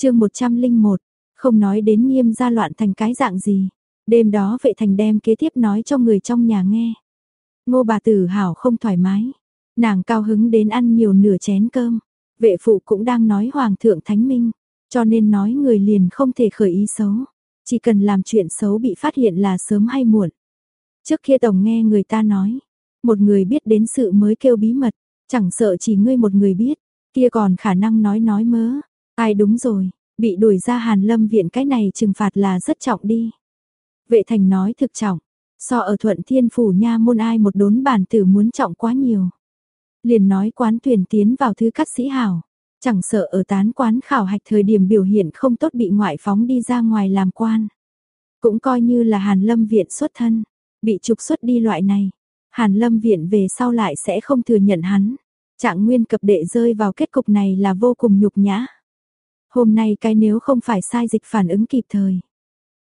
chương 101, không nói đến nghiêm gia loạn thành cái dạng gì. Đêm đó vệ thành đem kế tiếp nói cho người trong nhà nghe. Ngô bà tử hảo không thoải mái. Nàng cao hứng đến ăn nhiều nửa chén cơm. Vệ phụ cũng đang nói hoàng thượng thánh minh. Cho nên nói người liền không thể khởi ý xấu. Chỉ cần làm chuyện xấu bị phát hiện là sớm hay muộn. Trước kia tổng nghe người ta nói. Một người biết đến sự mới kêu bí mật. Chẳng sợ chỉ ngươi một người biết. Kia còn khả năng nói nói mớ. Ai đúng rồi. Bị đuổi ra hàn lâm viện cái này trừng phạt là rất trọng đi. Vệ thành nói thực trọng. So ở thuận thiên phủ nha môn ai một đốn bản tử muốn trọng quá nhiều. Liền nói quán tuyển tiến vào thứ cát sĩ hảo. Chẳng sợ ở tán quán khảo hạch thời điểm biểu hiện không tốt bị ngoại phóng đi ra ngoài làm quan. Cũng coi như là Hàn Lâm Viện xuất thân, bị trục xuất đi loại này. Hàn Lâm Viện về sau lại sẽ không thừa nhận hắn. Trạng nguyên cập đệ rơi vào kết cục này là vô cùng nhục nhã. Hôm nay cái nếu không phải sai dịch phản ứng kịp thời.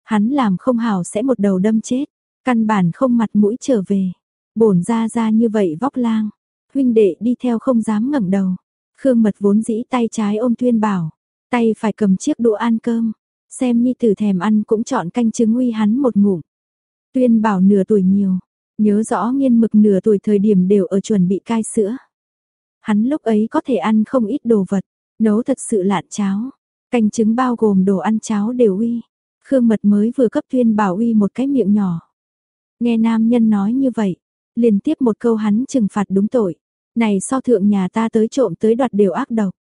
Hắn làm không hảo sẽ một đầu đâm chết, căn bản không mặt mũi trở về. Bổn ra ra như vậy vóc lang, huynh đệ đi theo không dám ngẩng đầu. Khương Mật vốn dĩ tay trái ôm Tuyên Bảo, tay phải cầm chiếc đũa ăn cơm, xem nhi tử thèm ăn cũng chọn canh trứng uy hắn một ngụm. Tuyên Bảo nửa tuổi nhiều, nhớ rõ nghiên mực nửa tuổi thời điểm đều ở chuẩn bị cai sữa. Hắn lúc ấy có thể ăn không ít đồ vật, nấu thật sự lạn cháo, canh trứng bao gồm đồ ăn cháo đều uy. Khương Mật mới vừa cấp Tuyên Bảo uy một cái miệng nhỏ. Nghe nam nhân nói như vậy, liền tiếp một câu hắn trừng phạt đúng tội. Này so thượng nhà ta tới trộm tới đoạt đều ác độc.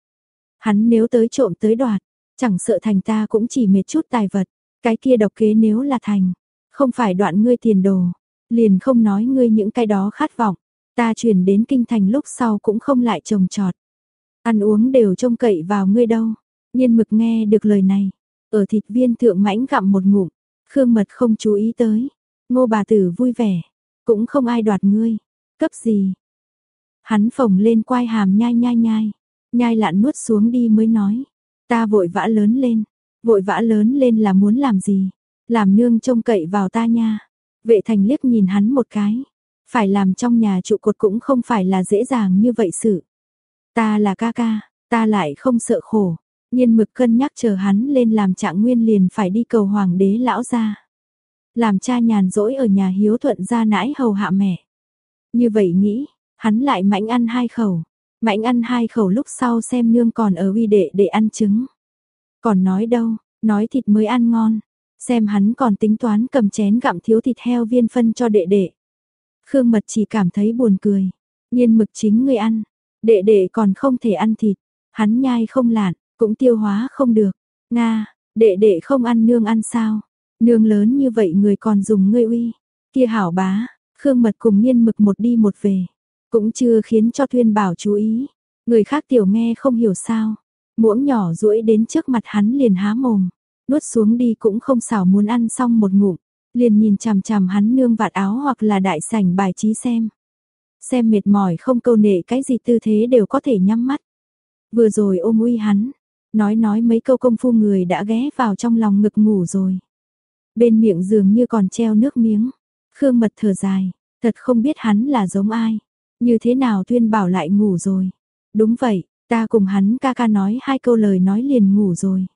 Hắn nếu tới trộm tới đoạt, chẳng sợ thành ta cũng chỉ mệt chút tài vật, cái kia độc kế nếu là thành, không phải đoạn ngươi tiền đồ, liền không nói ngươi những cái đó khát vọng, ta chuyển đến kinh thành lúc sau cũng không lại trồng trọt. Ăn uống đều trông cậy vào ngươi đâu. Nhiên mực nghe được lời này, ở thịt viên thượng mãnh gặm một ngụm, Khương Mật không chú ý tới. Ngô bà tử vui vẻ, cũng không ai đoạt ngươi. Cấp gì, Hắn phồng lên quai hàm nhai nhai nhai, nhai lạn nuốt xuống đi mới nói. Ta vội vã lớn lên, vội vã lớn lên là muốn làm gì? Làm nương trông cậy vào ta nha. Vệ thành liếc nhìn hắn một cái. Phải làm trong nhà trụ cột cũng không phải là dễ dàng như vậy sự. Ta là ca ca, ta lại không sợ khổ. Nhiên mực cân nhắc chờ hắn lên làm trạng nguyên liền phải đi cầu hoàng đế lão ra. Làm cha nhàn rỗi ở nhà hiếu thuận ra nãi hầu hạ mẹ. Như vậy nghĩ, Hắn lại mãnh ăn hai khẩu, mãnh ăn hai khẩu lúc sau xem nương còn ở uy đệ để ăn trứng. Còn nói đâu, nói thịt mới ăn ngon, xem hắn còn tính toán cầm chén gặm thiếu thịt heo viên phân cho đệ đệ. Khương Mật chỉ cảm thấy buồn cười, nhiên mực chính người ăn, đệ đệ còn không thể ăn thịt, hắn nhai không lạn, cũng tiêu hóa không được. Nga, đệ đệ không ăn nương ăn sao? Nương lớn như vậy người còn dùng ngươi uy. Kia hảo bá, Khương Mật cùng nhiên mực một đi một về. Cũng chưa khiến cho Thuyên Bảo chú ý. Người khác tiểu nghe không hiểu sao. Muỗng nhỏ duỗi đến trước mặt hắn liền há mồm. Nuốt xuống đi cũng không xảo muốn ăn xong một ngụm. Liền nhìn chằm chằm hắn nương vạt áo hoặc là đại sảnh bài trí xem. Xem mệt mỏi không câu nệ cái gì tư thế đều có thể nhắm mắt. Vừa rồi ôm uy hắn. Nói nói mấy câu công phu người đã ghé vào trong lòng ngực ngủ rồi. Bên miệng dường như còn treo nước miếng. Khương mật thở dài, thật không biết hắn là giống ai. Như thế nào Tuyên Bảo lại ngủ rồi? Đúng vậy, ta cùng hắn ca ca nói hai câu lời nói liền ngủ rồi.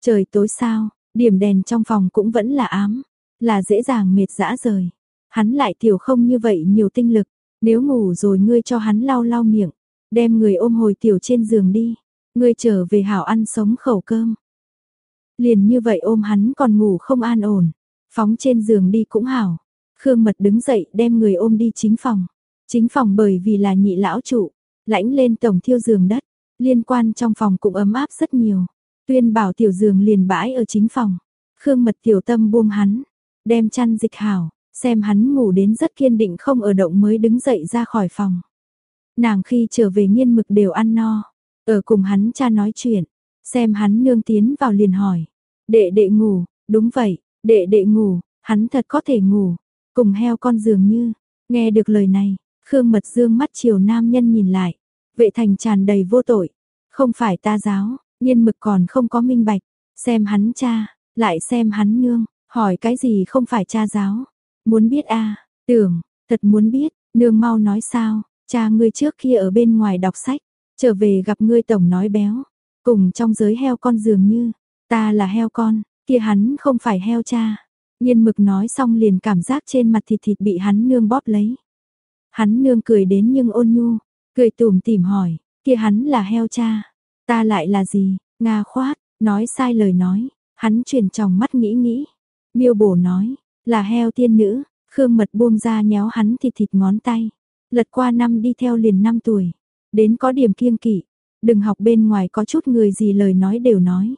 Trời tối sao, điểm đèn trong phòng cũng vẫn là ám, là dễ dàng mệt dã rời. Hắn lại tiểu không như vậy nhiều tinh lực, nếu ngủ rồi ngươi cho hắn lau lau miệng, đem người ôm hồi tiểu trên giường đi, ngươi trở về hảo ăn sống khẩu cơm. Liền như vậy ôm hắn còn ngủ không an ổn, phóng trên giường đi cũng hảo. Khương Mật đứng dậy đem người ôm đi chính phòng. Chính phòng bởi vì là nhị lão trụ, lãnh lên tổng thiêu giường đất, liên quan trong phòng cũng ấm áp rất nhiều. Tuyên bảo tiểu giường liền bãi ở chính phòng. Khương mật tiểu tâm buông hắn, đem chăn dịch hảo, xem hắn ngủ đến rất kiên định không ở động mới đứng dậy ra khỏi phòng. Nàng khi trở về nghiên mực đều ăn no, ở cùng hắn cha nói chuyện, xem hắn nương tiến vào liền hỏi. Đệ đệ ngủ, đúng vậy, đệ đệ ngủ, hắn thật có thể ngủ, cùng heo con dường như, nghe được lời này, Khương Mật Dương mắt chiều nam nhân nhìn lại, vệ thành tràn đầy vô tội, không phải ta giáo, nhiên mực còn không có minh bạch, xem hắn cha, lại xem hắn nương, hỏi cái gì không phải cha giáo, muốn biết a tưởng, thật muốn biết, nương mau nói sao, cha ngươi trước kia ở bên ngoài đọc sách, trở về gặp ngươi tổng nói béo, cùng trong giới heo con dường như, ta là heo con, kia hắn không phải heo cha. Nhiên mực nói xong liền cảm giác trên mặt thịt thịt bị hắn nương bóp lấy. Hắn nương cười đến nhưng ôn nhu, cười tủm tỉm hỏi, kia hắn là heo cha, ta lại là gì, Nga khoát, nói sai lời nói, hắn chuyển tròng mắt nghĩ nghĩ. Miêu bổ nói, là heo tiên nữ, Khương Mật buông ra nhéo hắn thịt thịt ngón tay. Lật qua năm đi theo liền năm tuổi, đến có điểm kiêng kỵ, đừng học bên ngoài có chút người gì lời nói đều nói.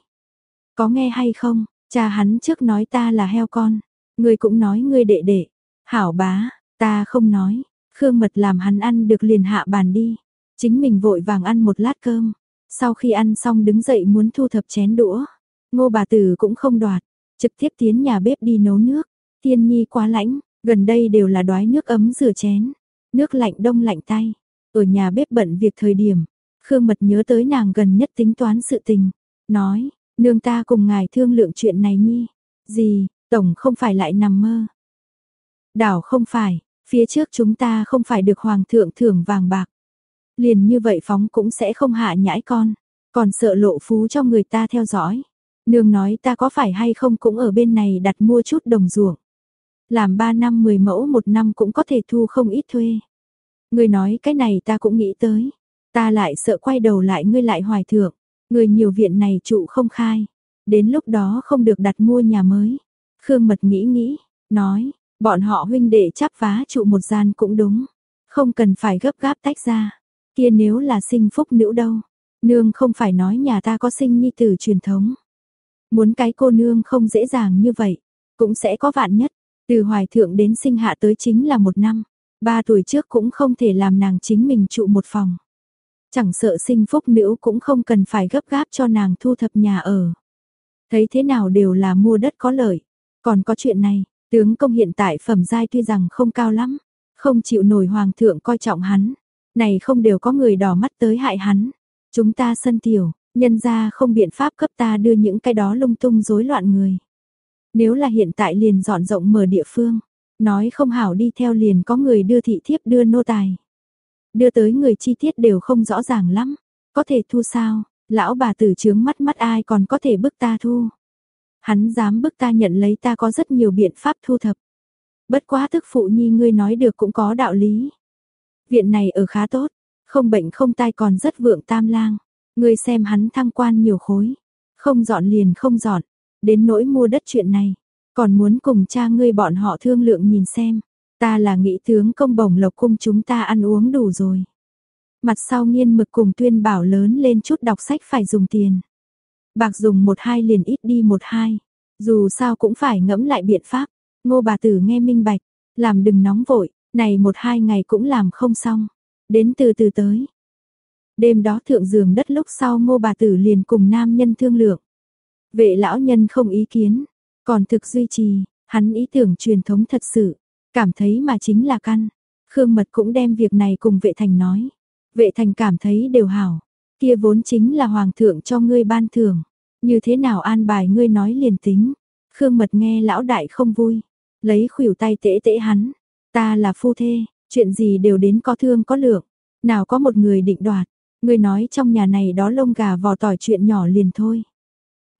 Có nghe hay không, cha hắn trước nói ta là heo con, người cũng nói ngươi đệ đệ, hảo bá, ta không nói, Khương Mật làm hắn ăn được liền hạ bàn đi, chính mình vội vàng ăn một lát cơm, sau khi ăn xong đứng dậy muốn thu thập chén đũa, ngô bà tử cũng không đoạt, trực tiếp tiến nhà bếp đi nấu nước, tiên nhi quá lãnh, gần đây đều là đói nước ấm rửa chén, nước lạnh đông lạnh tay, ở nhà bếp bận việc thời điểm, Khương Mật nhớ tới nàng gần nhất tính toán sự tình, nói, nương ta cùng ngài thương lượng chuyện này nhi, gì, tổng không phải lại nằm mơ. Đảo không phải, phía trước chúng ta không phải được hoàng thượng thưởng vàng bạc. Liền như vậy phóng cũng sẽ không hạ nhãi con, còn sợ lộ phú cho người ta theo dõi. Nương nói ta có phải hay không cũng ở bên này đặt mua chút đồng ruộng. Làm 3 năm 10 mẫu một năm cũng có thể thu không ít thuê. Người nói cái này ta cũng nghĩ tới. Ta lại sợ quay đầu lại ngươi lại hoài thượng. Người nhiều viện này trụ không khai. Đến lúc đó không được đặt mua nhà mới. Khương Mật nghĩ nghĩ, nói, bọn họ huynh đệ chắp vá trụ một gian cũng đúng. Không cần phải gấp gáp tách ra. Kia nếu là sinh phúc nữ đâu. Nương không phải nói nhà ta có sinh nhi tử truyền thống. Muốn cái cô nương không dễ dàng như vậy. Cũng sẽ có vạn nhất. Từ hoài thượng đến sinh hạ tới chính là một năm. Ba tuổi trước cũng không thể làm nàng chính mình trụ một phòng. Chẳng sợ sinh phúc nữ cũng không cần phải gấp gáp cho nàng thu thập nhà ở. Thấy thế nào đều là mua đất có lợi. Còn có chuyện này, tướng công hiện tại phẩm giai tuy rằng không cao lắm, không chịu nổi hoàng thượng coi trọng hắn. Này không đều có người đỏ mắt tới hại hắn. Chúng ta sân tiểu, nhân ra không biện pháp cấp ta đưa những cái đó lung tung rối loạn người. Nếu là hiện tại liền dọn rộng mở địa phương, nói không hảo đi theo liền có người đưa thị thiếp đưa nô tài. Đưa tới người chi tiết đều không rõ ràng lắm, có thể thu sao, lão bà tử chướng mắt mắt ai còn có thể bức ta thu. Hắn dám bức ta nhận lấy ta có rất nhiều biện pháp thu thập. Bất quá thức phụ nhi ngươi nói được cũng có đạo lý. Viện này ở khá tốt, không bệnh không tai còn rất vượng tam lang. Ngươi xem hắn thăng quan nhiều khối, không dọn liền không dọn, đến nỗi mua đất chuyện này, còn muốn cùng cha ngươi bọn họ thương lượng nhìn xem. Ta là nghĩ tướng công bổng lộc cung chúng ta ăn uống đủ rồi. Mặt sau nghiên mực cùng tuyên bảo lớn lên chút đọc sách phải dùng tiền. Bạc dùng một hai liền ít đi một hai. Dù sao cũng phải ngẫm lại biện pháp. Ngô bà tử nghe minh bạch. Làm đừng nóng vội. Này một hai ngày cũng làm không xong. Đến từ từ tới. Đêm đó thượng giường đất lúc sau ngô bà tử liền cùng nam nhân thương lượng. Vệ lão nhân không ý kiến. Còn thực duy trì. Hắn ý tưởng truyền thống thật sự. Cảm thấy mà chính là căn. Khương Mật cũng đem việc này cùng vệ thành nói. Vệ thành cảm thấy đều hảo. Kia vốn chính là hoàng thượng cho ngươi ban thưởng. Như thế nào an bài ngươi nói liền tính. Khương Mật nghe lão đại không vui. Lấy khuỷu tay tễ tễ hắn. Ta là phu thê, chuyện gì đều đến có thương có lượng. Nào có một người định đoạt. Ngươi nói trong nhà này đó lông gà vò tỏi chuyện nhỏ liền thôi.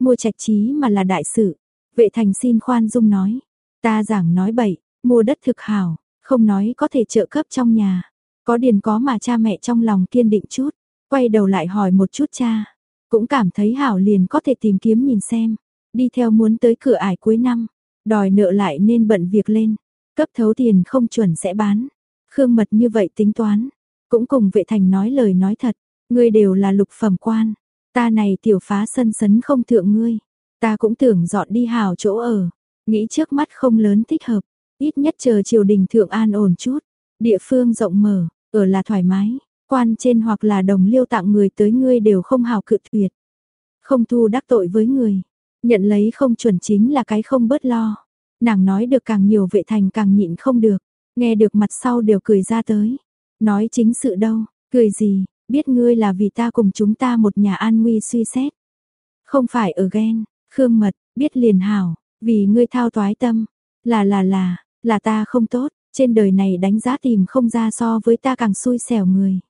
Mua trạch trí mà là đại sự. Vệ thành xin khoan dung nói. Ta giảng nói bậy, mua đất thực hảo, không nói có thể trợ cấp trong nhà. Có điền có mà cha mẹ trong lòng kiên định chút, quay đầu lại hỏi một chút cha. Cũng cảm thấy hảo liền có thể tìm kiếm nhìn xem, đi theo muốn tới cửa ải cuối năm, đòi nợ lại nên bận việc lên, cấp thấu tiền không chuẩn sẽ bán. Khương mật như vậy tính toán, cũng cùng vệ thành nói lời nói thật, người đều là lục phẩm quan, ta này tiểu phá sân sấn không thượng ngươi, ta cũng tưởng dọn đi hào chỗ ở, nghĩ trước mắt không lớn thích hợp, ít nhất chờ triều đình thượng an ổn chút, địa phương rộng mở, ở là thoải mái, quan trên hoặc là đồng liêu tặng người tới ngươi đều không hào cự tuyệt. Không thu đắc tội với người, nhận lấy không chuẩn chính là cái không bớt lo. Nàng nói được càng nhiều vệ thành càng nhịn không được, nghe được mặt sau đều cười ra tới. Nói chính sự đâu, cười gì, biết ngươi là vì ta cùng chúng ta một nhà an nguy suy xét. Không phải ở ghen, khương mật, biết liền hảo, vì ngươi thao toái tâm, là là là, là ta không tốt, trên đời này đánh giá tìm không ra so với ta càng xui xẻo người.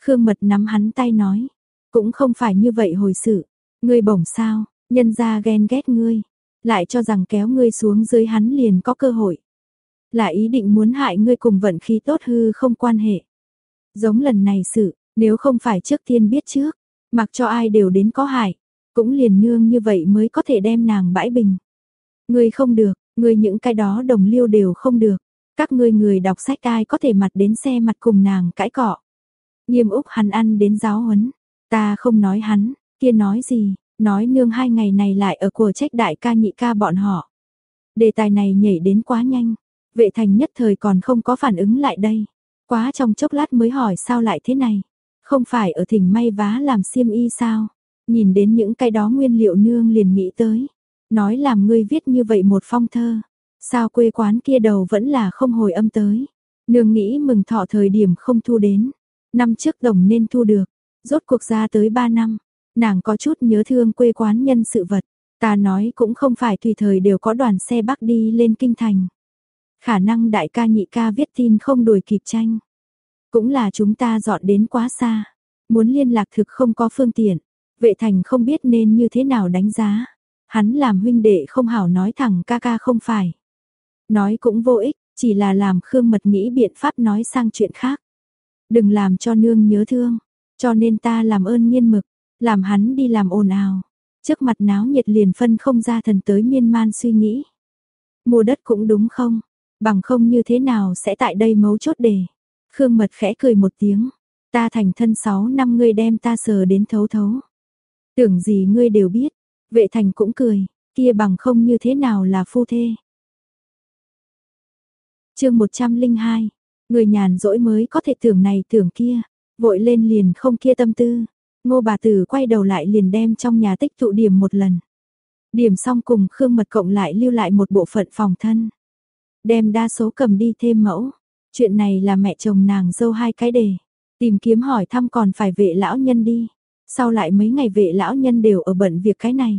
Khương Mật nắm hắn tay nói, Cũng không phải như vậy hồi sự. Ngươi bổng sao, nhân ra ghen ghét ngươi. Lại cho rằng kéo ngươi xuống dưới hắn liền có cơ hội. Là ý định muốn hại ngươi cùng vận khí tốt hư không quan hệ. Giống lần này sự, nếu không phải trước tiên biết trước, mặc cho ai đều đến có hại, cũng liền nương như vậy mới có thể đem nàng bãi bình. Ngươi không được, ngươi những cái đó đồng liêu đều không được. Các ngươi người đọc sách ai có thể mặt đến xe mặt cùng nàng cãi cọ. Nghiêm Úc hắn ăn đến giáo huấn, ta không nói hắn, kia nói gì, nói nương hai ngày này lại ở của trách đại ca nhị ca bọn họ. Đề tài này nhảy đến quá nhanh, vệ thành nhất thời còn không có phản ứng lại đây. Quá trong chốc lát mới hỏi sao lại thế này, không phải ở thỉnh may vá làm xiêm y sao, nhìn đến những cái đó nguyên liệu nương liền nghĩ tới, nói làm ngươi viết như vậy một phong thơ, sao quê quán kia đầu vẫn là không hồi âm tới. Nương nghĩ mừng thọ thời điểm không thu đến, năm trước đồng nên thu được, rốt cuộc ra tới ba năm, nàng có chút nhớ thương quê quán nhân sự vật, ta nói cũng không phải tùy thời đều có đoàn xe bắc đi lên kinh thành. Khả năng đại ca nhị ca viết tin không đuổi kịp tranh. Cũng là chúng ta dọn đến quá xa, muốn liên lạc thực không có phương tiện, vệ thành không biết nên như thế nào đánh giá. Hắn làm huynh đệ không hảo nói thẳng ca ca không phải. Nói cũng vô ích, chỉ là làm Khương Mật nghĩ biện pháp nói sang chuyện khác. Đừng làm cho nương nhớ thương, cho nên ta làm ơn nghiên mực, làm hắn đi làm ồn ào. Trước mặt náo nhiệt liền phân không ra thần tới miên man suy nghĩ. Mua đất cũng đúng không? Bằng không như thế nào sẽ tại đây mấu chốt đề. Khương Mật khẽ cười một tiếng. Ta thành thân 6 năm ngươi đem ta sờ đến thấu thấu. Tưởng gì ngươi đều biết. Vệ thành cũng cười. Kia bằng không như thế nào là phu thê. chương 102. Người nhàn rỗi mới có thể tưởng này tưởng kia. Vội lên liền không kia tâm tư. Ngô bà tử quay đầu lại liền đem trong nhà tích tụ điểm một lần. Điểm xong cùng Khương Mật cộng lại lưu lại một bộ phận phòng thân. Đem đa số cầm đi thêm mẫu. Chuyện này là mẹ chồng nàng dâu hai cái đề. Tìm kiếm hỏi thăm còn phải vệ lão nhân đi. Sau lại mấy ngày vệ lão nhân đều ở bận việc cái này.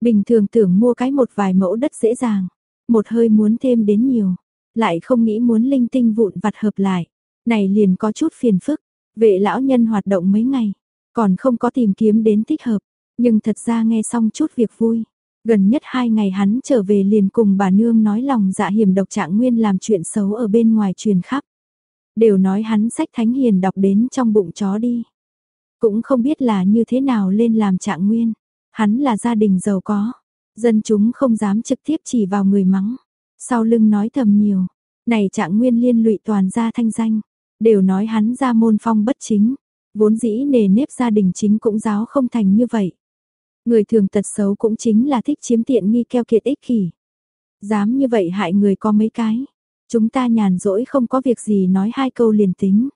Bình thường tưởng mua cái một vài mẫu đất dễ dàng. Một hơi muốn thêm đến nhiều. Lại không nghĩ muốn linh tinh vụn vặt hợp lại. Này liền có chút phiền phức. Vệ lão nhân hoạt động mấy ngày. Còn không có tìm kiếm đến thích hợp. Nhưng thật ra nghe xong chút việc vui. Gần nhất hai ngày hắn trở về liền cùng bà nương nói lòng dạ hiểm độc trạng nguyên làm chuyện xấu ở bên ngoài truyền khắp. Đều nói hắn sách thánh hiền đọc đến trong bụng chó đi. Cũng không biết là như thế nào lên làm trạng nguyên. Hắn là gia đình giàu có. Dân chúng không dám trực tiếp chỉ vào người mắng. Sau lưng nói thầm nhiều. Này trạng nguyên liên lụy toàn gia thanh danh. Đều nói hắn ra môn phong bất chính. Vốn dĩ nề nếp gia đình chính cũng giáo không thành như vậy. Người thường tật xấu cũng chính là thích chiếm tiện nghi keo kiệt ích kỷ. Dám như vậy hại người có mấy cái. Chúng ta nhàn rỗi không có việc gì nói hai câu liền tính.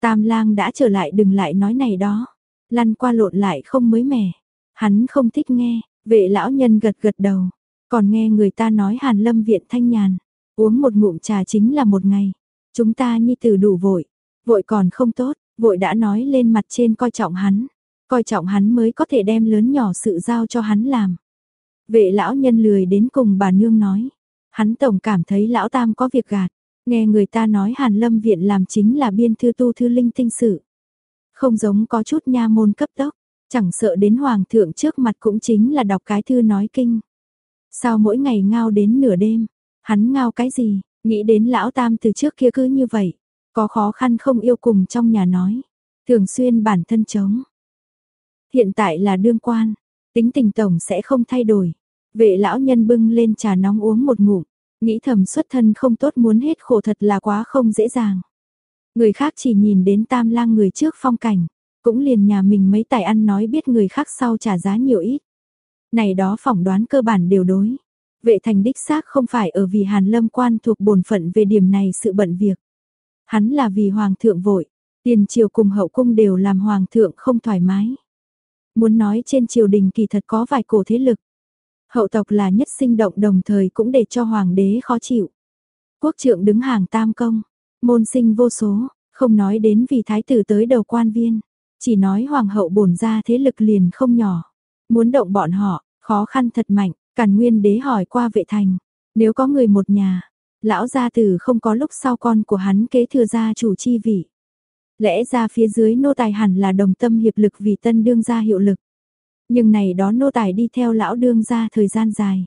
Tam lang đã trở lại đừng lại nói này đó. Lăn qua lộn lại không mới mẻ. Hắn không thích nghe, vệ lão nhân gật gật đầu. Còn nghe người ta nói hàn lâm viện thanh nhàn. Uống một ngụm trà chính là một ngày. Chúng ta nhi tử đủ vội. Vội còn không tốt, vội đã nói lên mặt trên coi trọng hắn coi trọng hắn mới có thể đem lớn nhỏ sự giao cho hắn làm. Vệ lão nhân lười đến cùng bà nương nói, hắn tổng cảm thấy lão tam có việc gạt, nghe người ta nói Hàn Lâm viện làm chính là biên thư tu thư linh tinh sự. Không giống có chút nha môn cấp tốc, chẳng sợ đến hoàng thượng trước mặt cũng chính là đọc cái thư nói kinh. Sao mỗi ngày ngao đến nửa đêm, hắn ngao cái gì, nghĩ đến lão tam từ trước kia cứ như vậy, có khó khăn không yêu cùng trong nhà nói, thường xuyên bản thân chống, Hiện tại là đương quan, tính tình tổng sẽ không thay đổi. Vệ lão nhân bưng lên trà nóng uống một ngụm, nghĩ thầm xuất thân không tốt muốn hết khổ thật là quá không dễ dàng. Người khác chỉ nhìn đến tam lang người trước phong cảnh, cũng liền nhà mình mấy tài ăn nói biết người khác sau trả giá nhiều ít. Này đó phỏng đoán cơ bản đều đối. Vệ thành đích xác không phải ở vì hàn lâm quan thuộc bổn phận về điểm này sự bận việc. Hắn là vì hoàng thượng vội, tiền triều cùng hậu cung đều làm hoàng thượng không thoải mái. Muốn nói trên triều đình kỳ thật có vài cổ thế lực. Hậu tộc là nhất sinh động đồng thời cũng để cho hoàng đế khó chịu. Quốc trượng đứng hàng tam công, môn sinh vô số, không nói đến vì thái tử tới đầu quan viên, chỉ nói hoàng hậu bổn ra thế lực liền không nhỏ. Muốn động bọn họ, khó khăn thật mạnh, càn nguyên đế hỏi qua vệ thành, nếu có người một nhà, lão gia tử không có lúc sau con của hắn kế thừa gia chủ chi vị. Lẽ ra phía dưới nô tài hẳn là đồng tâm hiệp lực vì tân đương gia hiệu lực. Nhưng này đó nô tài đi theo lão đương gia thời gian dài.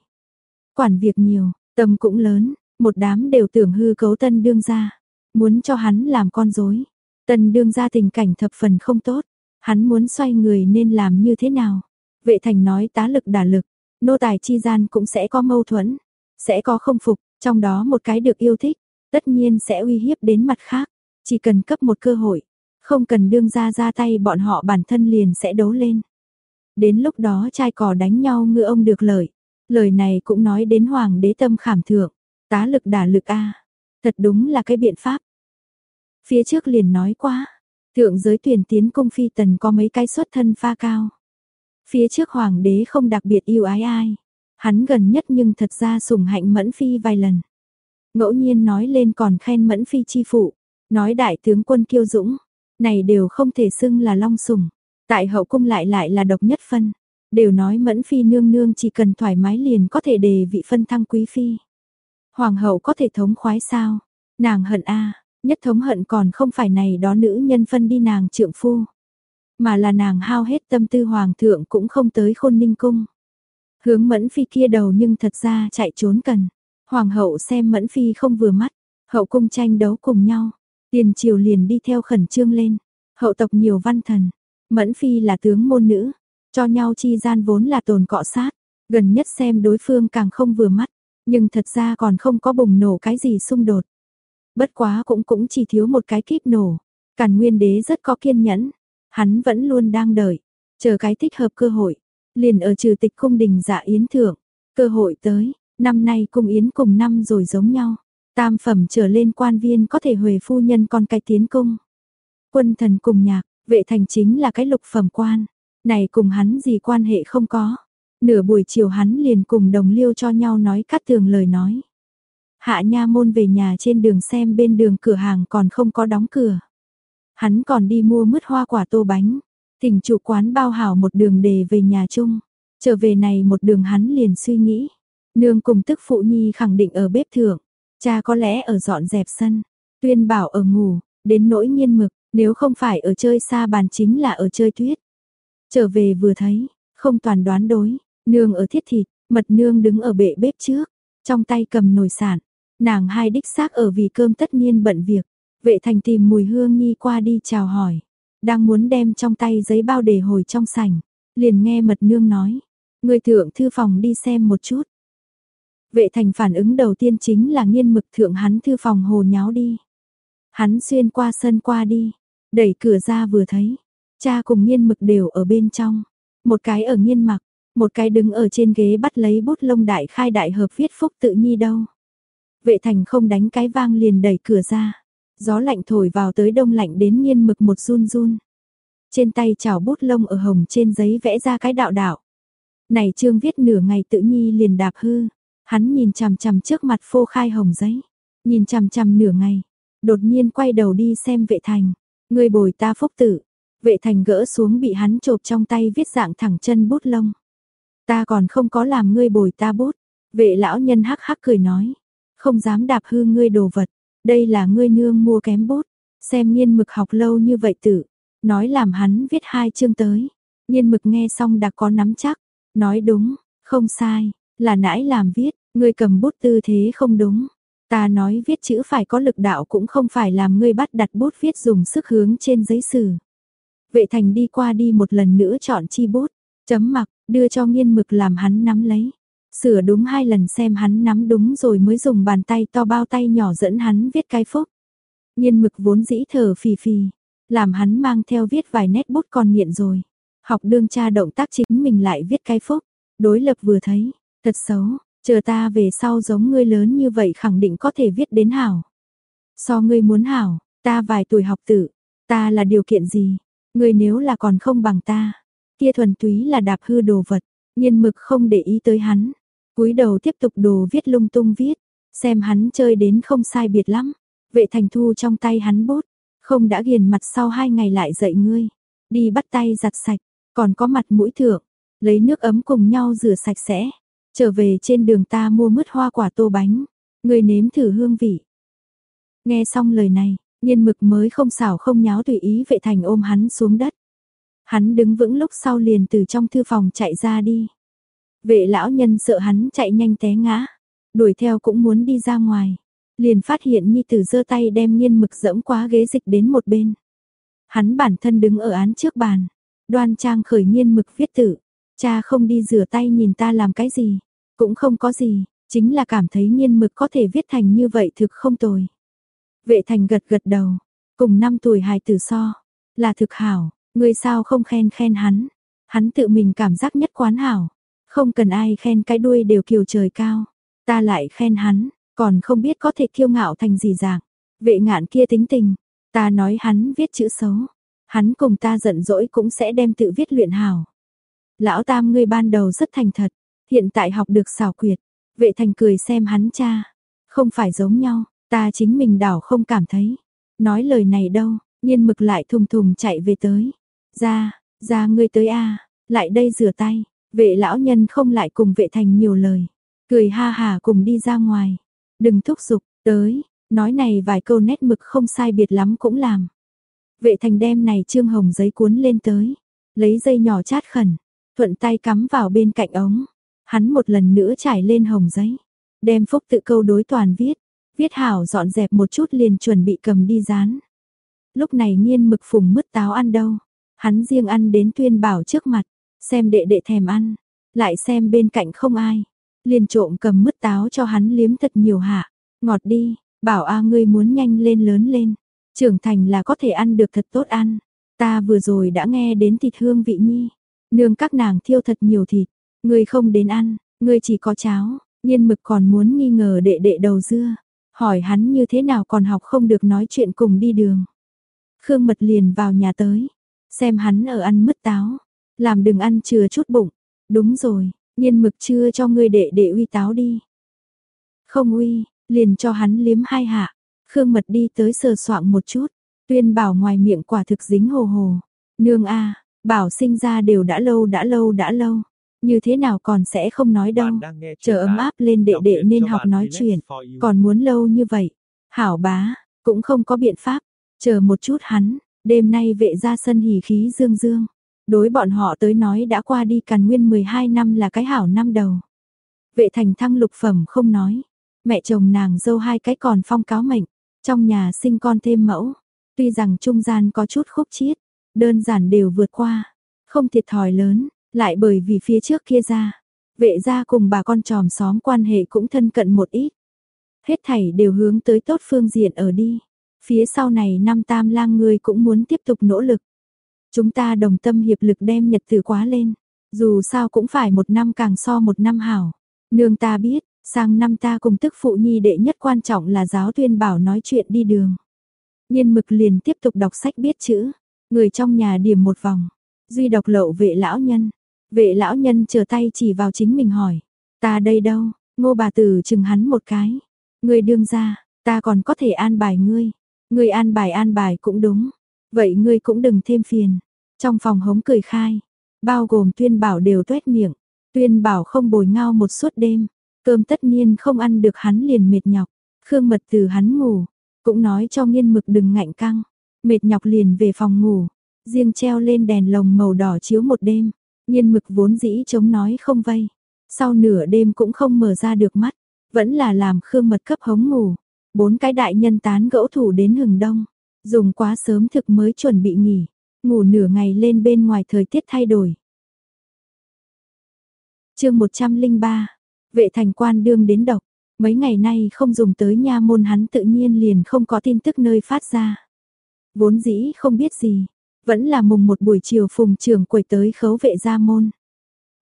Quản việc nhiều, tâm cũng lớn, một đám đều tưởng hư cấu tân đương gia, muốn cho hắn làm con rối. Tân đương gia tình cảnh thập phần không tốt, hắn muốn xoay người nên làm như thế nào? Vệ thành nói tá lực đả lực, nô tài chi gian cũng sẽ có mâu thuẫn, sẽ có không phục, trong đó một cái được yêu thích, tất nhiên sẽ uy hiếp đến mặt khác, chỉ cần cấp một cơ hội, không cần đương ra ra tay bọn họ bản thân liền sẽ đấu lên. Đến lúc đó trai cò đánh nhau ngựa ông được lợi, lời này cũng nói đến hoàng đế tâm khảm thượng, tá lực đả lực a thật đúng là cái biện pháp. Phía trước liền nói quá, thượng giới tuyển tiến công phi tần có mấy cái xuất thân pha cao. Phía trước hoàng đế không đặc biệt yêu ái ai, hắn gần nhất nhưng thật ra sủng hạnh mẫn phi vài lần. Ngẫu nhiên nói lên còn khen mẫn phi chi phụ, nói đại tướng quân kiêu dũng, này đều không thể xưng là long sủng. Tại hậu cung lại lại là độc nhất phân, đều nói mẫn phi nương nương chỉ cần thoải mái liền có thể đề vị phân thăng quý phi. Hoàng hậu có thể thống khoái sao? Nàng hận a, nhất thống hận còn không phải này đó nữ nhân phân đi nàng trượng phu, mà là nàng hao hết tâm tư hoàng thượng cũng không tới khôn ninh cung. Hướng mẫn phi kia đầu nhưng thật ra chạy trốn cần. Hoàng hậu xem mẫn phi không vừa mắt, hậu cung tranh đấu cùng nhau, tiền triều liền đi theo khẩn trương lên. Hậu tộc nhiều văn thần, mẫn phi là tướng môn nữ, cho nhau chi gian vốn là tồn cọ sát, gần nhất xem đối phương càng không vừa mắt, nhưng thật ra còn không có bùng nổ cái gì xung đột. Bất quá cũng cũng chỉ thiếu một cái kíp nổ, Càn Nguyên đế rất có kiên nhẫn, hắn vẫn luôn đang đợi, chờ cái thích hợp cơ hội, liền ở trừ tịch cung đình dạ yến thượng, cơ hội tới, năm nay cung yến cùng năm rồi giống nhau, tam phẩm trở lên quan viên có thể huề phu nhân con cái tiến cung. Quân thần cùng nhạc, vệ thành chính là cái lục phẩm quan, này cùng hắn gì quan hệ không có. Nửa buổi chiều hắn liền cùng đồng liêu cho nhau nói cắt tường lời nói. Hạ nha môn về nhà trên đường xem bên đường cửa hàng còn không có đóng cửa. Hắn còn đi mua mứt hoa quả tô bánh. Tình chủ quán bao hảo một đường đề về nhà chung. Trở về này một đường hắn liền suy nghĩ. Nương cùng tức phụ nhi khẳng định ở bếp thượng. Cha có lẽ ở dọn dẹp sân. Tuyên bảo ở ngủ. Đến nỗi nhiên mực. Nếu không phải ở chơi xa bàn chính là ở chơi tuyết. Trở về vừa thấy. Không toàn đoán đối. Nương ở thiết thịt. Mật nương đứng ở bệ bếp trước. Trong tay cầm nồi sản. Nàng hai đích xác ở vì cơm tất nhiên bận việc. Vệ thành tìm mùi hương nhi qua đi chào hỏi. Đang muốn đem trong tay giấy bao để hồi trong sảnh. Liền nghe mật nương nói. Người thượng thư phòng đi xem một chút. Vệ thành phản ứng đầu tiên chính là nghiên mực thượng hắn thư phòng hồ nháo đi. Hắn xuyên qua sân qua đi. Đẩy cửa ra vừa thấy. Cha cùng nghiên mực đều ở bên trong. Một cái ở nghiên mặc. Một cái đứng ở trên ghế bắt lấy bút lông đại khai đại hợp viết phúc tự nhi đâu. Vệ thành không đánh cái vang liền đẩy cửa ra. Gió lạnh thổi vào tới đông lạnh đến nghiên mực một run run. Trên tay chảo bút lông ở hồng trên giấy vẽ ra cái đạo đạo. Này trương viết nửa ngày tự nhi liền đạp hư. Hắn nhìn chằm chằm trước mặt phô khai hồng giấy. Nhìn chằm chằm nửa ngày. Đột nhiên quay đầu đi xem vệ thành. Người bồi ta phúc tử. Vệ thành gỡ xuống bị hắn chộp trong tay viết dạng thẳng chân bút lông. Ta còn không có làm ngươi bồi ta bút. Vệ lão nhân hắc hắc cười nói. Không dám đạp hư ngươi đồ vật. Đây là ngươi nương mua kém bút, xem nhiên mực học lâu như vậy tử, nói làm hắn viết hai chương tới. nhiên mực nghe xong đã có nắm chắc, nói đúng, không sai, là nãy làm viết, ngươi cầm bút tư thế không đúng. Ta nói viết chữ phải có lực đạo cũng không phải làm ngươi bắt đặt bút viết dùng sức hướng trên giấy sử. Vệ thành đi qua đi một lần nữa chọn chi bút, chấm mặc, đưa cho nghiên mực làm hắn nắm lấy. Sửa đúng hai lần xem hắn nắm đúng rồi mới dùng bàn tay to bao tay nhỏ dẫn hắn viết cái phúc. Nhiên mực vốn dĩ thở phì phì, làm hắn mang theo viết vài nét bút còn nghiện rồi. Học đương cha động tác chính mình lại viết cái phúc. Đối lập vừa thấy, thật xấu, chờ ta về sau giống ngươi lớn như vậy khẳng định có thể viết đến hảo. So ngươi muốn hảo, ta vài tuổi học tử, ta là điều kiện gì? Ngươi nếu là còn không bằng ta, kia thuần túy là đạp hư đồ vật, nhiên mực không để ý tới hắn, cúi đầu tiếp tục đồ viết lung tung viết, xem hắn chơi đến không sai biệt lắm. Vệ thành thu trong tay hắn bút, không đã ghiền mặt sau hai ngày lại dậy ngươi. Đi bắt tay giặt sạch, còn có mặt mũi thượng, lấy nước ấm cùng nhau rửa sạch sẽ. Trở về trên đường ta mua mứt hoa quả tô bánh, ngươi nếm thử hương vị. Nghe xong lời này, Nhiên mực mới không xảo không nháo tùy ý vệ thành ôm hắn xuống đất. Hắn đứng vững lúc sau liền từ trong thư phòng chạy ra đi. Vệ lão nhân sợ hắn chạy nhanh té ngã, đuổi theo cũng muốn đi ra ngoài. Liền phát hiện Nhi Tử giơ tay đem nhiên mực dẫm quá ghế dịch đến một bên. Hắn bản thân đứng ở án trước bàn, đoan trang khởi nhiên mực viết tử. Cha không đi rửa tay nhìn ta làm cái gì, cũng không có gì, chính là cảm thấy nghiên mực có thể viết thành như vậy thực không tồi. Vệ thành gật gật đầu, cùng năm tuổi hài tử so, là thực hảo, người sao không khen khen hắn, hắn tự mình cảm giác nhất quán hảo, không cần ai khen cái đuôi đều kiều trời cao, ta lại khen hắn, còn không biết có thể kiêu ngạo thành gì dạng, vệ ngạn kia tính tình, ta nói hắn viết chữ xấu, hắn cùng ta giận dỗi cũng sẽ đem tự viết luyện hảo. Lão tam ngươi ban đầu rất thành thật, hiện tại học được xảo quyệt, vệ thành cười xem hắn cha, không phải giống nhau, ta chính mình đảo không cảm thấy. Nói lời này đâu, nhiên mực lại thùng thùng chạy về tới. Ra, ra ngươi tới a lại đây rửa tay, vệ lão nhân không lại cùng vệ thành nhiều lời. Cười ha hà cùng đi ra ngoài, đừng thúc giục, tới, nói này vài câu nét mực không sai biệt lắm cũng làm. Vệ thành đem này trương hồng giấy cuốn lên tới, lấy dây nhỏ chát khẩn, thuận tay cắm vào bên cạnh ống. Hắn một lần nữa trải lên hồng giấy, đem phúc tự câu đối toàn viết, viết hảo dọn dẹp một chút liền chuẩn bị cầm đi dán. Lúc này nghiên mực phùng mứt táo ăn đâu, hắn riêng ăn đến tuyên bảo trước mặt, xem đệ đệ thèm ăn, lại xem bên cạnh không ai, liền trộm cầm mứt táo cho hắn liếm thật nhiều hạ, ngọt đi, bảo a ngươi muốn nhanh lên lớn lên, trưởng thành là có thể ăn được thật tốt ăn, ta vừa rồi đã nghe đến thịt hương vị nhi, nương các nàng thiêu thật nhiều thịt, ngươi không đến ăn, ngươi chỉ có cháo, nhiên mực còn muốn nghi ngờ đệ đệ đầu dưa, hỏi hắn như thế nào còn học không được nói chuyện cùng đi đường. Khương Mật liền vào nhà tới, xem hắn ở ăn mứt táo, làm đừng ăn chừa chút bụng. Đúng rồi, nhiên mực chưa cho ngươi đệ đệ uy táo đi. Không uy, liền cho hắn liếm hai hạ. Khương Mật đi tới sờ soạng một chút, tuyên bảo ngoài miệng quả thực dính hồ hồ. Nương a, bảo sinh ra đều đã lâu đã lâu đã lâu. Như thế nào còn sẽ không nói đâu. Chờ ấm áp lên đệ đệ nên học nói chuyện. Còn muốn lâu như vậy. Hảo bá, cũng không có biện pháp. Chờ một chút hắn, đêm nay vệ ra sân hỉ khí dương dương. Đối bọn họ tới nói đã qua đi càn nguyên 12 năm là cái hảo năm đầu. Vệ thành thăng lục phẩm không nói. Mẹ chồng nàng dâu hai cái còn phong cáo mệnh. Trong nhà sinh con thêm mẫu. Tuy rằng trung gian có chút khúc chiết. Đơn giản đều vượt qua. Không thiệt thòi lớn. Lại bởi vì phía trước kia ra, vệ gia cùng bà con tròm xóm quan hệ cũng thân cận một ít. Hết thảy đều hướng tới tốt phương diện ở đi. Phía sau này năm tam lang người cũng muốn tiếp tục nỗ lực. Chúng ta đồng tâm hiệp lực đem nhật tử quá lên. Dù sao cũng phải một năm càng so một năm hảo. Nương ta biết, sang năm ta cùng tức phụ nhi đệ nhất quan trọng là giáo tuyên bảo nói chuyện đi đường. Nhiên mực liền tiếp tục đọc sách biết chữ. Người trong nhà điểm một vòng. Duy độc lậu vệ lão nhân. Vệ lão nhân chờ tay chỉ vào chính mình hỏi. Ta đây đâu, ngô bà tử chừng hắn một cái. Người đương ra, ta còn có thể an bài ngươi. Ngươi an bài an bài cũng đúng. Vậy ngươi cũng đừng thêm phiền. Trong phòng hống cười khai, bao gồm tuyên bảo đều tuét miệng. Tuyên bảo không bồi ngao một suốt đêm. Cơm tất nhiên không ăn được hắn liền mệt nhọc. Khương mật từ hắn ngủ. Cũng nói cho nghiên mực đừng ngạnh căng. Mệt nhọc liền về phòng ngủ. Riêng treo lên đèn lồng màu đỏ chiếu một đêm. Nhiên mực vốn dĩ chống nói không vây. Sau nửa đêm cũng không mở ra được mắt. Vẫn là làm khương mật cấp hống ngủ. Bốn cái đại nhân tán gẫu thủ đến hừng đông. Dùng quá sớm thực mới chuẩn bị nghỉ. Ngủ nửa ngày lên bên ngoài thời tiết thay đổi. chương 103. Vệ thành quan đương đến độc. Mấy ngày nay không dùng tới nha môn hắn tự nhiên liền không có tin tức nơi phát ra. Vốn dĩ không biết gì, vẫn là mùng một buổi chiều phùng trưởng quầy tới khấu vệ gia môn.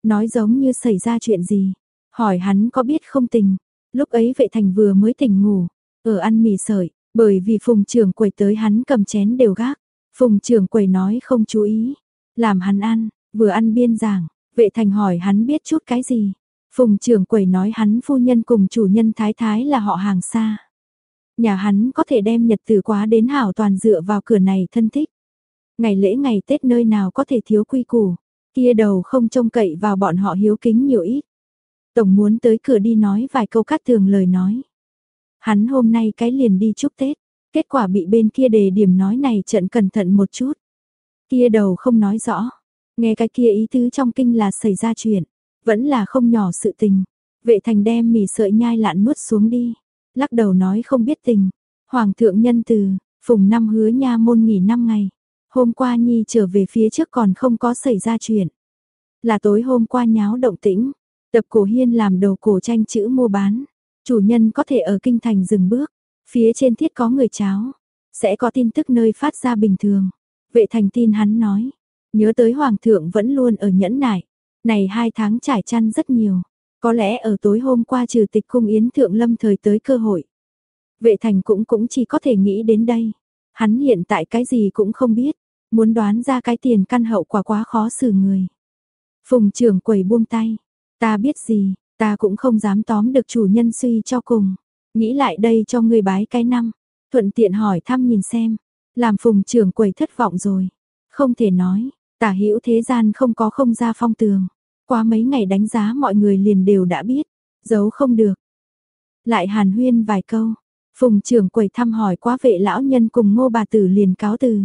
Nói giống như xảy ra chuyện gì. Hỏi hắn có biết không tình. Lúc ấy vệ thành vừa mới tỉnh ngủ. Ở ăn mì sợi. Bởi vì phùng trưởng quầy tới hắn cầm chén đều gác. Phùng trưởng quầy nói không chú ý. Làm hắn ăn. Vừa ăn biên giảng. Vệ thành hỏi hắn biết chút cái gì. Phùng trưởng quầy nói hắn phu nhân cùng chủ nhân thái thái là họ hàng xa. Nhà hắn có thể đem nhật tử quá đến hảo toàn dựa vào cửa này thân thích. Ngày lễ ngày Tết nơi nào có thể thiếu quy củ, kia đầu không trông cậy vào bọn họ hiếu kính nhiều ít. Tổng muốn tới cửa đi nói vài câu cắt tường lời nói. Hắn hôm nay cái liền đi chúc Tết, Kết quả bị bên kia đề điểm nói này trận cẩn thận một chút. Kia đầu không nói rõ. Nghe cái kia ý tứ trong kinh là xảy ra chuyện. Vẫn là không nhỏ sự tình. Vệ thành đem mì sợi nhai lạn nuốt xuống đi. Lắc đầu nói không biết tình. Hoàng thượng nhân từ, phùng năm hứa nha môn nghỉ năm ngày. Hôm qua Nhi trở về phía trước còn không có xảy ra chuyện. Là tối hôm qua nháo động tĩnh. Tập cổ hiên làm đầu cổ tranh chữ mua bán. Chủ nhân có thể ở kinh thành dừng bước. Phía trên thiết có người cháo. Sẽ có tin tức nơi phát ra bình thường. Vệ thành tin hắn nói. Nhớ tới hoàng thượng vẫn luôn ở nhẫn nại. Này hai tháng trải chăn rất nhiều. Có lẽ ở tối hôm qua trừ tịch cung yến thượng lâm thời tới cơ hội. Vệ thành cũng cũng chỉ có thể nghĩ đến đây. Hắn hiện tại cái gì cũng không biết. Muốn đoán ra cái tiền căn hậu quả quá khó xử người. Phùng trưởng quầy buông tay. Ta biết gì, ta cũng không dám tóm được chủ nhân suy cho cùng. Nghĩ lại đây cho người bái cái năm. Thuận tiện hỏi thăm nhìn xem. Làm phùng trưởng quầy thất vọng rồi. Không thể nói, tả hữu thế gian không có không ra phong tường. Qua mấy ngày đánh giá mọi người liền đều đã biết. Giấu không được. Lại hàn huyên vài câu. Phùng trưởng quầy thăm hỏi quá vệ lão nhân cùng ngô bà tử liền cáo từ.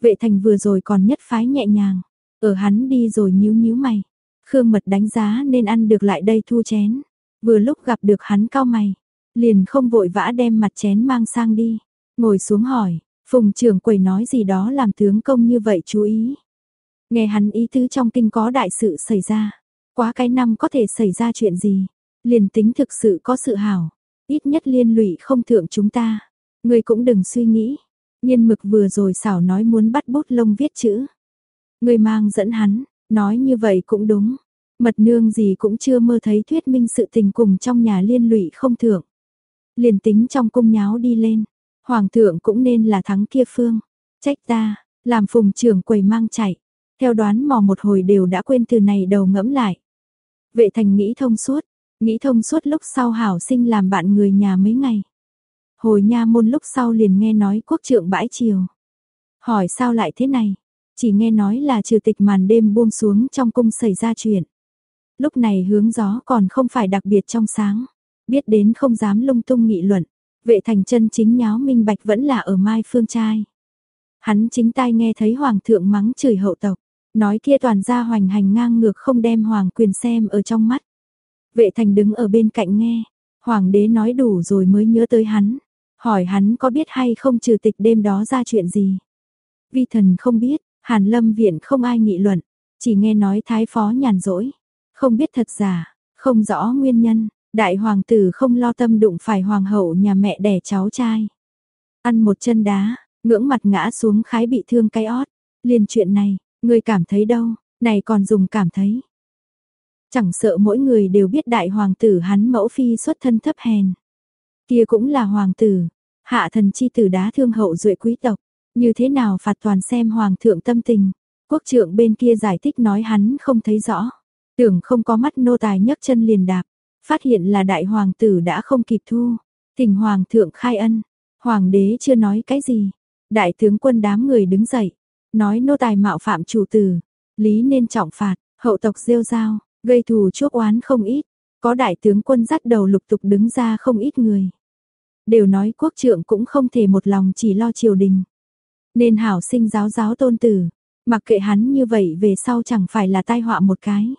Vệ thành vừa rồi còn nhất phái nhẹ nhàng. Ở hắn đi rồi nhíu nhíu mày. Khương mật đánh giá nên ăn được lại đây thu chén. Vừa lúc gặp được hắn cao mày. Liền không vội vã đem mặt chén mang sang đi. Ngồi xuống hỏi, phùng trưởng quầy nói gì đó làm tướng công như vậy chú ý. Nghe hắn ý tứ trong kinh có đại sự xảy ra. Quá cái năm có thể xảy ra chuyện gì. Liền tính thực sự có sự hảo. Ít nhất liên lụy không thượng chúng ta. Ngươi cũng đừng suy nghĩ. Nhiên mực vừa rồi xảo nói muốn bắt bút lông viết chữ. Ngươi mang dẫn hắn, nói như vậy cũng đúng. Mật nương gì cũng chưa mơ thấy thuyết minh sự tình cùng trong nhà liên lụy không thượng. Liền tính trong cung nháo đi lên, hoàng thượng cũng nên là thắng kia phương. Trách ta, làm phùng trưởng quầy mang chạy. Theo đoán mò một hồi đều đã quên từ này đầu ngẫm lại. Vệ thành nghĩ thông suốt, nghĩ thông suốt lúc sau hảo sinh làm bạn người nhà mấy ngày. Hồi nha môn lúc sau liền nghe nói quốc trượng bãi chiều. Hỏi sao lại thế này? Chỉ nghe nói là trừ tịch màn đêm buông xuống trong cung xảy ra chuyện. Lúc này hướng gió còn không phải đặc biệt trong sáng. Biết đến không dám lung tung nghị luận. Vệ thành chân chính nháo minh bạch vẫn là ở Mai Phương Trai. Hắn chính tai nghe thấy Hoàng thượng mắng chửi hậu tộc. Nói kia toàn ra hoành hành ngang ngược không đem Hoàng quyền xem ở trong mắt. Vệ thành đứng ở bên cạnh nghe. Hoàng đế nói đủ rồi mới nhớ tới hắn. Hỏi hắn có biết hay không trừ tịch đêm đó ra chuyện gì. Vi thần không biết, Hàn lâm viện không ai nghị luận, chỉ nghe nói thái phó nhàn rỗi, không biết thật giả, không rõ nguyên nhân, đại hoàng tử không lo tâm đụng phải hoàng hậu nhà mẹ đẻ cháu trai. Ăn một chân đá, ngưỡng mặt ngã xuống khái bị thương cái ót, liền chuyện này, người cảm thấy đâu, này còn dùng cảm thấy. Chẳng sợ mỗi người đều biết đại hoàng tử hắn mẫu phi xuất thân thấp hèn. Kia cũng là hoàng tử, hạ thần chi tử đá thương hậu duệ quý tộc. Như thế nào phạt toàn xem hoàng thượng tâm tình. Quốc trưởng bên kia giải thích nói hắn không thấy rõ. Tưởng không có mắt nô tài nhấc chân liền đạp. Phát hiện là đại hoàng tử đã không kịp thu. Tình hoàng thượng khai ân. Hoàng đế chưa nói cái gì. Đại tướng quân đám người đứng dậy. Nói nô tài mạo phạm chủ tử. Lý nên trọng phạt. Hậu tộc rêu rao. Gây thù chuốc oán không ít. Có đại tướng quân dắt đầu lục tục đứng ra không ít người. Đều nói quốc trượng cũng không thể một lòng chỉ lo triều đình. Nên hảo sinh giáo giáo tôn tử, mặc kệ hắn như vậy về sau chẳng phải là tai họa một cái.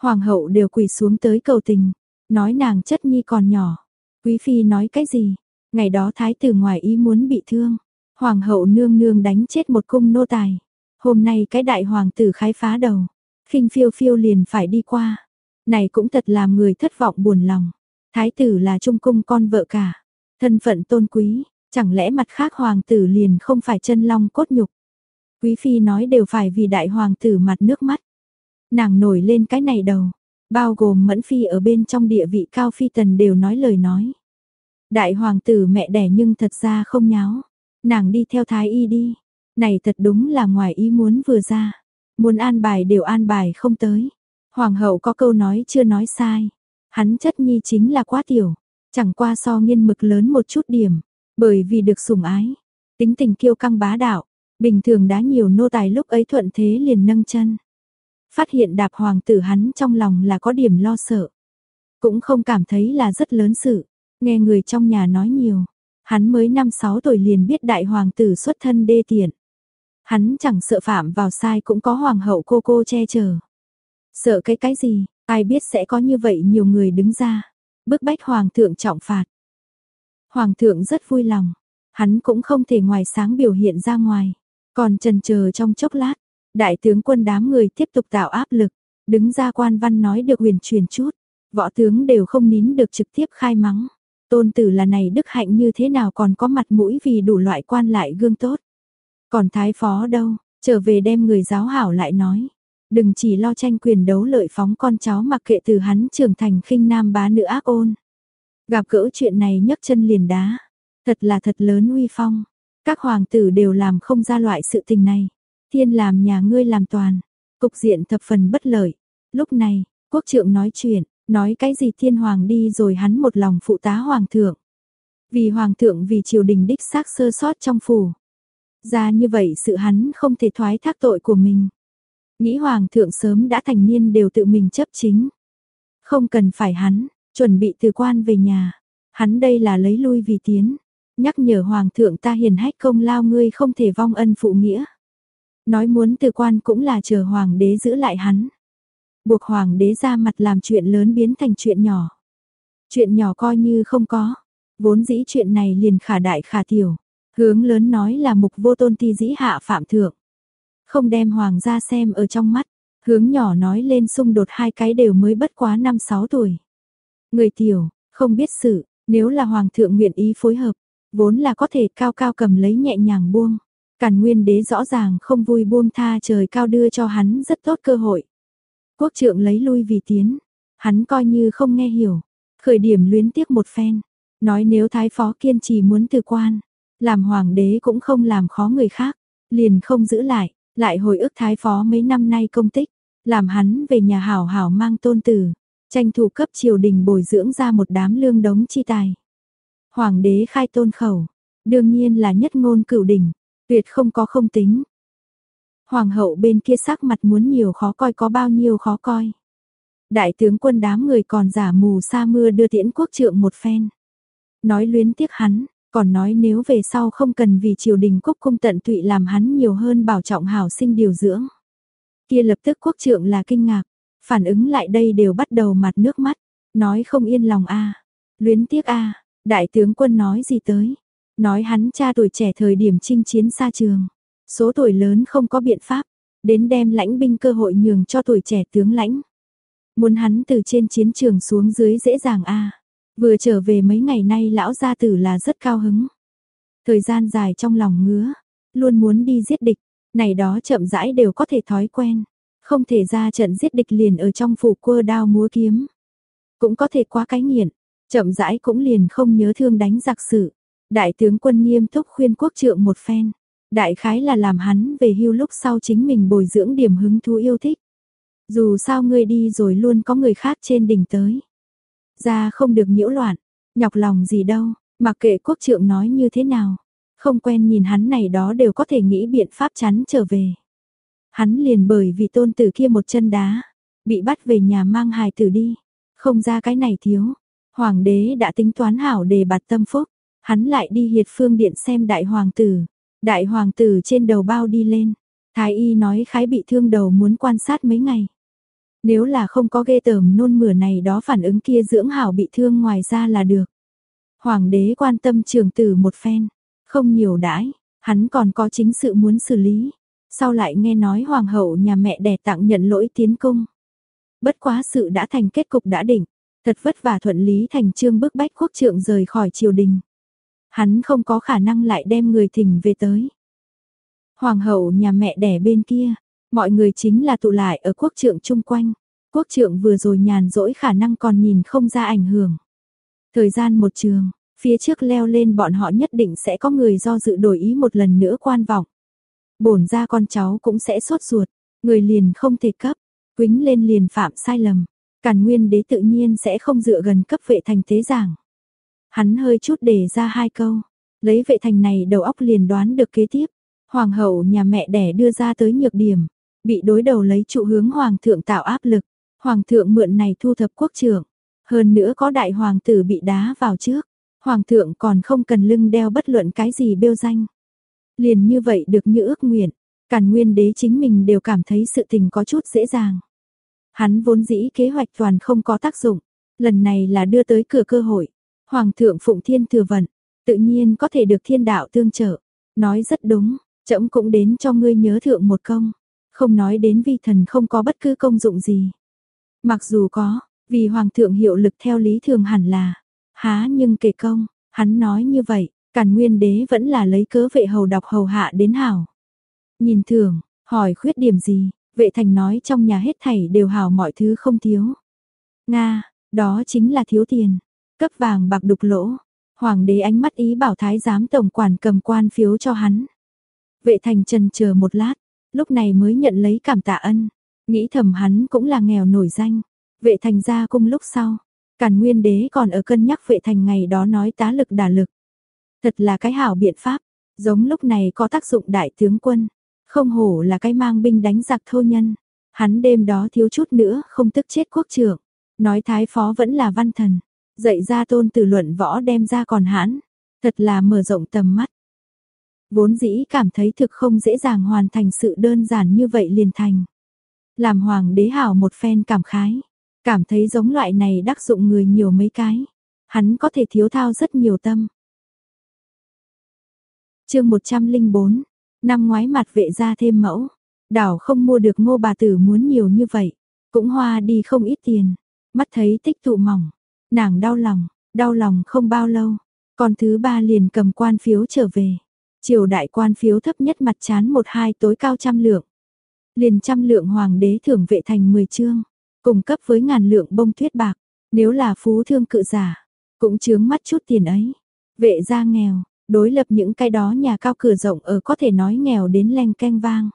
Hoàng hậu đều quỳ xuống tới cầu tình, nói nàng chất nhi còn nhỏ. Quý phi nói cái gì? Ngày đó thái tử ngoài ý muốn bị thương, hoàng hậu nương nương đánh chết một cung nô tài. Hôm nay cái đại hoàng tử khái phá đầu, khinh phiêu phiêu liền phải đi qua. Này cũng thật làm người thất vọng buồn lòng. Thái tử là trung cung con vợ cả, thân phận tôn quý, Chẳng lẽ mặt khác hoàng tử liền không phải chân long cốt nhục? Quý phi nói đều phải vì đại hoàng tử mặt nước mắt. Nàng nổi lên cái này đầu, bao gồm mẫn phi ở bên trong địa vị cao phi tần đều nói lời nói. Đại hoàng tử mẹ đẻ nhưng thật ra không nháo. Nàng đi theo thái y đi. Này thật đúng là ngoài ý muốn vừa ra. Muốn an bài đều an bài không tới. Hoàng hậu có câu nói chưa nói sai. Hắn chất nhi chính là quá tiểu. Chẳng qua so nghiên mực lớn một chút điểm. Bởi vì được sủng ái, tính tình kiêu căng bá đạo, bình thường đã nhiều nô tài lúc ấy thuận thế liền nâng chân. Phát hiện đạp hoàng tử hắn trong lòng là có điểm lo sợ. Cũng không cảm thấy là rất lớn sự, nghe người trong nhà nói nhiều. Hắn mới 5-6 tuổi liền biết đại hoàng tử xuất thân đê tiện. Hắn chẳng sợ phạm vào sai cũng có hoàng hậu cô cô che chở. Sợ cái cái gì, ai biết sẽ có như vậy nhiều người đứng ra. Bức bách hoàng thượng trọng phạt. Hoàng thượng rất vui lòng. Hắn cũng không thể ngoài sáng biểu hiện ra ngoài. Còn trần chờ trong chốc lát, đại tướng quân đám người tiếp tục tạo áp lực. Đứng ra quan văn nói được huyền truyền chút. Võ tướng đều không nín được trực tiếp khai mắng. Tôn tử là này đức hạnh như thế nào còn có mặt mũi vì đủ loại quan lại gương tốt. Còn thái phó đâu, trở về đem người giáo hảo lại nói. Đừng chỉ lo tranh quyền đấu lợi phóng con cháu mặc kệ từ hắn trưởng thành khinh nam bá nữ ác ôn. Gặp gỡ chuyện này nhấc chân liền đá. Thật là thật lớn uy phong. Các hoàng tử đều làm không ra loại sự tình này. Thiên làm nhà ngươi làm toàn. Cục diện thập phần bất lợi. Lúc này, quốc trượng nói chuyện, nói cái gì thiên hoàng đi rồi hắn một lòng phụ tá hoàng thượng. Vì hoàng thượng vì triều đình đích xác sơ sót trong phủ. Ra như vậy sự hắn không thể thoái thác tội của mình. Nghĩ hoàng thượng sớm đã thành niên đều tự mình chấp chính. Không cần phải hắn, chuẩn bị từ quan về nhà. Hắn đây là lấy lui vì tiến. Nhắc nhở hoàng thượng ta hiền hách công lao ngươi không thể vong ân phụ nghĩa. Nói muốn từ quan cũng là chờ hoàng đế giữ lại hắn. Buộc hoàng đế ra mặt làm chuyện lớn biến thành chuyện nhỏ. Chuyện nhỏ coi như không có. Vốn dĩ chuyện này liền khả đại khả tiểu. Hướng lớn nói là mục vô tôn ti dĩ hạ phạm thượng. Không đem hoàng gia xem ở trong mắt. Hướng nhỏ nói lên xung đột hai cái đều mới bất quá năm sáu tuổi. Người tiểu, không biết sự, nếu là hoàng thượng nguyện ý phối hợp, vốn là có thể cao cao cầm lấy nhẹ nhàng buông. Càn nguyên đế rõ ràng không vui buông tha trời cao đưa cho hắn rất tốt cơ hội. Quốc trượng lấy lui vì tiến, hắn coi như không nghe hiểu, khởi điểm luyến tiếc một phen, nói nếu thái phó kiên trì muốn từ quan, làm hoàng đế cũng không làm khó người khác, liền không giữ lại, lại hồi ức thái phó mấy năm nay công tích, làm hắn về nhà hảo hảo mang tôn tử, tranh thủ cấp triều đình bồi dưỡng ra một đám lương đống chi tài. Hoàng đế khai tôn khẩu, đương nhiên là nhất ngôn cửu đỉnh, tuyệt không có không tính. Hoàng hậu bên kia sắc mặt muốn nhiều khó coi có bao nhiêu khó coi. Đại tướng quân đám người còn giả mù sa mưa đưa tiễn quốc trượng một phen. Nói luyến tiếc hắn, còn nói nếu về sau không cần vì triều đình quốc cung tận tụy làm hắn nhiều hơn bảo trọng hảo sinh điều dưỡng. Kia lập tức quốc trượng là kinh ngạc, phản ứng lại đây đều bắt đầu mặt nước mắt, nói không yên lòng a luyến tiếc a đại tướng quân nói gì tới, nói hắn cha tuổi trẻ thời điểm chinh chiến xa trường, số tuổi lớn không có biện pháp, đến đem lãnh binh cơ hội nhường cho tuổi trẻ tướng lãnh. Muốn hắn từ trên chiến trường xuống dưới dễ dàng a Vừa trở về mấy ngày nay lão gia tử là rất cao hứng. Thời gian dài trong lòng ngứa, luôn muốn đi giết địch, này đó chậm rãi đều có thể thói quen. Không thể ra trận giết địch liền ở trong phủ quơ đao múa kiếm. Cũng có thể quá cái nghiện, chậm rãi cũng liền không nhớ thương đánh giặc sự. Đại tướng quân nghiêm túc khuyên quốc trượng một phen. Đại khái là làm hắn về hưu lúc sau chính mình bồi dưỡng điểm hứng thú yêu thích. Dù sao ngươi đi rồi luôn có người khác trên đỉnh tới ra không được nhiễu loạn, nhọc lòng gì đâu, mặc kệ quốc trượng nói như thế nào, không quen nhìn hắn này đó đều có thể nghĩ biện pháp chắn trở về. Hắn liền bởi vì tôn tử kia một chân đá, bị bắt về nhà mang hài tử đi, không ra cái này thiếu. Hoàng đế đã tính toán hảo để bạt tâm phúc, hắn lại đi hiệt phương điện xem đại hoàng tử, đại hoàng tử trên đầu bao đi lên, thái y nói khái bị thương đầu muốn quan sát mấy ngày. Nếu là không có ghê tởm nôn mửa này đó phản ứng kia dưỡng hảo bị thương ngoài ra là được. Hoàng đế quan tâm trường tử một phen, không nhiều đãi, hắn còn có chính sự muốn xử lý. Sau lại nghe nói hoàng hậu nhà mẹ đẻ tặng nhận lỗi tiến cung. Bất quá sự đã thành kết cục đã định, thật vất vả thuận lý thành trương bức bách quốc trượng rời khỏi triều đình. Hắn không có khả năng lại đem người thỉnh về tới. Hoàng hậu nhà mẹ đẻ bên kia, Mọi người chính là tụ lại ở quốc trượng chung quanh. Quốc trượng vừa rồi nhàn rỗi khả năng còn nhìn không ra ảnh hưởng. Thời gian một trường, phía trước leo lên bọn họ nhất định sẽ có người do dự đổi ý một lần nữa quan vọng. Bổn ra con cháu cũng sẽ sốt ruột, người liền không thể cấp, quính lên liền phạm sai lầm. Càn nguyên đế tự nhiên sẽ không dựa gần cấp vệ thành tế giảng. Hắn hơi chút để ra hai câu, lấy vệ thành này đầu óc liền đoán được kế tiếp. Hoàng hậu nhà mẹ đẻ đưa ra tới nhược điểm, bị đối đầu lấy trụ hướng hoàng thượng tạo áp lực, hoàng thượng mượn này thu thập quốc trưởng, hơn nữa có đại hoàng tử bị đá vào trước, Hoàng thượng còn không cần lưng đeo bất luận cái gì bêu danh. Liền như vậy được như ước nguyện, càn nguyên đế chính mình đều cảm thấy sự tình có chút dễ dàng. Hắn vốn dĩ kế hoạch toàn không có tác dụng, lần này là đưa tới cửa cơ hội. Hoàng thượng Phụng Thiên thừa vận, tự nhiên có thể được thiên đạo tương trợ. Nói rất đúng, trẫm cũng đến cho ngươi nhớ thượng một công, không nói đến vi thần không có bất cứ công dụng gì. Mặc dù có, vì hoàng thượng hiệu lực theo lý thường hẳn là, há nhưng kể công, hắn nói như vậy, càn nguyên đế vẫn là lấy cớ vệ hầu đọc hầu hạ đến hảo. Nhìn thường, hỏi khuyết điểm gì, vệ thành nói trong nhà hết thảy đều hảo mọi thứ không thiếu. Nga, đó chính là thiếu tiền, cấp vàng bạc đục lỗ. Hoàng đế ánh mắt ý bảo thái giám tổng quản cầm quan phiếu cho hắn. Vệ thành trần chờ một lát, lúc này mới nhận lấy cảm tạ ân. Nghĩ thầm hắn cũng là nghèo nổi danh. Vệ thành ra cung lúc sau. Càn nguyên đế còn ở cân nhắc vệ thành ngày đó nói tá lực đả lực. Thật là cái hảo biện pháp. Giống lúc này có tác dụng đại tướng quân. Không hổ là cái mang binh đánh giặc thô nhân. Hắn đêm đó thiếu chút nữa không tức chết quốc trưởng. Nói thái phó vẫn là văn thần. Dạy ra tôn tử luận võ đem ra còn hãn. Thật là mở rộng tầm mắt. Vốn dĩ cảm thấy thực không dễ dàng hoàn thành sự đơn giản như vậy liền thành. Làm hoàng đế hảo một phen cảm khái. Cảm thấy giống loại này đắc dụng người nhiều mấy cái. Hắn có thể thiếu thao rất nhiều tâm. chương 104, năm ngoái mặt vệ ra thêm mẫu. Đảo không mua được ngô bà tử muốn nhiều như vậy. Cũng hoa đi không ít tiền. Mắt thấy tích tụ mỏng. Nàng đau lòng, đau lòng không bao lâu. Còn thứ ba liền cầm quan phiếu trở về. Triều đại quan phiếu thấp nhất mặt chán một hai tối cao trăm lượng. Liền trăm lượng hoàng đế thưởng vệ thành 10 chương, cùng cấp với ngàn lượng bông tuyết bạc, nếu là phú thương cự giả, cũng chướng mắt chút tiền ấy. Vệ gia nghèo, đối lập những cái đó nhà cao cửa rộng ở có thể nói nghèo đến leng keng vang.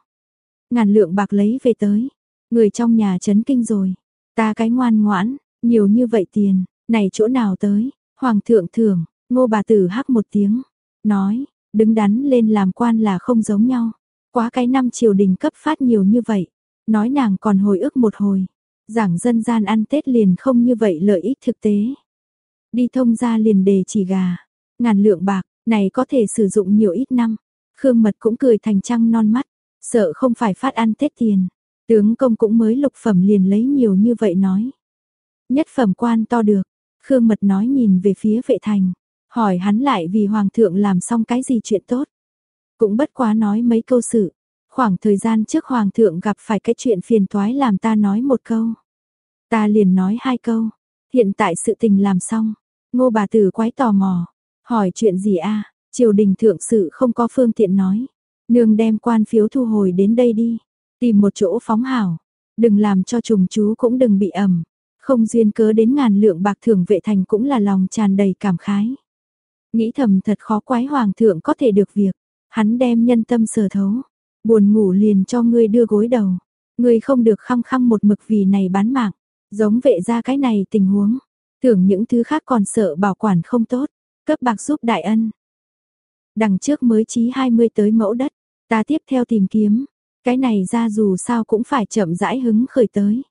Ngàn lượng bạc lấy về tới, người trong nhà chấn kinh rồi, ta cái ngoan ngoãn, nhiều như vậy tiền, này chỗ nào tới, hoàng thượng thưởng, ngô bà tử hắc một tiếng, nói, đứng đắn lên làm quan là không giống nhau. Quá cái năm triều đình cấp phát nhiều như vậy, nói nàng còn hồi ức một hồi, giảng dân gian ăn Tết liền không như vậy lợi ích thực tế. Đi thông ra liền đề chỉ gà, ngàn lượng bạc, này có thể sử dụng nhiều ít năm. Khương Mật cũng cười thành trăng non mắt, sợ không phải phát ăn Tết tiền. Tướng công cũng mới lục phẩm liền lấy nhiều như vậy nói. Nhất phẩm quan to được, Khương Mật nói nhìn về phía vệ thành, hỏi hắn lại vì hoàng thượng làm xong cái gì chuyện tốt. Cũng bất quá nói mấy câu sự, khoảng thời gian trước hoàng thượng gặp phải cái chuyện phiền toái làm ta nói một câu. Ta liền nói hai câu, hiện tại sự tình làm xong, ngô bà tử quái tò mò, hỏi chuyện gì a triều đình thượng sự không có phương tiện nói. Nương đem quan phiếu thu hồi đến đây đi, tìm một chỗ phóng hảo, đừng làm cho trùng chú cũng đừng bị ẩm. Không duyên cớ đến ngàn lượng bạc thưởng vệ thành cũng là lòng tràn đầy cảm khái. Nghĩ thầm thật khó quái hoàng thượng có thể được việc. Hắn đem nhân tâm sở thấu. Buồn ngủ liền cho ngươi đưa gối đầu. Ngươi không được khăng khăng một mực vì này bán mạng. Giống vệ ra cái này tình huống. Tưởng những thứ khác còn sợ bảo quản không tốt. Cấp bạc giúp đại ân. Đằng trước mới chí 20 tới mẫu đất. Ta tiếp theo tìm kiếm. Cái này ra dù sao cũng phải chậm rãi hứng khởi tới.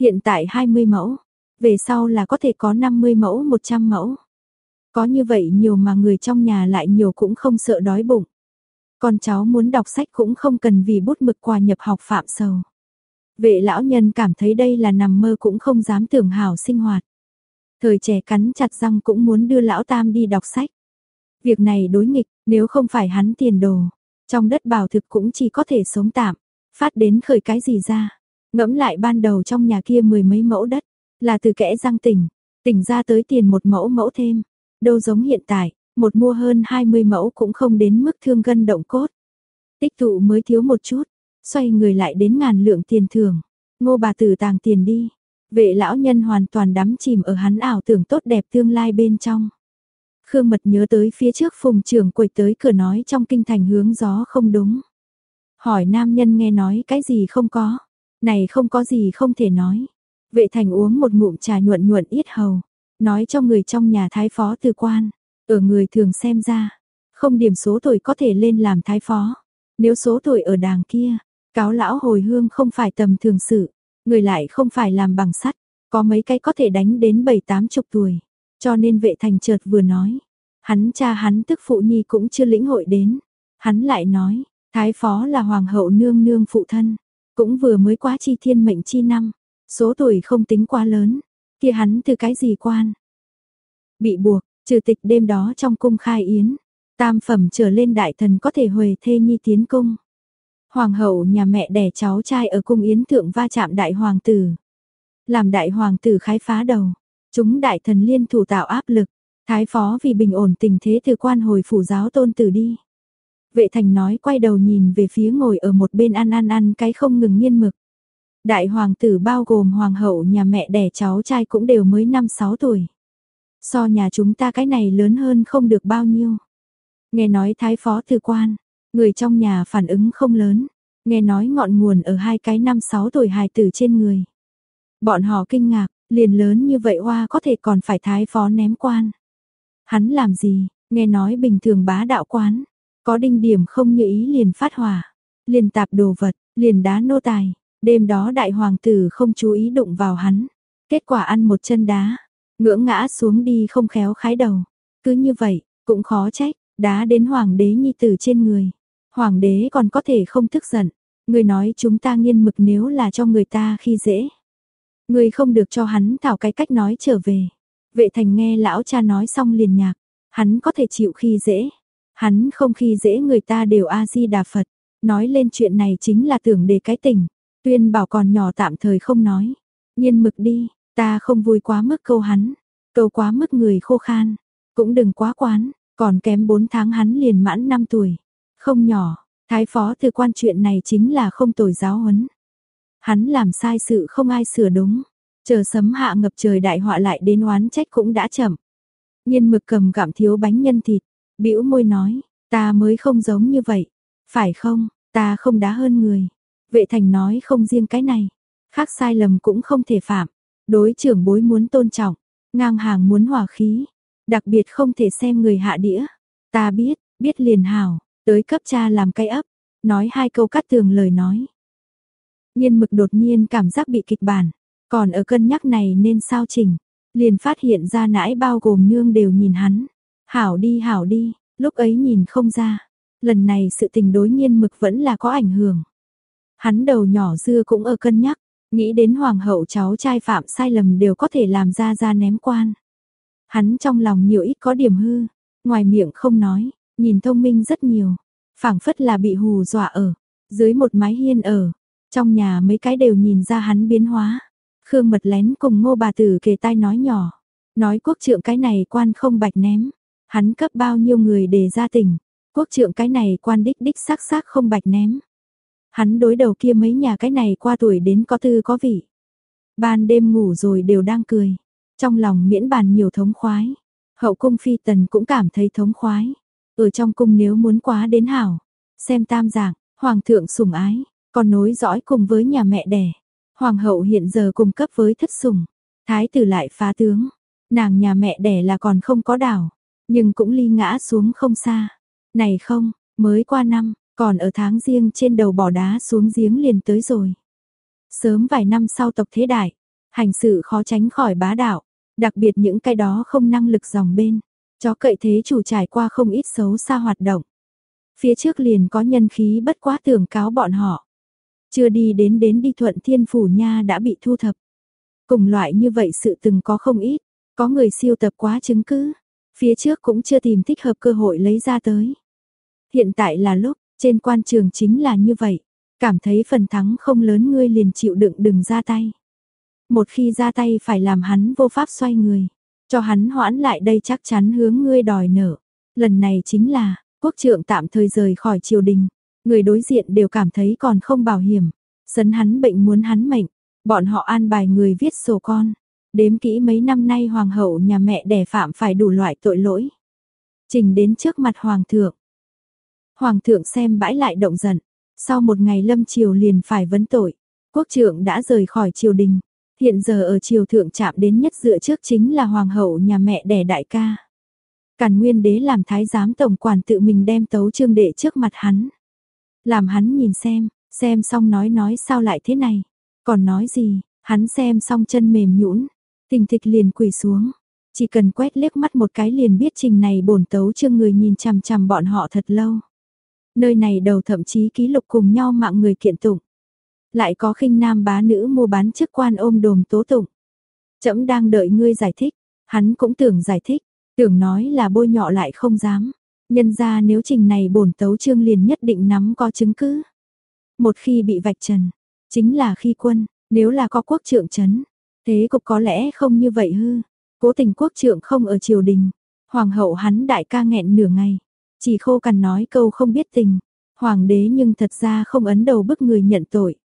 Hiện tại 20 mẫu. Về sau là có thể có 50 mẫu 100 mẫu. Có như vậy nhiều mà người trong nhà lại nhiều cũng không sợ đói bụng. Con cháu muốn đọc sách cũng không cần vì bút mực quà nhập học phạm sầu. Vệ lão nhân cảm thấy đây là nằm mơ cũng không dám tưởng hảo sinh hoạt. Thời trẻ cắn chặt răng cũng muốn đưa lão tam đi đọc sách. Việc này đối nghịch, nếu không phải hắn tiền đồ, trong đất bảo thực cũng chỉ có thể sống tạm, phát đến khởi cái gì ra. Ngẫm lại ban đầu trong nhà kia mười mấy mẫu đất, là từ kẽ răng tỉnh, tỉnh ra tới tiền một mẫu mẫu thêm, đâu giống hiện tại, một mua hơn 20 mẫu cũng không đến mức thương gân động cốt. Tích tụ mới thiếu một chút, xoay người lại đến ngàn lượng tiền thưởng, ngô bà tử tàng tiền đi. Vệ lão nhân hoàn toàn đắm chìm ở hắn ảo tưởng tốt đẹp tương lai bên trong. Khương Mật nhớ tới phía trước phùng trưởng quầy tới cửa nói trong kinh thành hướng gió không đúng. Hỏi nam nhân nghe nói cái gì không có. Này không có gì không thể nói. Vệ thành uống một ngụm trà nhuận nhuận ít hầu. Nói cho người trong nhà thái phó tư quan, ở người thường xem ra, không điểm số tuổi có thể lên làm thái phó. Nếu số tuổi ở đàng kia, cáo lão hồi hương không phải tầm thường sự, người lại không phải làm bằng sắt, có mấy cái có thể đánh đến bảy tám chục tuổi. Cho nên vệ thành chợt vừa nói, hắn cha hắn tức phụ nhi cũng chưa lĩnh hội đến. Hắn lại nói, thái phó là hoàng hậu nương nương phụ thân, cũng vừa mới quá chi thiên mệnh chi năm, số tuổi không tính quá lớn, kia hắn từ cái gì quan. Bị buộc, trừ tịch đêm đó trong cung khai yến, tam phẩm trở lên đại thần có thể huề thê nhi tiến cung. Hoàng hậu nhà mẹ đẻ cháu trai ở cung yến thượng va chạm đại hoàng tử. Làm đại hoàng tử khái phá đầu, chúng đại thần liên thủ tạo áp lực, thái phó vì bình ổn tình thế từ quan hồi phủ giáo tôn tử đi. Vệ thành nói quay đầu nhìn về phía ngồi ở một bên ăn ăn ăn cái không ngừng nghiên mực. Đại hoàng tử bao gồm hoàng hậu nhà mẹ đẻ cháu trai cũng đều mới 5-6 tuổi. So nhà chúng ta cái này lớn hơn không được bao nhiêu. Nghe nói thái phó từ quan, người trong nhà phản ứng không lớn. Nghe nói ngọn nguồn ở hai cái năm sáu tuổi hài tử trên người. Bọn họ kinh ngạc, liền lớn như vậy hoa có thể còn phải thái phó ném quan. Hắn làm gì, nghe nói bình thường bá đạo quán, có đinh điểm không như ý liền phát hỏa, liền tạp đồ vật, liền đá nô tài, đêm đó đại hoàng tử không chú ý đụng vào hắn, kết quả ăn một chân đá, ngưỡng ngã xuống đi không khéo khái đầu, cứ như vậy, cũng khó trách, đá đến hoàng đế nhi tử trên người, hoàng đế còn có thể không tức giận, người nói chúng ta nghiên mực nếu là cho người ta khi dễ. Người không được cho hắn thảo cái cách nói trở về. Vệ thành nghe lão cha nói xong liền nhạc, hắn có thể chịu khi dễ. Hắn không khi dễ người ta đều A-di-đà Phật. Nói lên chuyện này chính là tưởng đề cái tình. Tuyên bảo còn nhỏ tạm thời không nói. Nhiên mực đi, ta không vui quá mức câu hắn. Câu quá mức người khô khan. Cũng đừng quá quán, còn kém 4 tháng hắn liền mãn 5 tuổi. Không nhỏ, thái phó từ quan chuyện này chính là không tồi giáo huấn. Hắn làm sai sự không ai sửa đúng. Chờ sấm hạ ngập trời đại họa lại đến oán trách cũng đã chậm. Nhiên mực cầm gặm thiếu bánh nhân thịt, bĩu môi nói, ta mới không giống như vậy. Phải không, ta không đá hơn người. Vệ thành nói không riêng cái này. Khác sai lầm cũng không thể phạm. Đối trưởng bối muốn tôn trọng, ngang hàng muốn hòa khí. Đặc biệt không thể xem người hạ đĩa. Ta biết, biết liền hảo, tới cấp cha làm cái ấp. Nói hai câu cắt tường lời nói. Nhiên mực đột nhiên cảm giác bị kịch bản, còn ở cân nhắc này nên sao chỉnh, liền phát hiện ra nãi bao gồm nương đều nhìn hắn. Hảo đi hảo đi, lúc ấy nhìn không ra, lần này sự tình đối nhiên mực vẫn là có ảnh hưởng. Hắn đầu nhỏ dưa cũng ở cân nhắc, nghĩ đến hoàng hậu cháu trai phạm sai lầm đều có thể làm ra ra ném quan. Hắn trong lòng nhiều ít có điểm hư, ngoài miệng không nói, nhìn thông minh rất nhiều, phảng phất là bị hù dọa ở, dưới một mái hiên ở, trong nhà mấy cái đều nhìn ra hắn biến hóa. Khương mật lén cùng ngô bà tử kề tai nói nhỏ. Nói quốc trượng cái này quan không bạch ném. Hắn cấp bao nhiêu người để ra tỉnh. Quốc trượng cái này quan đích đích sắc sắc không bạch ném. Hắn đối đầu kia mấy nhà cái này qua tuổi đến có tư có vị. Ban đêm ngủ rồi đều đang cười. Trong lòng miễn bàn nhiều thống khoái. Hậu cung phi tần cũng cảm thấy thống khoái. Ở trong cung nếu muốn quá đến hảo. Xem tam giảng hoàng thượng sủng ái, còn nối dõi cùng với nhà mẹ đẻ. Hoàng hậu hiện giờ cung cấp với thất sủng, thái tử lại phá tướng, nàng nhà mẹ đẻ là còn không có đảo, nhưng cũng ly ngã xuống không xa. Này không, mới qua năm, còn ở tháng riêng trên đầu bỏ đá xuống giếng liền tới rồi. Sớm vài năm sau tộc thế đại, hành sự khó tránh khỏi bá đạo, đặc biệt những cái đó không năng lực dòng bên, chó cậy thế chủ trải qua không ít xấu xa hoạt động. Phía trước liền có nhân khí bất quá tưởng cáo bọn họ. Chưa đi đến đến đi thuận thiên phủ nha đã bị thu thập. Cùng loại như vậy sự từng có không ít, có người siêu tập quá chứng cứ, phía trước cũng chưa tìm thích hợp cơ hội lấy ra tới. Hiện tại là lúc, trên quan trường chính là như vậy, cảm thấy phần thắng không lớn ngươi liền chịu đựng đừng ra tay. Một khi ra tay phải làm hắn vô pháp xoay người, cho hắn hoãn lại đây chắc chắn hướng ngươi đòi nợ. Lần này chính là, quốc trượng tạm thời rời khỏi triều đình, Người đối diện đều cảm thấy còn không bảo hiểm, sấn hắn bệnh muốn hắn mệnh, bọn họ an bài người viết sổ con. Đếm kỹ mấy năm nay hoàng hậu nhà mẹ đẻ phạm phải đủ loại tội lỗi. Trình đến trước mặt hoàng thượng. Hoàng thượng xem bãi lại động giận, sau một ngày lâm triều liền phải vấn tội. Quốc trưởng đã rời khỏi triều đình, hiện giờ ở triều thượng chạm đến nhất dựa trước chính là hoàng hậu nhà mẹ đẻ đại ca. Càn nguyên đế làm thái giám tổng quản tự mình đem tấu trương đệ trước mặt hắn. Làm hắn nhìn xem, xem xong nói nói sao lại thế này. Còn nói gì, hắn xem xong chân mềm nhũn, tình thịch liền quỳ xuống. Chỉ cần quét liếc mắt một cái liền biết trình này bổn tấu chương người nhìn chằm chằm bọn họ thật lâu. Nơi này đầu thậm chí ký lục cùng nhau mạng người kiện tụng. Lại có khinh nam bá nữ mua bán chức quan ôm đồm tố tụng. Chấm đang đợi ngươi giải thích, hắn cũng tưởng giải thích, tưởng nói là bôi nhọ lại không dám. Nhân ra nếu trình này bổn tấu chương liền nhất định nắm có chứng cứ. Một khi bị vạch trần, chính là khi quân, nếu là có quốc trượng chấn, thế cục có lẽ không như vậy hư. Cố tình quốc trượng không ở triều đình, hoàng hậu hắn đại ca nghẹn nửa ngày, chỉ khô cằn nói câu không biết tình. Hoàng đế nhưng thật ra không ấn đầu bức người nhận tội.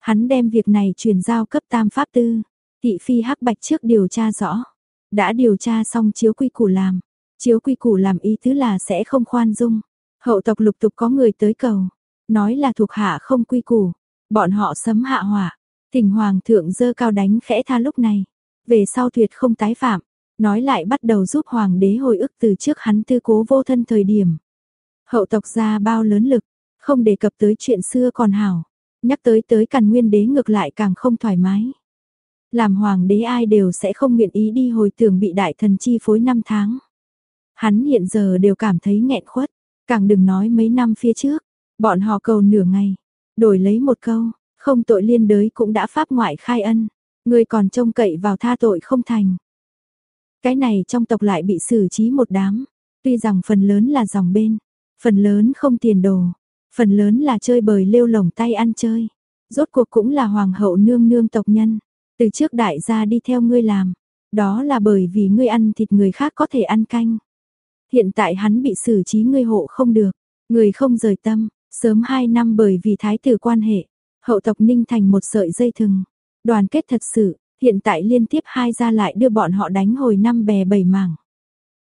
Hắn đem việc này truyền giao cấp tam pháp tư, thị phi hắc bạch trước điều tra rõ. Đã điều tra xong chiếu quy củ làm, chiếu quy củ làm ý tứ là sẽ không khoan dung. Hậu tộc lục tục có người tới cầu, nói là thuộc hạ không quy củ, bọn họ sấm hạ hỏa, thỉnh hoàng thượng dơ cao đánh khẽ tha lúc này, về sau tuyệt không tái phạm, nói lại bắt đầu giúp hoàng đế hồi ức từ trước hắn tư cố vô thân thời điểm. Hậu tộc ra bao lớn lực, không đề cập tới chuyện xưa còn hảo, nhắc tới tới càn nguyên đế ngược lại càng không thoải mái. Làm hoàng đế ai đều sẽ không nguyện ý đi hồi tưởng bị đại thần chi phối năm tháng. Hắn hiện giờ đều cảm thấy nghẹn khuất, càng đừng nói mấy năm phía trước, bọn họ cầu nửa ngày, đổi lấy một câu, không tội liên đới cũng đã pháp ngoại khai ân, người còn trông cậy vào tha tội không thành. Cái này trong tộc lại bị xử trí một đám, tuy rằng phần lớn là dòng bên, phần lớn không tiền đồ, phần lớn là chơi bời lêu lồng tay ăn chơi. Rốt cuộc cũng là hoàng hậu nương nương tộc nhân, từ trước đại gia đi theo ngươi làm, đó là bởi vì ngươi ăn thịt người khác có thể ăn canh. Hiện tại hắn bị xử trí ngươi hộ không được, người không rời tâm, sớm hai năm bởi vì thái tử quan hệ, hậu tộc ninh thành một sợi dây thừng, đoàn kết thật sự, hiện tại liên tiếp hai gia lại đưa bọn họ đánh hồi năm bè bảy mảng.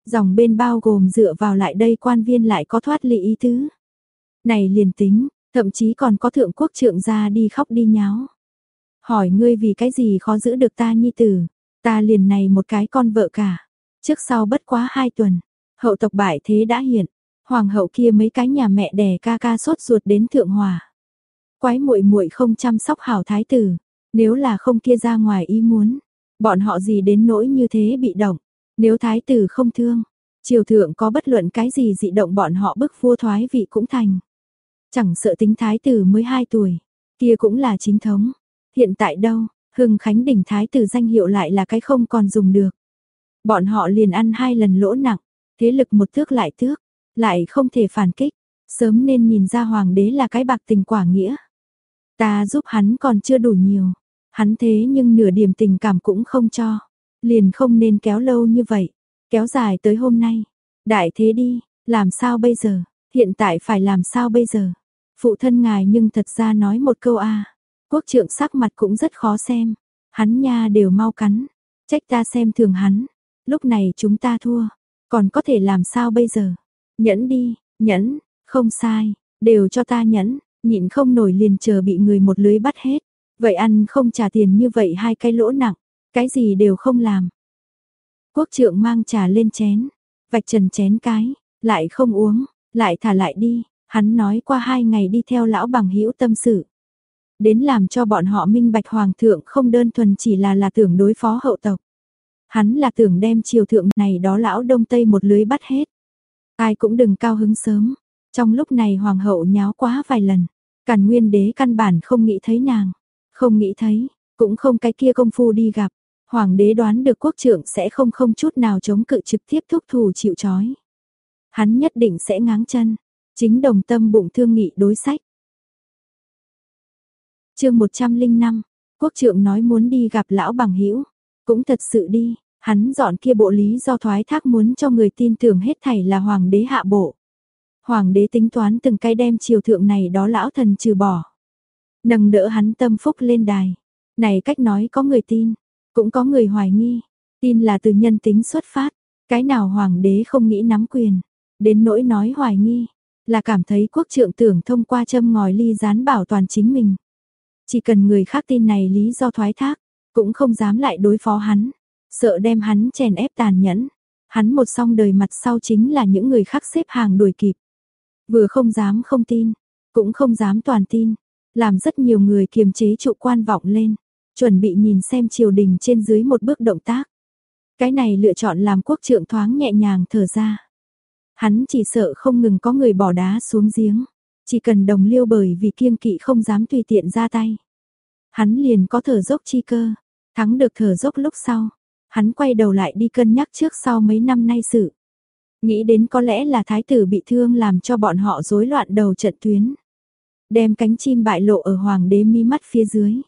Dòng bên bao gồm dựa vào lại đây quan viên lại có thoát ly ý tứ. Này liền tính, thậm chí còn có thượng quốc trượng gia đi khóc đi nháo. Hỏi ngươi vì cái gì khó giữ được ta nhi tử, ta liền này một cái con vợ cả. Trước sau bất quá hai tuần, hậu tộc bại thế đã hiện, hoàng hậu kia mấy cái nhà mẹ đẻ ca ca sốt ruột đến thượng hòa. Quái muội muội không chăm sóc hảo thái tử, nếu là không kia ra ngoài ý muốn, bọn họ gì đến nỗi như thế bị động, nếu thái tử không thương, triều thượng có bất luận cái gì dị động bọn họ bức vua thoái vị cũng thành. Chẳng sợ tính thái tử mới 2 tuổi, kia cũng là chính thống. Hiện tại đâu, Hưng Khánh đỉnh thái tử danh hiệu lại là cái không còn dùng được. Bọn họ liền ăn hai lần lỗ nặng, thế lực một thước lại thước, lại không thể phản kích, sớm nên nhìn ra hoàng đế là cái bạc tình quả nghĩa. Ta giúp hắn còn chưa đủ nhiều, hắn thế nhưng nửa điểm tình cảm cũng không cho, liền không nên kéo lâu như vậy, kéo dài tới hôm nay. Đại thế đi, làm sao bây giờ, hiện tại phải làm sao bây giờ? Phụ thân ngài nhưng thật ra nói một câu a. Quốc trượng sắc mặt cũng rất khó xem, hắn nha đều mau cắn, trách ta xem thường hắn, lúc này chúng ta thua, còn có thể làm sao bây giờ? Nhẫn đi, nhẫn, không sai, đều cho ta nhẫn, nhịn không nổi liền chờ bị người một lưới bắt hết. Vậy ăn không trả tiền như vậy hai cái lỗ nặng, cái gì đều không làm. Quốc trượng mang trà lên chén, vạch trần chén cái, lại không uống, lại thả lại đi, hắn nói qua hai ngày đi theo lão bằng hữu tâm sự. Đến làm cho bọn họ minh bạch hoàng thượng không đơn thuần chỉ là là tưởng đối phó hậu tộc. Hắn là tưởng đem triều thượng này đó lão đông tây một lưới bắt hết. Ai cũng đừng cao hứng sớm. Trong lúc này hoàng hậu nháo quá vài lần. Càn nguyên đế căn bản không nghĩ thấy nàng. Không nghĩ thấy, cũng không cái kia công phu đi gặp. Hoàng đế đoán được quốc trưởng sẽ không không chút nào chống cự trực tiếp thúc thủ chịu chói. Hắn nhất định sẽ ngáng chân. Chính đồng tâm bụng thương nghị đối sách. chương 105, quốc trưởng nói muốn đi gặp lão bằng hữu Cũng thật sự đi, Hắn dọn kia bộ lý do thoái thác muốn cho người tin tưởng hết thảy là hoàng đế hạ bộ. Hoàng đế tính toán từng cái đem triều thượng này đó lão thần trừ bỏ. Nâng đỡ hắn tâm phúc lên đài. Này cách nói có người tin, cũng có người hoài nghi. Tin là từ nhân tính xuất phát. Cái nào hoàng đế không nghĩ nắm quyền. Đến nỗi nói hoài nghi, là cảm thấy quốc trượng tưởng thông qua châm ngòi ly gián bảo toàn chính mình. Chỉ cần người khác tin này lý do thoái thác, cũng không dám lại đối phó hắn sợ đem hắn chèn ép tàn nhẫn. Hắn một song đời mặt sau chính là những người khác xếp hàng đuổi kịp. Vừa không dám không tin, cũng không dám toàn tin, làm rất nhiều người kiềm chế trụ quan vọng lên, chuẩn bị nhìn xem triều đình trên dưới một bước động tác. Cái này lựa chọn làm quốc trượng thoáng nhẹ nhàng thở ra. Hắn chỉ sợ không ngừng có người bỏ đá xuống giếng. Chỉ cần đồng liêu bởi vì kiêng kỵ không dám tùy tiện ra tay. Hắn liền có thở dốc chi cơ. Thắng được thở dốc lúc sau. Hắn quay đầu lại đi cân nhắc trước sau mấy năm nay sự. Nghĩ đến có lẽ là thái tử bị thương làm cho bọn họ rối loạn đầu trận tuyến. Đem cánh chim bại lộ ở hoàng đế mi mắt phía dưới.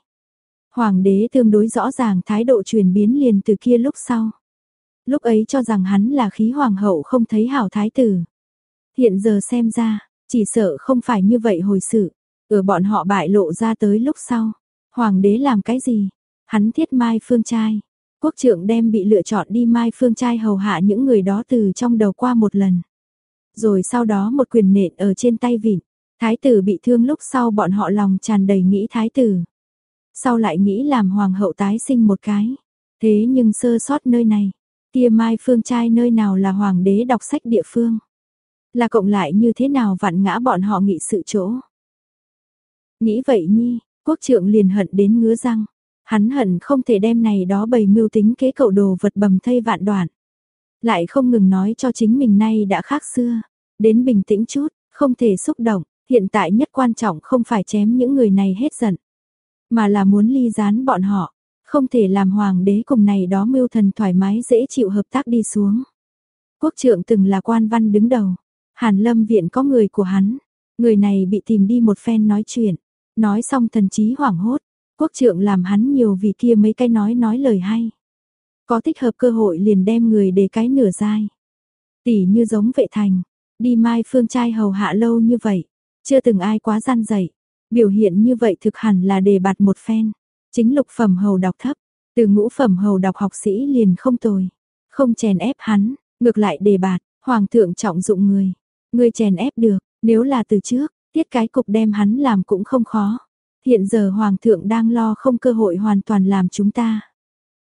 Hoàng đế tương đối rõ ràng thái độ chuyển biến liền từ kia lúc sau. Lúc ấy cho rằng hắn là khí hoàng hậu không thấy hảo thái tử. Hiện giờ xem ra, chỉ sợ không phải như vậy hồi sự. Ở bọn họ bại lộ ra tới lúc sau. Hoàng đế làm cái gì? Hắn thiết mai phương trai. Quốc trưởng đem bị lựa chọn đi mai phương trai hầu hạ những người đó từ trong đầu qua một lần. Rồi sau đó một quyền nện ở trên tay vịn. Thái tử bị thương lúc sau bọn họ lòng tràn đầy nghĩ thái tử. Sau lại nghĩ làm hoàng hậu tái sinh một cái. Thế nhưng sơ sót nơi này. Kia mai phương trai nơi nào là hoàng đế đọc sách địa phương. Là cộng lại như thế nào vặn ngã bọn họ nghị sự chỗ. Nghĩ vậy nhi, quốc trượng liền hận đến ngứa răng. Hắn hận không thể đem này đó bày mưu tính kế cậu đồ vật bầm thây vạn đoạn. Lại không ngừng nói cho chính mình nay đã khác xưa. Đến bình tĩnh chút, không thể xúc động. Hiện tại nhất quan trọng không phải chém những người này hết giận. Mà là muốn ly gián bọn họ. Không thể làm hoàng đế cùng này đó mưu thần thoải mái dễ chịu hợp tác đi xuống. Quốc trượng từng là quan văn đứng đầu. Hàn lâm viện có người của hắn. Người này bị tìm đi một phen nói chuyện. Nói xong thần trí hoảng hốt. Quốc trượng làm hắn nhiều vì kia mấy cái nói nói lời hay. Có thích hợp cơ hội liền đem người để cái nửa dai. Tỷ như giống vệ thành. Đi mai phương trai hầu hạ lâu như vậy. Chưa từng ai quá gian dậy. Biểu hiện như vậy thực hẳn là đề bạt một phen. Chính lục phẩm hầu đọc thấp. Từ ngũ phẩm hầu đọc học sĩ liền không tồi. Không chèn ép hắn. Ngược lại đề bạt. Hoàng thượng trọng dụng người. Người chèn ép được. Nếu là từ trước. Tiết cái cục đem hắn làm cũng không khó. Hiện giờ Hoàng thượng đang lo không cơ hội hoàn toàn làm chúng ta.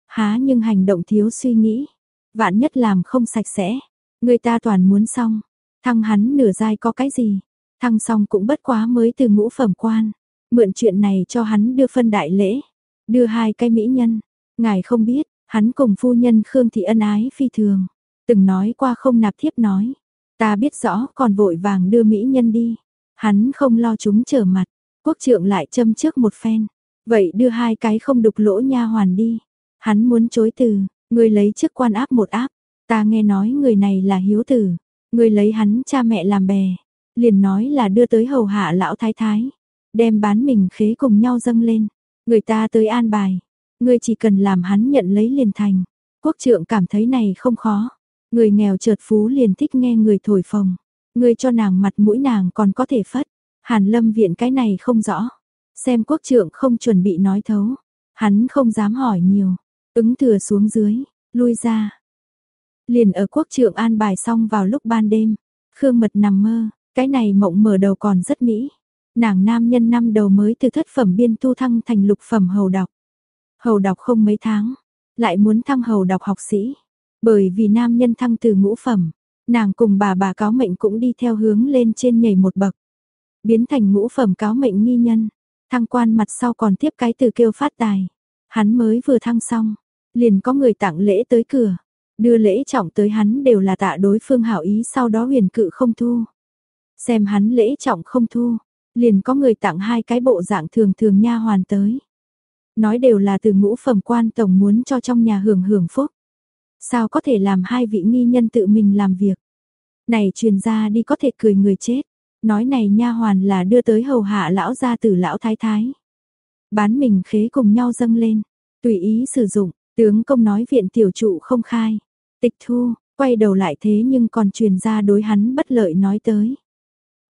Há nhưng hành động thiếu suy nghĩ. Vạn nhất làm không sạch sẽ. Người ta toàn muốn xong. Thăng hắn nửa dai có cái gì. Thăng xong cũng bất quá mới từ ngũ phẩm quan. Mượn chuyện này cho hắn đưa phân đại lễ. Đưa hai cái mỹ nhân. Ngài không biết, hắn cùng phu nhân Khương Thị ân ái phi thường. Từng nói qua không nạp thiếp nói. Ta biết rõ còn vội vàng đưa mỹ nhân đi. Hắn không lo chúng trở mặt. Quốc trượng lại châm trước một phen. Vậy đưa hai cái không đục lỗ nha hoàn đi. Hắn muốn chối từ, người lấy chức quan áp một áp. Ta nghe nói người này là hiếu tử. Người lấy hắn cha mẹ làm bè. Liền nói là đưa tới hầu hạ lão thái thái. Đem bán mình khế cùng nhau dâng lên. Người ta tới an bài. Người chỉ cần làm hắn nhận lấy liền thành. Quốc trượng cảm thấy này không khó. Người nghèo chợt phú liền thích nghe người thổi phồng. Người cho nàng mặt mũi nàng còn có thể phất. Hàn lâm viện cái này không rõ. Xem quốc trượng không chuẩn bị nói thấu. Hắn không dám hỏi nhiều. Ứng thừa xuống dưới, lui ra. Liền ở quốc trượng an bài xong vào lúc ban đêm. Khương mật nằm mơ, cái này mộng mở đầu còn rất mỹ. Nàng nam nhân năm đầu mới từ thất phẩm biên tu thăng thành lục phẩm hầu đọc. Hầu đọc không mấy tháng, lại muốn thăng hầu đọc học sĩ. Bởi vì nam nhân thăng từ ngũ phẩm, nàng cùng bà bà cáo mệnh cũng đi theo hướng lên trên nhảy một bậc. Biến thành ngũ phẩm cáo mệnh nghi nhân, thăng quan mặt sau còn tiếp cái từ kêu phát tài. Hắn mới vừa thăng xong, liền có người tặng lễ tới cửa. Đưa lễ trọng tới hắn đều là tạ đối phương hảo ý sau đó huyền cự không thu. Xem hắn lễ trọng không thu, liền có người tặng hai cái bộ dạng thường thường nha hoàn tới. Nói đều là từ ngũ phẩm quan tổng muốn cho trong nhà hưởng hưởng phúc. Sao có thể làm hai vị nghi nhân tự mình làm việc? Này truyền ra đi có thể cười người chết. Nói này nha hoàn là đưa tới hầu hạ lão gia tử lão thái thái. Bán mình khế cùng nhau dâng lên, tùy ý sử dụng, tướng công nói viện tiểu trụ không khai. Tịch thu, quay đầu lại thế nhưng còn truyền ra đối hắn bất lợi nói tới.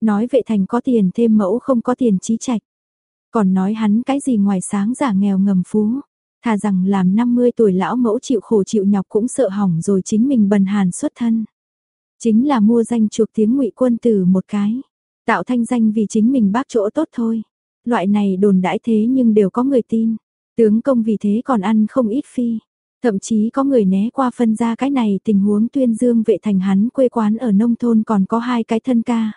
Nói vệ thành có tiền thêm mẫu không có tiền trí trạch. Còn nói hắn cái gì ngoài sáng giả nghèo ngầm phú. Thà rằng làm 50 tuổi lão mẫu chịu khổ chịu nhọc cũng sợ hỏng rồi chính mình bần hàn xuất thân. Chính là mua danh chuộc tiếng ngụy quân tử một cái. Tạo thanh danh vì chính mình bác chỗ tốt thôi. Loại này đồn đãi thế nhưng đều có người tin. Tướng công vì thế còn ăn không ít phi. Thậm chí có người né qua phân ra cái này tình huống tuyên dương vệ thành hắn quê quán ở nông thôn còn có hai cái thân ca.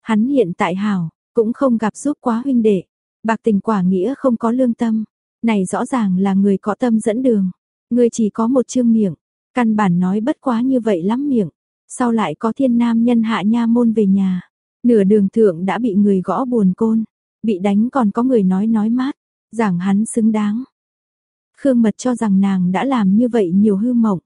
Hắn hiện tại hảo, cũng không gặp giúp quá huynh đệ. Bạc tình quả nghĩa không có lương tâm. Này rõ ràng là người có tâm dẫn đường. Người chỉ có một chương miệng. Căn bản nói bất quá như vậy lắm miệng. Sau lại có thiên nam nhân hạ nha môn về nhà. Nửa đường thượng đã bị người gõ buồn côn. Bị đánh còn có người nói nói mát. Giảng hắn xứng đáng. Khương Mật cho rằng nàng đã làm như vậy nhiều hư mộng.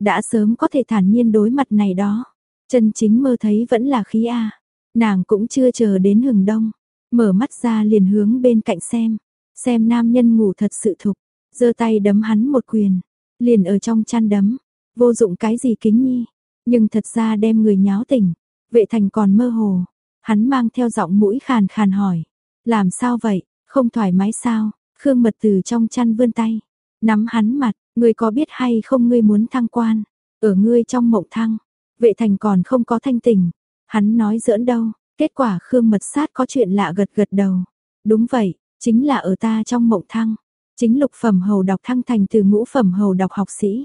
Đã sớm có thể thản nhiên đối mặt này đó. Chân chính mơ thấy vẫn là khí A. Nàng cũng chưa chờ đến hừng đông. Mở mắt ra liền hướng bên cạnh xem. Xem nam nhân ngủ thật sự thục. giơ tay đấm hắn một quyền. Liền ở trong chăn đấm. Vô dụng cái gì kính nhi. Nhưng thật ra đem người nháo tỉnh. Vệ thành còn mơ hồ. Hắn mang theo giọng mũi khàn khàn hỏi. Làm sao vậy? Không thoải mái sao? Khương mật từ trong chăn vươn tay. Nắm hắn mặt. Ngươi có biết hay không ngươi muốn thăng quan? Ở ngươi trong mộng thăng. Vệ thành còn không có thanh tỉnh. Hắn nói giỡn đâu. Kết quả Khương mật sát có chuyện lạ gật gật đầu. Đúng vậy, chính là ở ta trong mộng thăng. Chính lục phẩm hầu đọc thăng thành từ ngũ phẩm hầu đọc học sĩ.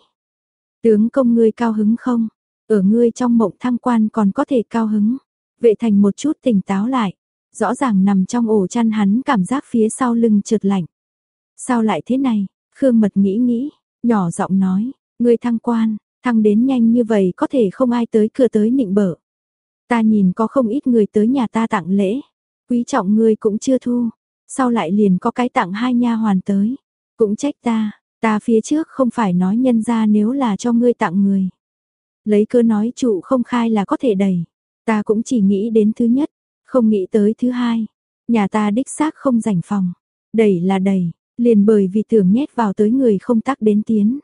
Tướng công ngươi cao hứng không? Ở ngươi trong mộng thăng quan còn có thể cao hứng. Vệ thành một chút tỉnh táo lại. Rõ ràng nằm trong ổ chăn hắn cảm giác phía sau lưng trượt lạnh. Sao lại thế này? Khương mật nghĩ nghĩ, nhỏ giọng nói, ngươi thăng quan, thăng đến nhanh như vậy có thể không ai tới cửa tới nịnh bợ. Ta nhìn có không ít người tới nhà ta tặng lễ, quý trọng ngươi cũng chưa thu, sau lại liền có cái tặng hai nha hoàn tới, cũng trách ta, ta phía trước không phải nói nhân ra nếu là cho ngươi tặng người. Lấy cơ nói trụ không khai là có thể đẩy, ta cũng chỉ nghĩ đến thứ nhất, không nghĩ tới thứ hai, nhà ta đích xác không rảnh phòng, đẩy là đẩy, liền bởi vì tưởng nhét vào tới người không tác đến tiến.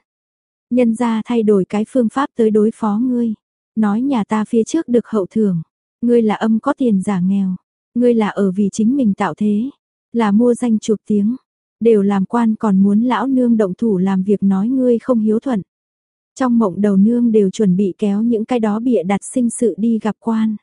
Nhân ra thay đổi cái phương pháp tới đối phó ngươi. Nói nhà ta phía trước được hậu thưởng. Ngươi là âm có tiền giả nghèo. Ngươi là ở vì chính mình tạo thế. Là mua danh chuộc tiếng. Đều làm quan còn muốn lão nương động thủ làm việc nói ngươi không hiếu thuận. Trong mộng đầu nương đều chuẩn bị kéo những cái đó bịa đặt sinh sự đi gặp quan.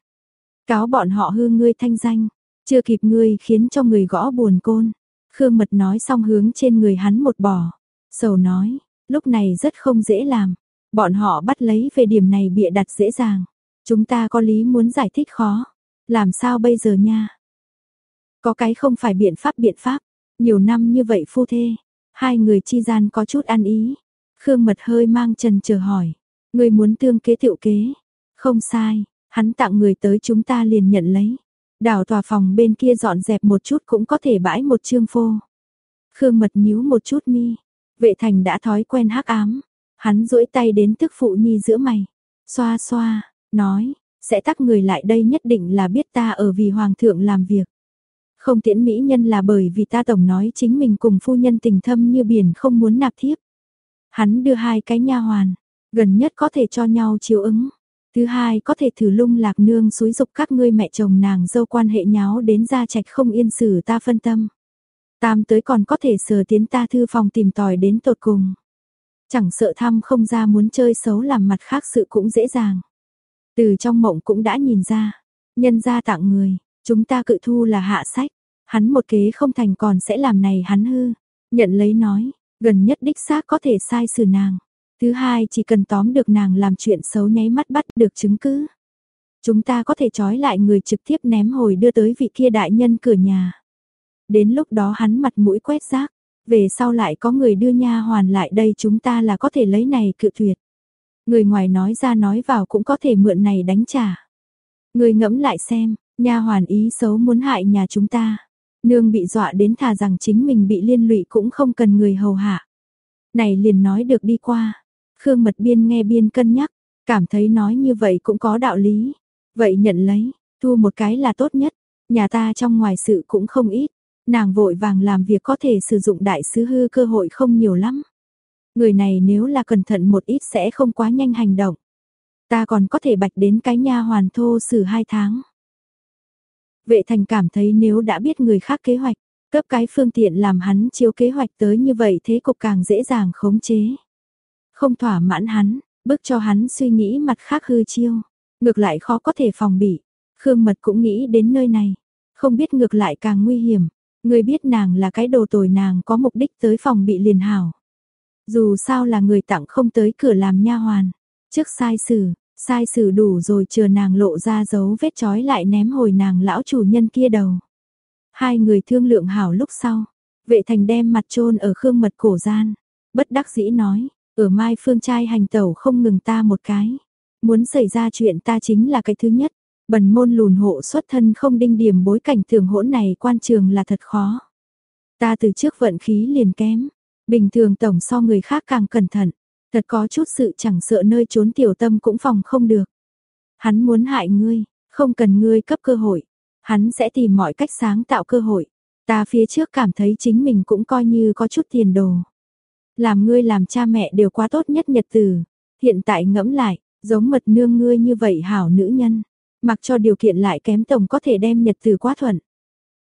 Cáo bọn họ hư ngươi thanh danh. Chưa kịp ngươi khiến cho người gõ buồn côn. Khương Mật nói xong hướng trên người hắn một bò. Sầu nói, lúc này rất không dễ làm. Bọn họ bắt lấy về điểm này bịa đặt dễ dàng. Chúng ta có lý muốn giải thích khó. Làm sao bây giờ nha? Có cái không phải biện pháp biện pháp. Nhiều năm như vậy phu thê. Hai người chi gian có chút ăn ý. Khương Mật hơi mang trần chờ hỏi. Người muốn tương kế tiệu kế. Không sai, hắn tặng người tới chúng ta liền nhận lấy. Đảo tòa phòng bên kia dọn dẹp một chút cũng có thể bãi một chương phô. Khương mật nhíu một chút mi. Vệ thành đã thói quen hắc ám. Hắn duỗi tay đến tức phụ nhi giữa mày. Xoa xoa, nói, sẽ tắc người lại đây nhất định là biết ta ở vì hoàng thượng làm việc. Không tiễn mỹ nhân là bởi vì ta tổng nói chính mình cùng phu nhân tình thâm như biển không muốn nạp thiếp. Hắn đưa hai cái nha hoàn, gần nhất có thể cho nhau chiếu ứng. Thứ hai có thể thử lung lạc nương xúi dục các ngươi mẹ chồng nàng dâu quan hệ nháo đến gia trạch không yên xử ta phân tâm. Tam tới còn có thể sờ tiến ta thư phòng tìm tòi đến tột cùng. Chẳng sợ thăm không ra muốn chơi xấu làm mặt khác sự cũng dễ dàng. Từ trong mộng cũng đã nhìn ra, nhân gia tặng người, chúng ta cự thu là hạ sách, hắn một kế không thành còn sẽ làm này hắn hư. Nhận lấy nói, gần nhất đích xác có thể sai xử nàng. Thứ hai chỉ cần tóm được nàng làm chuyện xấu nháy mắt bắt được chứng cứ. Chúng ta có thể trói lại người trực tiếp ném hồi đưa tới vị kia đại nhân cửa nhà. Đến lúc đó hắn mặt mũi quét rác, về sau lại có người đưa nha hoàn lại đây chúng ta là có thể lấy này cự tuyệt. Người ngoài nói ra nói vào cũng có thể mượn này đánh trả. Người ngẫm lại xem, nha hoàn ý xấu muốn hại nhà chúng ta. Nương bị dọa đến thà rằng chính mình bị liên lụy cũng không cần người hầu hạ. Này liền nói được đi qua. Khương Mật Biên nghe biên cân nhắc, cảm thấy nói như vậy cũng có đạo lý. Vậy nhận lấy, thu một cái là tốt nhất, nhà ta trong ngoài sự cũng không ít, nàng vội vàng làm việc có thể sử dụng đại sứ hư cơ hội không nhiều lắm. Người này nếu là cẩn thận một ít sẽ không quá nhanh hành động. Ta còn có thể bạch đến cái nha hoàn thô xử hai tháng. Vệ thành cảm thấy nếu đã biết người khác kế hoạch, cấp cái phương tiện làm hắn chiếu kế hoạch tới như vậy thế cục càng dễ dàng khống chế. Không thỏa mãn hắn, bức cho hắn suy nghĩ mặt khác hư chiêu. Ngược lại khó có thể phòng bị. Khương Mật cũng nghĩ đến nơi này. Không biết ngược lại càng nguy hiểm. Người biết nàng là cái đồ tồi nàng có mục đích tới phòng bị liền hảo. Dù sao là người tặng không tới cửa làm nha hoàn. Trước sai xử, sai xử đủ rồi chờ nàng lộ ra dấu vết chói lại ném hồi nàng lão chủ nhân kia đầu. Hai người thương lượng hảo lúc sau. Vệ thành đem mặt trôn ở khương mật cổ gian. Bất đắc dĩ nói, Ở Mai Phương trai hành tẩu không ngừng ta một cái. Muốn xảy ra chuyện ta chính là cái thứ nhất. Bần môn lùn hộ xuất thân không đinh điểm bối cảnh thường hỗn này quan trường là thật khó. Ta từ trước vận khí liền kém. Bình thường tổng so người khác càng cẩn thận. Thật có chút sự chẳng sợ nơi trốn tiểu tâm cũng phòng không được. Hắn muốn hại ngươi, không cần ngươi cấp cơ hội. Hắn sẽ tìm mọi cách sáng tạo cơ hội. Ta phía trước cảm thấy chính mình cũng coi như có chút tiền đồ. Làm ngươi làm cha mẹ đều quá tốt nhất nhật từ. Hiện tại ngẫm lại, giống mật nương ngươi như vậy hảo nữ nhân. Mặc cho điều kiện lại kém tổng có thể đem nhật từ quá thuận.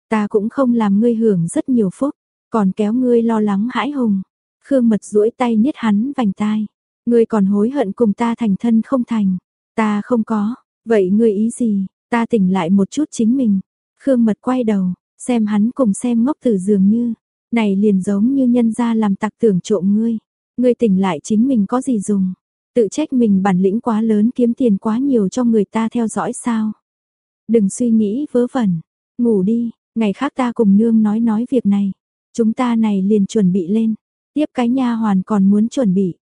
Ta cũng không làm ngươi hưởng rất nhiều phúc, còn kéo ngươi lo lắng hãi hùng. Khương mật duỗi tay niết hắn vành tai. Ngươi còn hối hận cùng ta thành thân không thành. Ta không có, vậy ngươi ý gì, ta tỉnh lại một chút chính mình. Khương mật quay đầu, xem hắn cùng xem ngốc tử dường như. Này liền giống như nhân gia làm tặc tưởng trộm ngươi. Ngươi tỉnh lại chính mình có gì dùng. Tự trách mình bản lĩnh quá lớn kiếm tiền quá nhiều cho người ta theo dõi sao. Đừng suy nghĩ vớ vẩn. Ngủ đi, ngày khác ta cùng nương nói nói việc này. Chúng ta này liền chuẩn bị lên. Tiếp cái nha hoàn còn muốn chuẩn bị.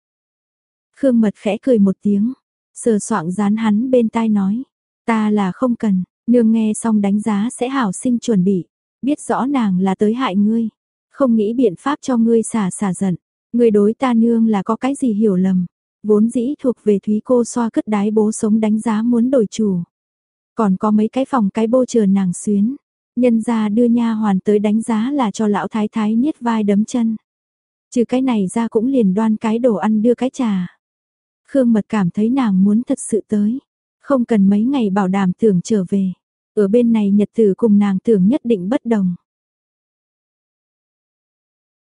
Khương mật khẽ cười một tiếng. Sờ soạng dán hắn bên tai nói. Ta là không cần, nương nghe xong đánh giá sẽ hảo sinh chuẩn bị. Biết rõ nàng là tới hại ngươi. Không nghĩ biện pháp cho ngươi xả xả giận. Ngươi đối ta nương là có cái gì hiểu lầm. Vốn dĩ thuộc về Thúy cô xoa cất đái bố sống đánh giá muốn đổi chủ. Còn có mấy cái phòng cái bô chờ nàng xuyến. Nhân ra đưa nha hoàn tới đánh giá là cho lão thái thái niết vai đấm chân. Trừ cái này ra cũng liền đoan cái đồ ăn đưa cái trà. Khương Mật cảm thấy nàng muốn thật sự tới. Không cần mấy ngày bảo đảm tưởng trở về. Ở bên này nhật tử cùng nàng tưởng nhất định bất đồng.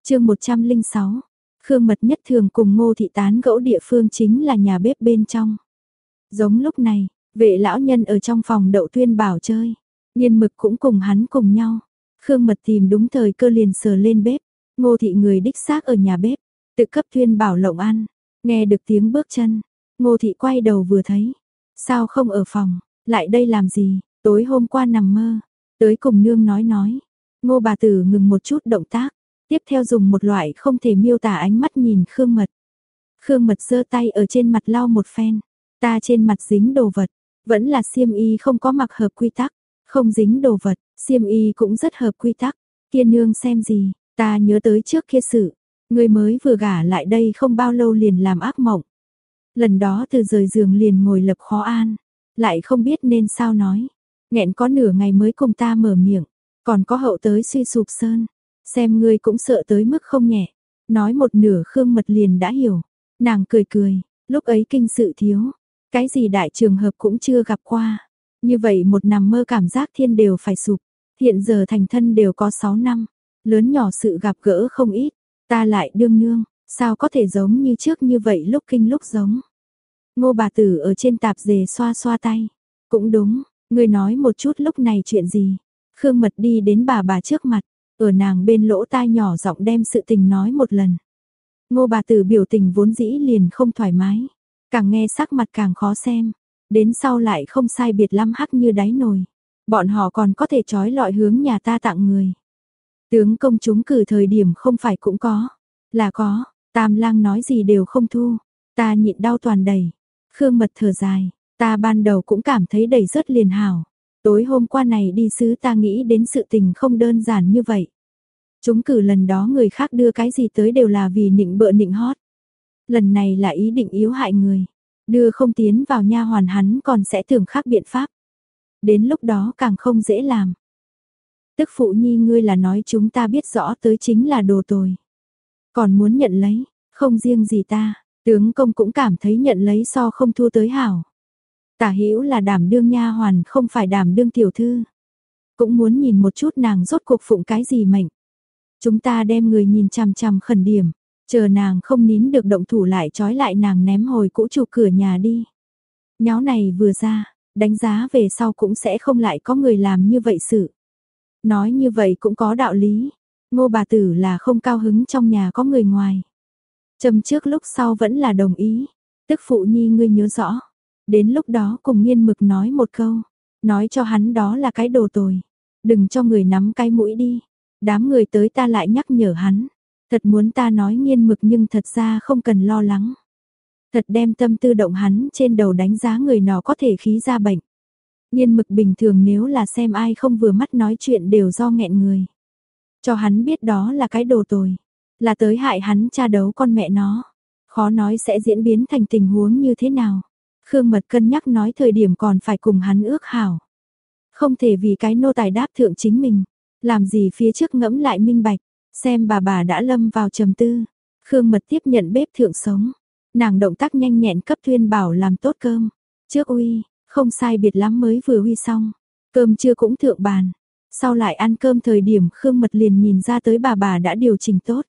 chương 106 Khương Mật nhất thường cùng ngô thị tán gẫu địa phương chính là nhà bếp bên trong. Giống lúc này, vệ lão nhân ở trong phòng đậu tuyên bảo chơi. Nhiên mực cũng cùng hắn cùng nhau. Khương Mật tìm đúng thời cơ liền sờ lên bếp. Ngô thị người đích xác ở nhà bếp. Tự cấp tuyên bảo lộng ăn. Nghe được tiếng bước chân. Ngô thị quay đầu vừa thấy. Sao không ở phòng, lại đây làm gì, tối hôm qua nằm mơ. Tới cùng nương nói nói. Ngô bà tử ngừng một chút động tác tiếp theo dùng một loại không thể miêu tả ánh mắt nhìn Khương Mật. Khương Mật giơ tay ở trên mặt lau một phen, ta trên mặt dính đồ vật, vẫn là xiêm y không có mặc hợp quy tắc, không dính đồ vật, xiêm y cũng rất hợp quy tắc. Kia nương xem gì, ta nhớ tới trước kia sự, người mới vừa gả lại đây không bao lâu liền làm ác mộng. Lần đó từ rời giường liền ngồi lập khó an, lại không biết nên sao nói. Nghẹn có nửa ngày mới cùng ta mở miệng, còn có hậu tới suy sụp sơn, Xem ngươi cũng sợ tới mức không nhẹ. Nói một nửa Khương Mật liền đã hiểu. Nàng cười cười, lúc ấy kinh sự thiếu. Cái gì đại trường hợp cũng chưa gặp qua. Như vậy một nằm mơ cảm giác thiên đều phải sụp. Hiện giờ thành thân đều có 6 năm. Lớn nhỏ sự gặp gỡ không ít. Ta lại đương nương, sao có thể giống như trước như vậy lúc kinh lúc giống. Ngô bà tử ở trên tạp dề xoa xoa tay. Cũng đúng, người nói một chút lúc này chuyện gì. Khương Mật đi đến bà bà trước mặt, ở nàng bên lỗ tai nhỏ giọng đem sự tình nói một lần. Ngô bà tử biểu tình vốn dĩ liền không thoải mái, càng nghe sắc mặt càng khó xem, đến sau lại không sai biệt lắm hắc như đáy nồi. Bọn họ còn có thể trói lọi hướng nhà ta tặng người. Tướng công chúng cử thời điểm không phải cũng có, là có, Tam Lang nói gì đều không thu, ta nhịn đau toàn đầy. Khương Mật thở dài, ta ban đầu cũng cảm thấy đầy rất liền hảo. Tối hôm qua này đi sứ ta nghĩ đến sự tình không đơn giản như vậy. Chúng cử lần đó người khác đưa cái gì tới đều là vì nịnh bợ nịnh hót. Lần này là ý định yếu hại người. Đưa không tiến vào nha hoàn hắn còn sẽ tưởng khác biện pháp. Đến lúc đó càng không dễ làm. Tức phụ nhi ngươi là nói chúng ta biết rõ tới chính là đồ tồi. Còn muốn nhận lấy, không riêng gì ta, tướng công cũng cảm thấy nhận lấy so không thua tới hảo. Tả hữu là đảm đương nha hoàn không phải đảm đương tiểu thư. Cũng muốn nhìn một chút nàng rốt cuộc phụng cái gì mệnh. Chúng ta đem người nhìn chằm chằm khẩn điểm, chờ nàng không nín được động thủ lại trói lại nàng ném hồi cũ trụ cửa nhà đi. Nháo này vừa ra, đánh giá về sau cũng sẽ không lại có người làm như vậy sự. Nói như vậy cũng có đạo lý, ngô bà tử là không cao hứng trong nhà có người ngoài. Châm trước lúc sau vẫn là đồng ý, tức phụ nhi ngươi nhớ rõ. Đến lúc đó cùng nghiên mực nói một câu, nói cho hắn đó là cái đồ tồi, đừng cho người nắm cái mũi đi. Đám người tới ta lại nhắc nhở hắn, Thật muốn ta nói nghiên mực nhưng thật ra không cần lo lắng. Thật đem tâm tư động hắn trên đầu đánh giá người nó có thể khí ra bệnh. Nhiên mực bình thường nếu là xem ai không vừa mắt nói chuyện đều do nghẹn người. Cho hắn biết đó là cái đồ tồi. Là tới hại hắn cha đấu con mẹ nó. Khó nói sẽ diễn biến thành tình huống như thế nào. Khương Mật cân nhắc nói thời điểm còn phải cùng hắn ước hảo. Không thể vì cái nô tài đáp thượng chính mình. Làm gì phía trước ngẫm lại minh bạch. Xem bà bà đã lâm vào trầm tư. Khương Mật tiếp nhận bếp thượng sống. Nàng động tác nhanh nhẹn cấp Thuyên Bảo làm tốt cơm. Trước uy, không sai biệt lắm mới vừa huy xong. Cơm trưa cũng thượng bàn. Sau lại ăn cơm thời điểm Khương Mật liền nhìn ra tới bà bà đã điều chỉnh tốt.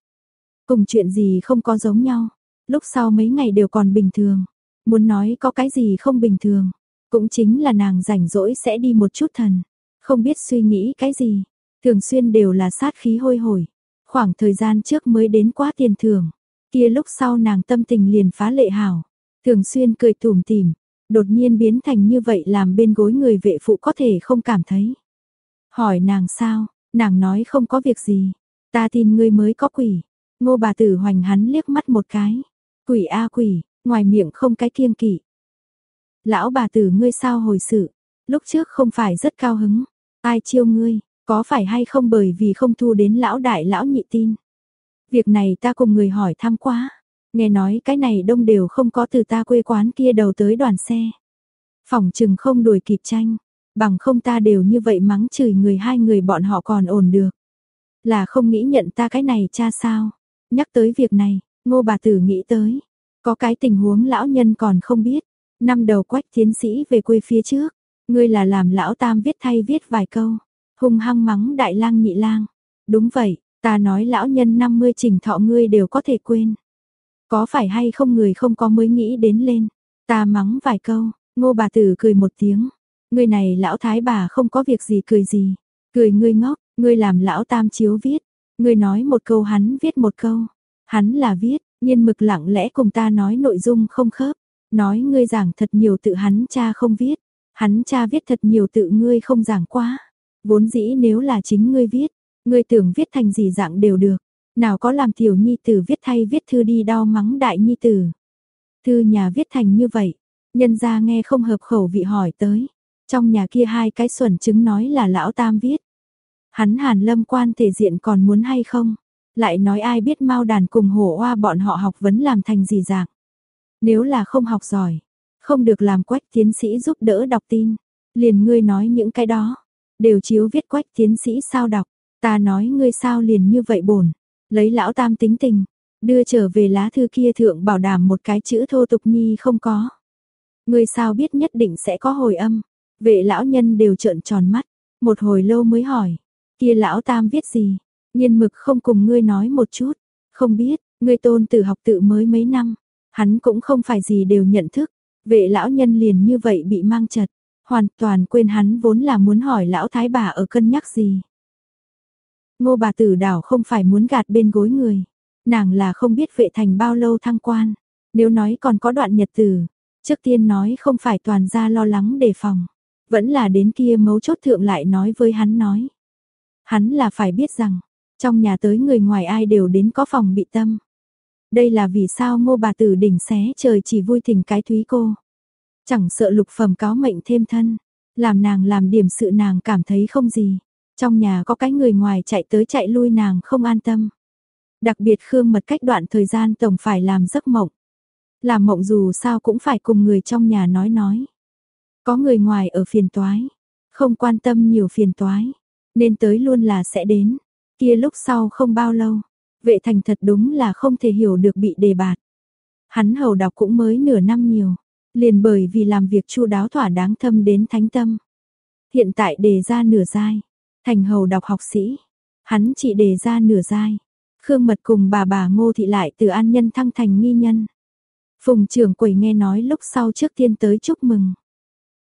Cùng chuyện gì không có giống nhau. Lúc sau mấy ngày đều còn bình thường. Muốn nói có cái gì không bình thường. Cũng chính là nàng rảnh rỗi sẽ đi một chút thần. Không biết suy nghĩ cái gì. Thường xuyên đều là sát khí hôi hổi. Khoảng thời gian trước mới đến quá tiền thưởng. Kia lúc sau nàng tâm tình liền phá lệ hảo. Thường xuyên cười tủm tỉm, đột nhiên biến thành như vậy làm bên gối người vệ phụ có thể không cảm thấy. Hỏi nàng sao, nàng nói không có việc gì, ta tin ngươi mới có quỷ. Ngô bà tử hoành hắn liếc mắt một cái. Quỷ a quỷ, ngoài miệng không cái kiêng kỵ. Lão bà tử ngươi sao hồi sự, lúc trước không phải rất cao hứng, ai chiêu ngươi, có phải hay không bởi vì không thu đến lão đại lão nhị tin. Việc này ta cùng người hỏi thăm quá. Nghe nói cái này đông đều không có từ ta quê quán kia đầu tới đoàn xe. Phòng chừng không đuổi kịp tranh. Bằng không ta đều như vậy mắng chửi người hai người bọn họ còn ổn được. Là không nghĩ nhận ta cái này cha sao. Nhắc tới việc này, ngô bà tử nghĩ tới. Có cái tình huống lão nhân còn không biết. Năm đầu quách tiến sĩ về quê phía trước. Ngươi là làm lão tam viết thay viết vài câu. Hung hăng mắng đại lang nhị lang. Đúng vậy, Ta nói lão nhân 50 trình thọ ngươi đều có thể quên. Có phải hay không người không có mới nghĩ đến lên. Ta mắng vài câu, ngô bà tử cười một tiếng. người này lão thái bà không có việc gì cười gì. Cười ngươi ngốc, ngươi làm lão tam chiếu viết. Ngươi nói một câu hắn viết một câu. Hắn là viết, nhiên mực lặng lẽ cùng ta nói nội dung không khớp. Nói ngươi giảng thật nhiều tự hắn cha không viết. Hắn cha viết thật nhiều tự ngươi không giảng quá. Vốn dĩ nếu là chính ngươi viết, Ngươi tưởng viết thành gì dạng đều được, nào có làm tiểu nhi tử viết thay viết thư đi đau mắng đại nhi tử. Thư nhà viết thành như vậy, nhân ra nghe không hợp khẩu vị hỏi tới. Trong nhà kia hai cái xuẩn chứng nói là lão tam viết. Hắn hàn lâm quan thể diện còn muốn hay không? Lại nói ai biết mau đàn cùng hổ hoa bọn họ học vấn làm thành gì dạng? Nếu là không học giỏi, không được làm quách tiến sĩ giúp đỡ đọc tin. Liền ngươi nói những cái đó, đều chiếu viết quách tiến sĩ sao đọc. Ta nói ngươi sao liền như vậy bổn, lấy lão tam tính tình, đưa trở về lá thư kia thượng bảo đảm một cái chữ thô tục nhi không có. người sao biết nhất định sẽ có hồi âm, vệ lão nhân đều trợn tròn mắt, một hồi lâu mới hỏi, kia lão tam viết gì, nhiên mực không cùng ngươi nói một chút, không biết, ngươi tôn tử học tự mới mấy năm, hắn cũng không phải gì đều nhận thức, vệ lão nhân liền như vậy bị mang chật, hoàn toàn quên hắn vốn là muốn hỏi lão thái bà ở cân nhắc gì. Ngô bà tử đảo không phải muốn gạt bên gối người. Nàng là không biết vệ thành bao lâu thăng quan. Nếu nói còn có đoạn nhật tử. Trước tiên nói không phải toàn ra lo lắng đề phòng. Vẫn là đến kia mấu chốt thượng lại nói với hắn nói. Hắn là phải biết rằng. Trong nhà tới người ngoài ai đều đến có phòng bị tâm. Đây là vì sao ngô bà tử đỉnh xé trời chỉ vui thỉnh cái thúy cô. Chẳng sợ lục phẩm cáo mệnh thêm thân. Làm nàng làm điểm sự nàng cảm thấy không gì. Trong nhà có cái người ngoài chạy tới chạy lui nàng không an tâm. Đặc biệt Khương Mật cách đoạn thời gian tổng phải làm giấc mộng. Làm mộng dù sao cũng phải cùng người trong nhà nói nói. Có người ngoài ở phiền toái, không quan tâm nhiều phiền toái, nên tới luôn là sẽ đến. Kia lúc sau không bao lâu, vệ thành thật đúng là không thể hiểu được bị đề bạt. Hắn hầu đọc cũng mới nửa năm nhiều, liền bởi vì làm việc chu đáo thỏa đáng thâm đến thánh tâm. Hiện tại đề ra nửa giai, Thành hầu đọc học sĩ, hắn chỉ đề ra nửa giai. Khương Mật cùng bà bà Ngô Thị lại từ an nhân thăng thành nghi nhân. Phùng trưởng quầy nghe nói lúc sau trước tiên tới chúc mừng.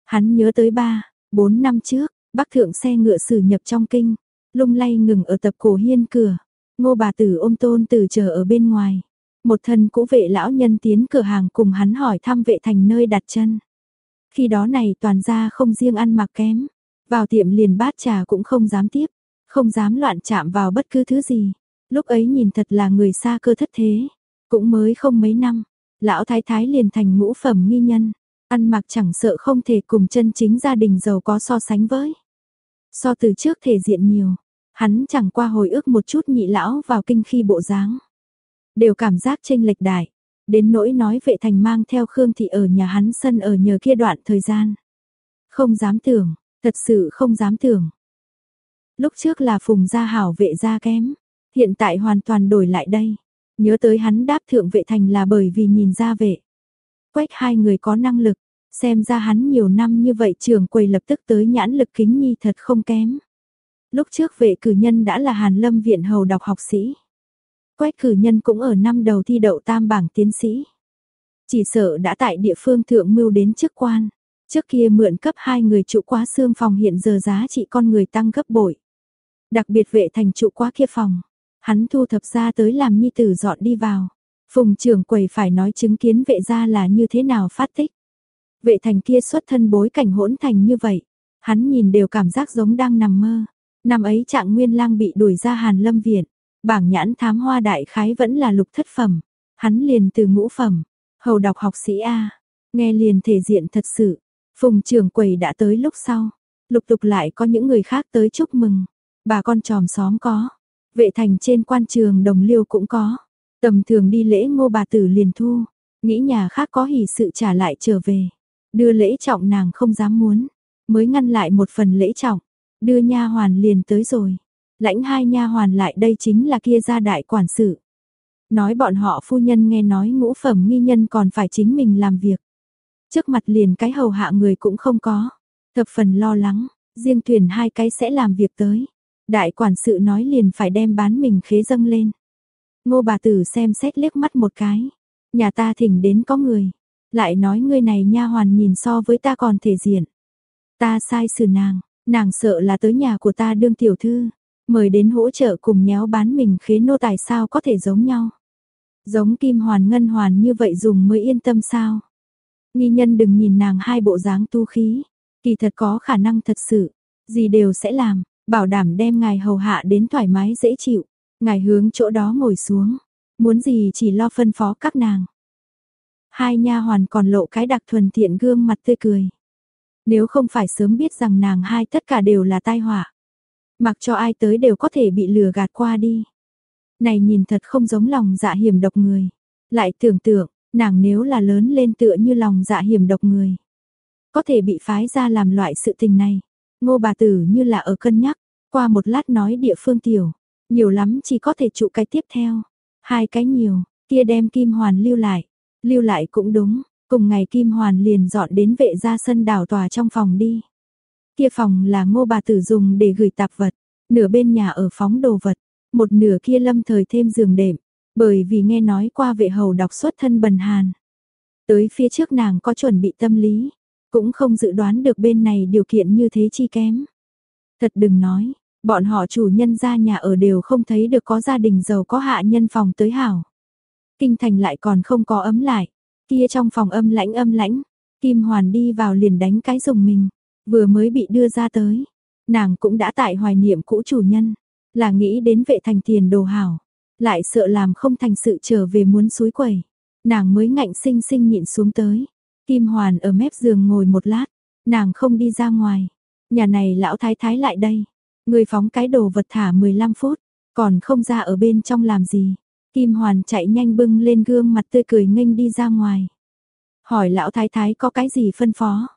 Hắn nhớ tới ba, bốn năm trước, bác thượng xe ngựa sử nhập trong kinh, lung lay ngừng ở tập cổ hiên cửa. Ngô bà tử ôm tôn tử chờ ở bên ngoài. Một thân cũ vệ lão nhân tiến cửa hàng cùng hắn hỏi thăm vệ thành nơi đặt chân. Khi đó này toàn ra không riêng ăn mặc kém, vào tiệm liền bát trà cũng không dám tiếp, không dám loạn chạm vào bất cứ thứ gì. Lúc ấy nhìn thật là người xa cơ thất thế, cũng mới không mấy năm, lão thái thái liền thành ngũ phẩm nghi nhân, ăn mặc chẳng sợ không thể cùng chân chính gia đình giàu có so sánh với. So từ trước thể diện nhiều, hắn chẳng qua hồi ức một chút nhị lão vào kinh khi bộ dáng. Đều cảm giác tranh lệch đại, đến nỗi nói vệ thành mang theo Khương Thị ở nhà hắn sân ở nhờ kia đoạn thời gian. Không dám tưởng, thật sự không dám tưởng. Lúc trước là phùng gia hảo vệ gia kém, hiện tại hoàn toàn đổi lại đây. Nhớ tới hắn đáp thượng vệ thành là bởi vì nhìn ra vệ. Quách hai người có năng lực, xem ra hắn nhiều năm như vậy trường quầy lập tức tới nhãn lực kính nhi thật không kém. Lúc trước vệ cử nhân đã là Hàn Lâm viện hầu đọc học sĩ. Quách cử nhân cũng ở năm đầu thi đậu tam bảng tiến sĩ. Chỉ sợ đã tại địa phương thượng mưu đến chức quan. Trước kia mượn cấp hai người trụ quá xương phòng hiện giờ giá trị con người tăng gấp bội. Đặc biệt vệ thành trụ quá kia phòng. Hắn thu thập ra tới làm nhi tử dọn đi vào. Phùng trưởng quầy phải nói chứng kiến vệ gia là như thế nào phát tích. Vệ thành kia xuất thân bối cảnh hỗn thành như vậy. Hắn nhìn đều cảm giác giống đang nằm mơ. Năm ấy trạng nguyên lang bị đuổi ra hàn lâm viện. Bảng nhãn thám hoa đại khái vẫn là lục thất phẩm. Hắn liền từ ngũ phẩm. Hầu đọc học sĩ A. Nghe liền thể diện thật sự. Phùng trưởng quầy đã tới lúc sau. Lục tục lại có những người khác tới chúc mừng. Bà con tròm xóm có. Vệ thành trên quan trường đồng liêu cũng có. Tầm thường đi lễ ngô bà tử liền thu. Nghĩ nhà khác có hỷ sự trả lại trở về. Đưa lễ trọng nàng không dám muốn. Mới ngăn lại một phần lễ trọng. Đưa nha hoàn liền tới rồi. Lãnh hai nha hoàn lại đây chính là kia gia đại quản sự. Nói bọn họ phu nhân nghe nói ngũ phẩm nghi nhân còn phải chính mình làm việc. Trước mặt liền cái hầu hạ người cũng không có. Thập phần lo lắng, riêng thuyền hai cái sẽ làm việc tới. Đại quản sự nói liền phải đem bán mình khế dâng lên. Ngô bà tử xem xét liếc mắt một cái. Nhà ta thỉnh đến có người. Lại nói người này nha hoàn nhìn so với ta còn thể diện. Ta sai xử nàng, nàng sợ là tới nhà của ta đương tiểu thư. Mời đến hỗ trợ cùng nhéo bán mình khế nô tài sao có thể giống nhau. Giống kim hoàn ngân hoàn như vậy dùng mới yên tâm sao. Nghi nhân đừng nhìn nàng hai bộ dáng tu khí. Kỳ thật có khả năng thật sự. Gì đều sẽ làm, bảo đảm đem ngài hầu hạ đến thoải mái dễ chịu. Ngài hướng chỗ đó ngồi xuống. Muốn gì chỉ lo phân phó các nàng. Hai nha hoàn còn lộ cái đặc thuần thiện gương mặt tươi cười. Nếu không phải sớm biết rằng nàng hai tất cả đều là tai họa. Mặc cho ai tới đều có thể bị lừa gạt qua đi. Này nhìn thật không giống lòng dạ hiểm độc người. Lại tưởng tượng, nàng nếu là lớn lên tựa như lòng dạ hiểm độc người. Có thể bị phái ra làm loại sự tình này. Ngô bà tử như là ở cân nhắc, qua một lát nói địa phương tiểu. Nhiều lắm chỉ có thể trụ cái tiếp theo. Hai cái nhiều, kia đem kim hoàn lưu lại. Lưu lại cũng đúng, cùng ngày kim hoàn liền dọn đến vệ gia sân đảo tòa trong phòng đi. Kia phòng là ngô bà tử dùng để gửi tạp vật, nửa bên nhà ở phóng đồ vật, một nửa kia lâm thời thêm giường đệm, bởi vì nghe nói qua vệ hầu đọc xuất thân bần hàn. Tới phía trước nàng có chuẩn bị tâm lý, cũng không dự đoán được bên này điều kiện như thế chi kém. Thật đừng nói, bọn họ chủ nhân ra nhà ở đều không thấy được có gia đình giàu có hạ nhân phòng tới hảo. Kinh thành lại còn không có ấm lại, kia trong phòng âm lãnh âm lãnh, Kim Hoàn đi vào liền đánh cái rùng mình, vừa mới bị đưa ra tới, nàng cũng đã tại hoài niệm cũ chủ nhân, là nghĩ đến vệ thành tiền đồ hảo, lại sợ làm không thành sự trở về muốn suối quẩy, nàng mới ngạnh sinh sinh nhịn xuống tới. Kim Hoàn ở mép giường ngồi một lát, nàng không đi ra ngoài, nhà này lão thái thái lại đây, người phóng cái đồ vật thả 15 phút, còn không ra ở bên trong làm gì. Kim Hoàn chạy nhanh bưng lên gương mặt tươi cười nghênh đi ra ngoài. Hỏi lão thái thái có cái gì phân phó?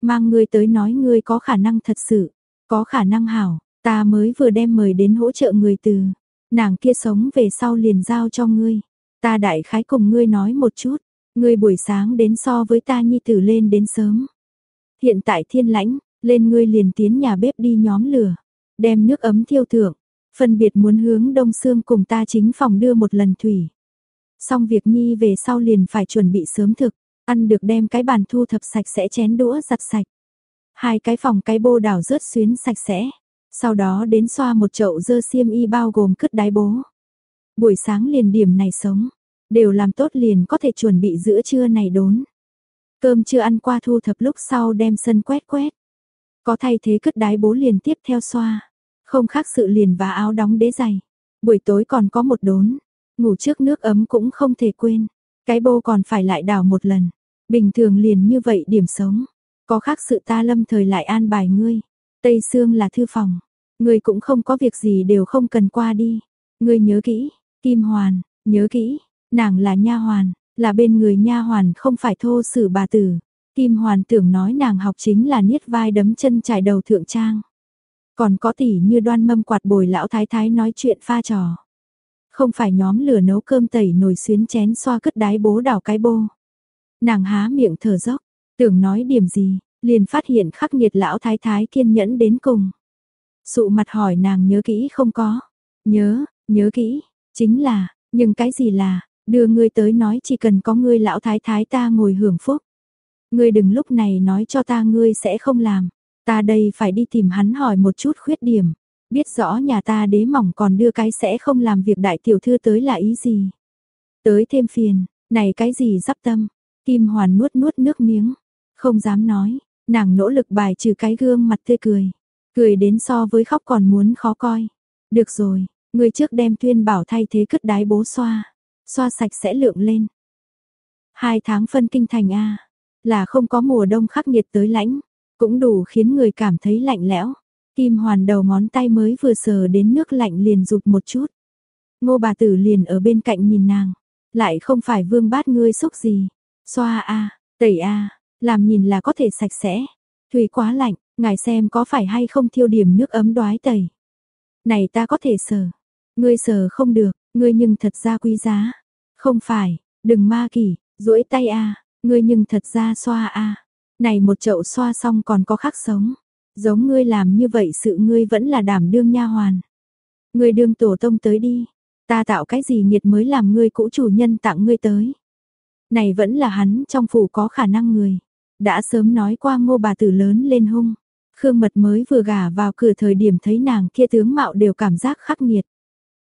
Mang ngươi tới nói ngươi có khả năng thật sự, có khả năng hảo, ta mới vừa đem mời đến hỗ trợ người từ. Nàng kia sống về sau liền giao cho ngươi. Ta đại khái cùng ngươi nói một chút, ngươi buổi sáng đến so với ta nhi tử lên đến sớm. Hiện tại thiên lãnh, lên ngươi liền tiến nhà bếp đi nhóm lửa, đem nước ấm thiêu thượng, phân biệt muốn hướng đông xương cùng ta chính phòng đưa một lần thủy. Xong việc nhi về sau liền phải chuẩn bị sớm thực, ăn được đem cái bàn thu thập sạch sẽ chén đũa giặt sạch. Hai cái phòng cái bô đảo rớt xuyến sạch sẽ, sau đó đến xoa một chậu dơ xiêm y bao gồm cứt đái bố. Buổi sáng liền điểm này sống, đều làm tốt liền có thể chuẩn bị giữa trưa này đốn. Cơm chưa ăn qua thu thập lúc sau đem sân quét quét. Có thay thế cứt đái bố liền tiếp theo xoa. Không khác sự liền và áo đóng đế giày. Buổi tối còn có một đốn, ngủ trước nước ấm cũng không thể quên, cái bô còn phải lại đảo một lần. Bình thường liền như vậy điểm sống, có khác sự ta lâm thời lại an bài ngươi. Tây Sương là thư phòng, ngươi cũng không có việc gì đều không cần qua đi. Ngươi nhớ kỹ, Kim Hoàn, nhớ kỹ, nàng là nha hoàn, là bên người nha hoàn không phải thô sử bà tử. Kim Hoàn tưởng nói nàng học chính là niết vai đấm chân trải đầu thượng trang. Còn có tỷ như đoan mâm quạt bồi lão thái thái nói chuyện pha trò. Không phải nhóm lửa nấu cơm tẩy nồi xuyến chén xoa cất đái bố đảo cái bô. Nàng há miệng thở dốc, tưởng nói điểm gì, liền phát hiện khắc nghiệt lão thái thái kiên nhẫn đến cùng. Sụ mặt hỏi nàng nhớ kỹ không có. Nhớ, nhớ kỹ, chính là, nhưng cái gì là, đưa ngươi tới nói chỉ cần có ngươi lão thái thái ta ngồi hưởng phúc. Ngươi đừng lúc này nói cho ta ngươi sẽ không làm. Ta đây phải đi tìm hắn hỏi một chút khuyết điểm. Biết rõ nhà ta đế mỏng còn đưa cái sẽ không làm việc đại tiểu thư tới là ý gì. Tới thêm phiền, này cái gì dắp tâm. Kim Hoàn nuốt nuốt nước miếng. Không dám nói, nàng nỗ lực bài trừ cái gương mặt tươi cười. Cười đến so với khóc còn muốn khó coi. Được rồi, người trước đem tuyên bảo thay thế cất đái bố xoa. Xoa sạch sẽ lượng lên. Hai tháng phân kinh thành A. Là không có mùa đông khắc nghiệt tới lãnh. Cũng đủ khiến người cảm thấy lạnh lẽo. Kim hoàn đầu ngón tay mới vừa sờ đến nước lạnh liền rụt một chút. Ngô bà tử liền ở bên cạnh nhìn nàng. Lại không phải vương bát ngươi xúc gì. Xoa a, tẩy a, làm nhìn là có thể sạch sẽ. Thủy quá lạnh, ngài xem có phải hay không thiêu điểm nước ấm đoái tẩy. Này ta có thể sờ. Ngươi sờ không được, ngươi nhưng thật ra quý giá. Không phải, đừng ma kỷ, duỗi tay a, ngươi nhưng thật ra xoa a. Này một chậu xoa xong còn có khác sống. Giống ngươi làm như vậy sự ngươi vẫn là đảm đương nha hoàn. Ngươi đương tổ tông tới đi. Ta tạo cái gì nghiệt mới làm ngươi cũ chủ nhân tặng ngươi tới. Này vẫn là hắn trong phủ có khả năng người. Đã sớm nói qua ngô bà tử lớn lên hung. Khương mật mới vừa gả vào cửa thời điểm thấy nàng kia tướng mạo đều cảm giác khắc nghiệt.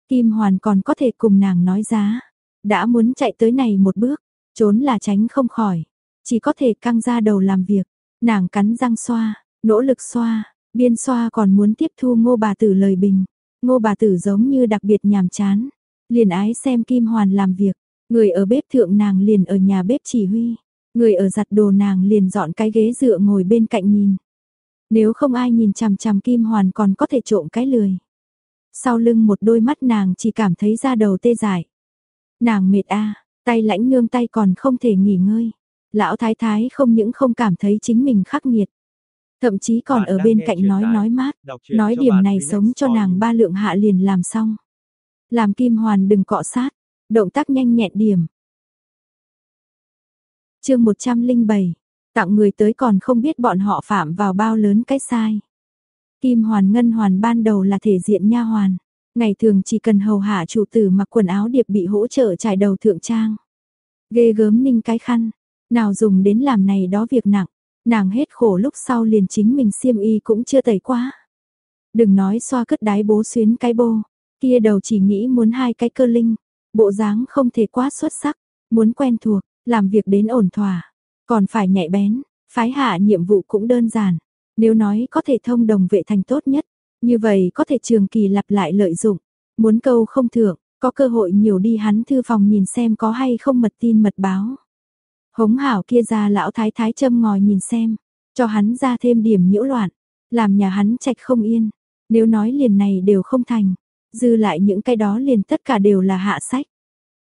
Kim Hoàn còn có thể cùng nàng nói giá. Đã muốn chạy tới này một bước, trốn là tránh không khỏi. Chỉ có thể căng ra đầu làm việc. Nàng cắn răng xoa, nỗ lực xoa, biên xoa còn muốn tiếp thu ngô bà tử lời bình. Ngô bà tử giống như đặc biệt nhàm chán. Liền ái xem Kim Hoàn làm việc. Người ở bếp thượng nàng liền ở nhà bếp chỉ huy. Người ở giặt đồ nàng liền dọn cái ghế dựa ngồi bên cạnh nhìn. Nếu không ai nhìn chằm chằm Kim Hoàn còn có thể trộm cái lười. Sau lưng một đôi mắt nàng chỉ cảm thấy da đầu tê dại. Nàng mệt a, tay lãnh nương tay còn không thể nghỉ ngơi. Lão thái thái không những không cảm thấy chính mình khắc nghiệt. Thậm chí còn ở bên cạnh nói nói mát, nói điểm này sống cho nàng ba lượng hạ liền làm xong. Làm Kim Hoàn đừng cọ sát, động tác nhanh nhẹn điểm chương 107, tặng người tới còn không biết bọn họ phạm vào bao lớn cái sai. Kim Hoàn Ngân Hoàn ban đầu là thể diện nha hoàn, ngày thường chỉ cần hầu hạ chủ tử mặc quần áo điệp bị hỗ trợ trải đầu thượng trang. Ghê gớm ninh cái khăn, nào dùng đến làm này đó việc nặng, nàng hết khổ lúc sau liền chính mình xiêm y cũng chưa tẩy quá. Đừng nói xoa cất đái bố xuyến cái bô, kia đầu chỉ nghĩ muốn hai cái cơ linh, bộ dáng không thể quá xuất sắc, muốn quen thuộc, làm việc đến ổn thỏa, còn phải nhạy bén, phái hạ nhiệm vụ cũng đơn giản. Nếu nói có thể thông đồng vệ thành tốt nhất, như vậy có thể trường kỳ lặp lại lợi dụng, muốn câu không thượng, có cơ hội nhiều đi hắn thư phòng nhìn xem có hay không mật tin mật báo. Hống hảo kia ra lão thái thái châm ngòi nhìn xem, cho hắn ra thêm điểm nhiễu loạn, làm nhà hắn trạch không yên. Nếu nói liền này đều không thành, dư lại những cái đó liền tất cả đều là hạ sách.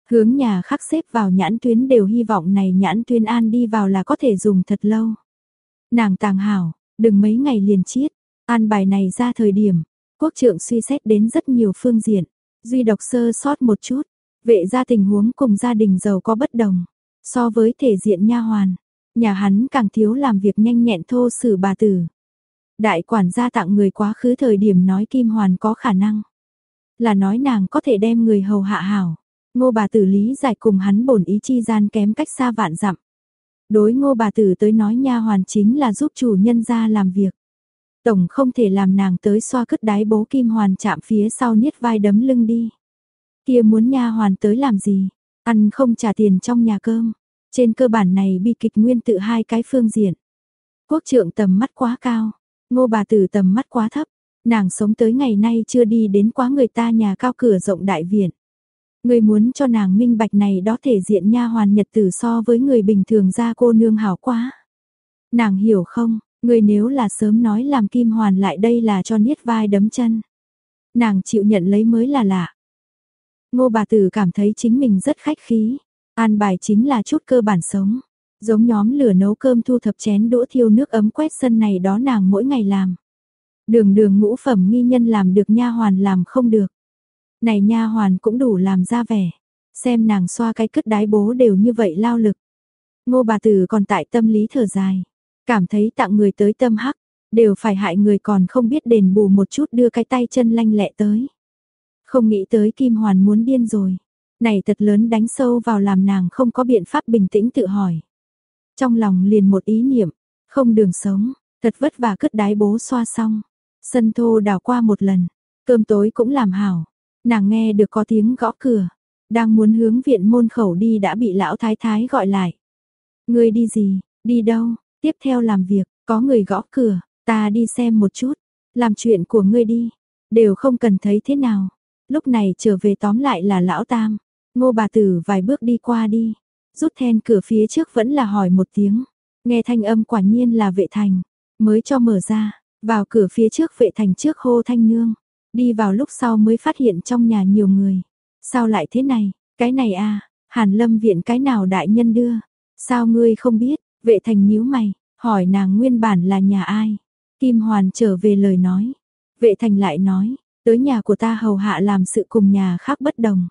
Hướng nhà khắc xếp vào nhãn tuyến đều hy vọng này nhãn tuyến an đi vào là có thể dùng thật lâu. Nàng tàng hảo, đừng mấy ngày liền chiết, an bài này ra thời điểm, quốc trưởng suy xét đến rất nhiều phương diện, duy độc sơ sót một chút, vệ ra tình huống cùng gia đình giàu có bất đồng. So với thể diện nha hoàn, nhà hắn càng thiếu làm việc nhanh nhẹn thô sử bà tử. Đại quản gia tặng người quá khứ thời điểm nói Kim Hoàn có khả năng. Là nói nàng có thể đem người hầu hạ hảo. Ngô bà tử lý giải cùng hắn bổn ý chi gian kém cách xa vạn dặm. Đối ngô bà tử tới nói nha hoàn chính là giúp chủ nhân ra làm việc. Tổng không thể làm nàng tới xoa cất đái bố kim hoàn chạm phía sau niết vai đấm lưng đi. Kia muốn nha hoàn tới làm gì? Ăn không trả tiền trong nhà cơm. Trên cơ bản này bi kịch nguyên tự hai cái phương diện. Quốc trưởng tầm mắt quá cao, ngô bà tử tầm mắt quá thấp. Nàng sống tới ngày nay chưa đi đến quá người ta nhà cao cửa rộng đại viện ngươi muốn cho nàng minh bạch này đó thể diện nha hoàn nhật tử so với người bình thường ra cô nương hảo quá. Nàng hiểu không, người nếu là sớm nói làm kim hoàn lại đây là cho niết vai đấm chân. Nàng chịu nhận lấy mới là lạ. Ngô bà tử cảm thấy chính mình rất khách khí. An bài chính là chút cơ bản sống. Giống nhóm lửa nấu cơm thu thập chén đũa thiêu nước ấm quét sân này đó nàng mỗi ngày làm. Đường đường ngũ phẩm nghi nhân làm được nha hoàn làm không được. Này nha hoàn cũng đủ làm ra vẻ. Xem nàng xoa cái cứt đái bố đều như vậy lao lực. Ngô bà tử còn tại tâm lý thở dài. Cảm thấy tặng người tới tâm hắc. Đều phải hại người còn không biết đền bù một chút đưa cái tay chân lanh lẹ tới. Không nghĩ tới Kim Hoàn muốn điên rồi. Này thật lớn đánh sâu vào làm nàng không có biện pháp bình tĩnh tự hỏi. Trong lòng liền một ý niệm, không đường sống, thật vất vả cứt đái bố xoa xong. Sân thô đào qua một lần, cơm tối cũng làm hảo. Nàng nghe được có tiếng gõ cửa, đang muốn hướng viện môn khẩu đi đã bị lão thái thái gọi lại. Ngươi đi gì, đi đâu, tiếp theo làm việc, có người gõ cửa, ta đi xem một chút, làm chuyện của ngươi đi, đều không cần thấy thế nào. Lúc này trở về tóm lại là lão tam, ngô bà tử vài bước đi qua đi, rút then cửa phía trước vẫn là hỏi một tiếng, nghe thanh âm quả nhiên là vệ thành, mới cho mở ra, vào cửa phía trước vệ thành trước hô thanh nương, đi vào lúc sau mới phát hiện trong nhà nhiều người. Sao lại thế này, cái này à, hàn lâm viện cái nào đại nhân đưa, sao ngươi không biết, vệ thành nhíu mày, hỏi nàng nguyên bản là nhà ai. Kim Hoàn trở về lời nói, vệ thành lại nói, tới nhà của ta hầu hạ làm sự cùng nhà khác bất đồng.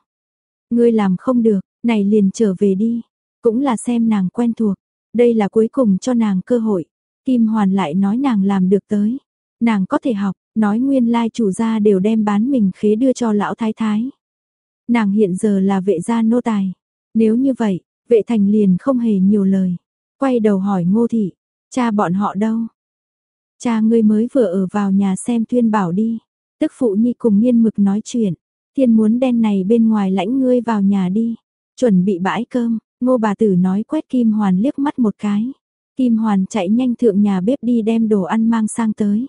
Ngươi làm không được, này liền trở về đi, cũng là xem nàng quen thuộc, đây là cuối cùng cho nàng cơ hội. Kim Hoàn lại nói nàng làm được tới. Nàng có thể học, nói nguyên lai chủ gia đều đem bán mình khế đưa cho lão thái thái. Nàng hiện giờ là vệ gia nô tài. Nếu như vậy, vệ thành liền không hề nhiều lời. Quay đầu hỏi ngô thị, cha bọn họ đâu? Cha ngươi mới vừa ở vào nhà xem tuyên bảo đi. Tức phụ nhi cùng nghiên mực nói chuyện. Thiên muốn đen này bên ngoài lãnh ngươi vào nhà đi. Chuẩn bị bãi cơm, ngô bà tử nói quét kim hoàn liếc mắt một cái. Kim Hoàn chạy nhanh thượng nhà bếp đi đem đồ ăn mang sang tới.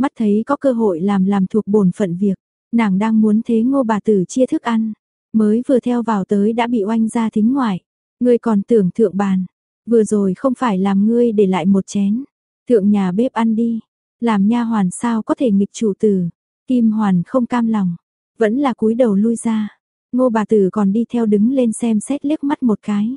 Mắt thấy có cơ hội làm làm thuộc bổn phận việc, nàng đang muốn thế ngô bà tử chia thức ăn. Mới vừa theo vào tới đã bị oanh ra thính ngoài. Ngươi còn tưởng thượng bàn, vừa rồi không phải làm ngươi để lại một chén. Thượng nhà bếp ăn đi, làm nha hoàn sao có thể nghịch chủ tử. Kim Hoàn không cam lòng, vẫn là cúi đầu lui ra. Ngô bà tử còn đi theo đứng lên xem xét liếc mắt một cái.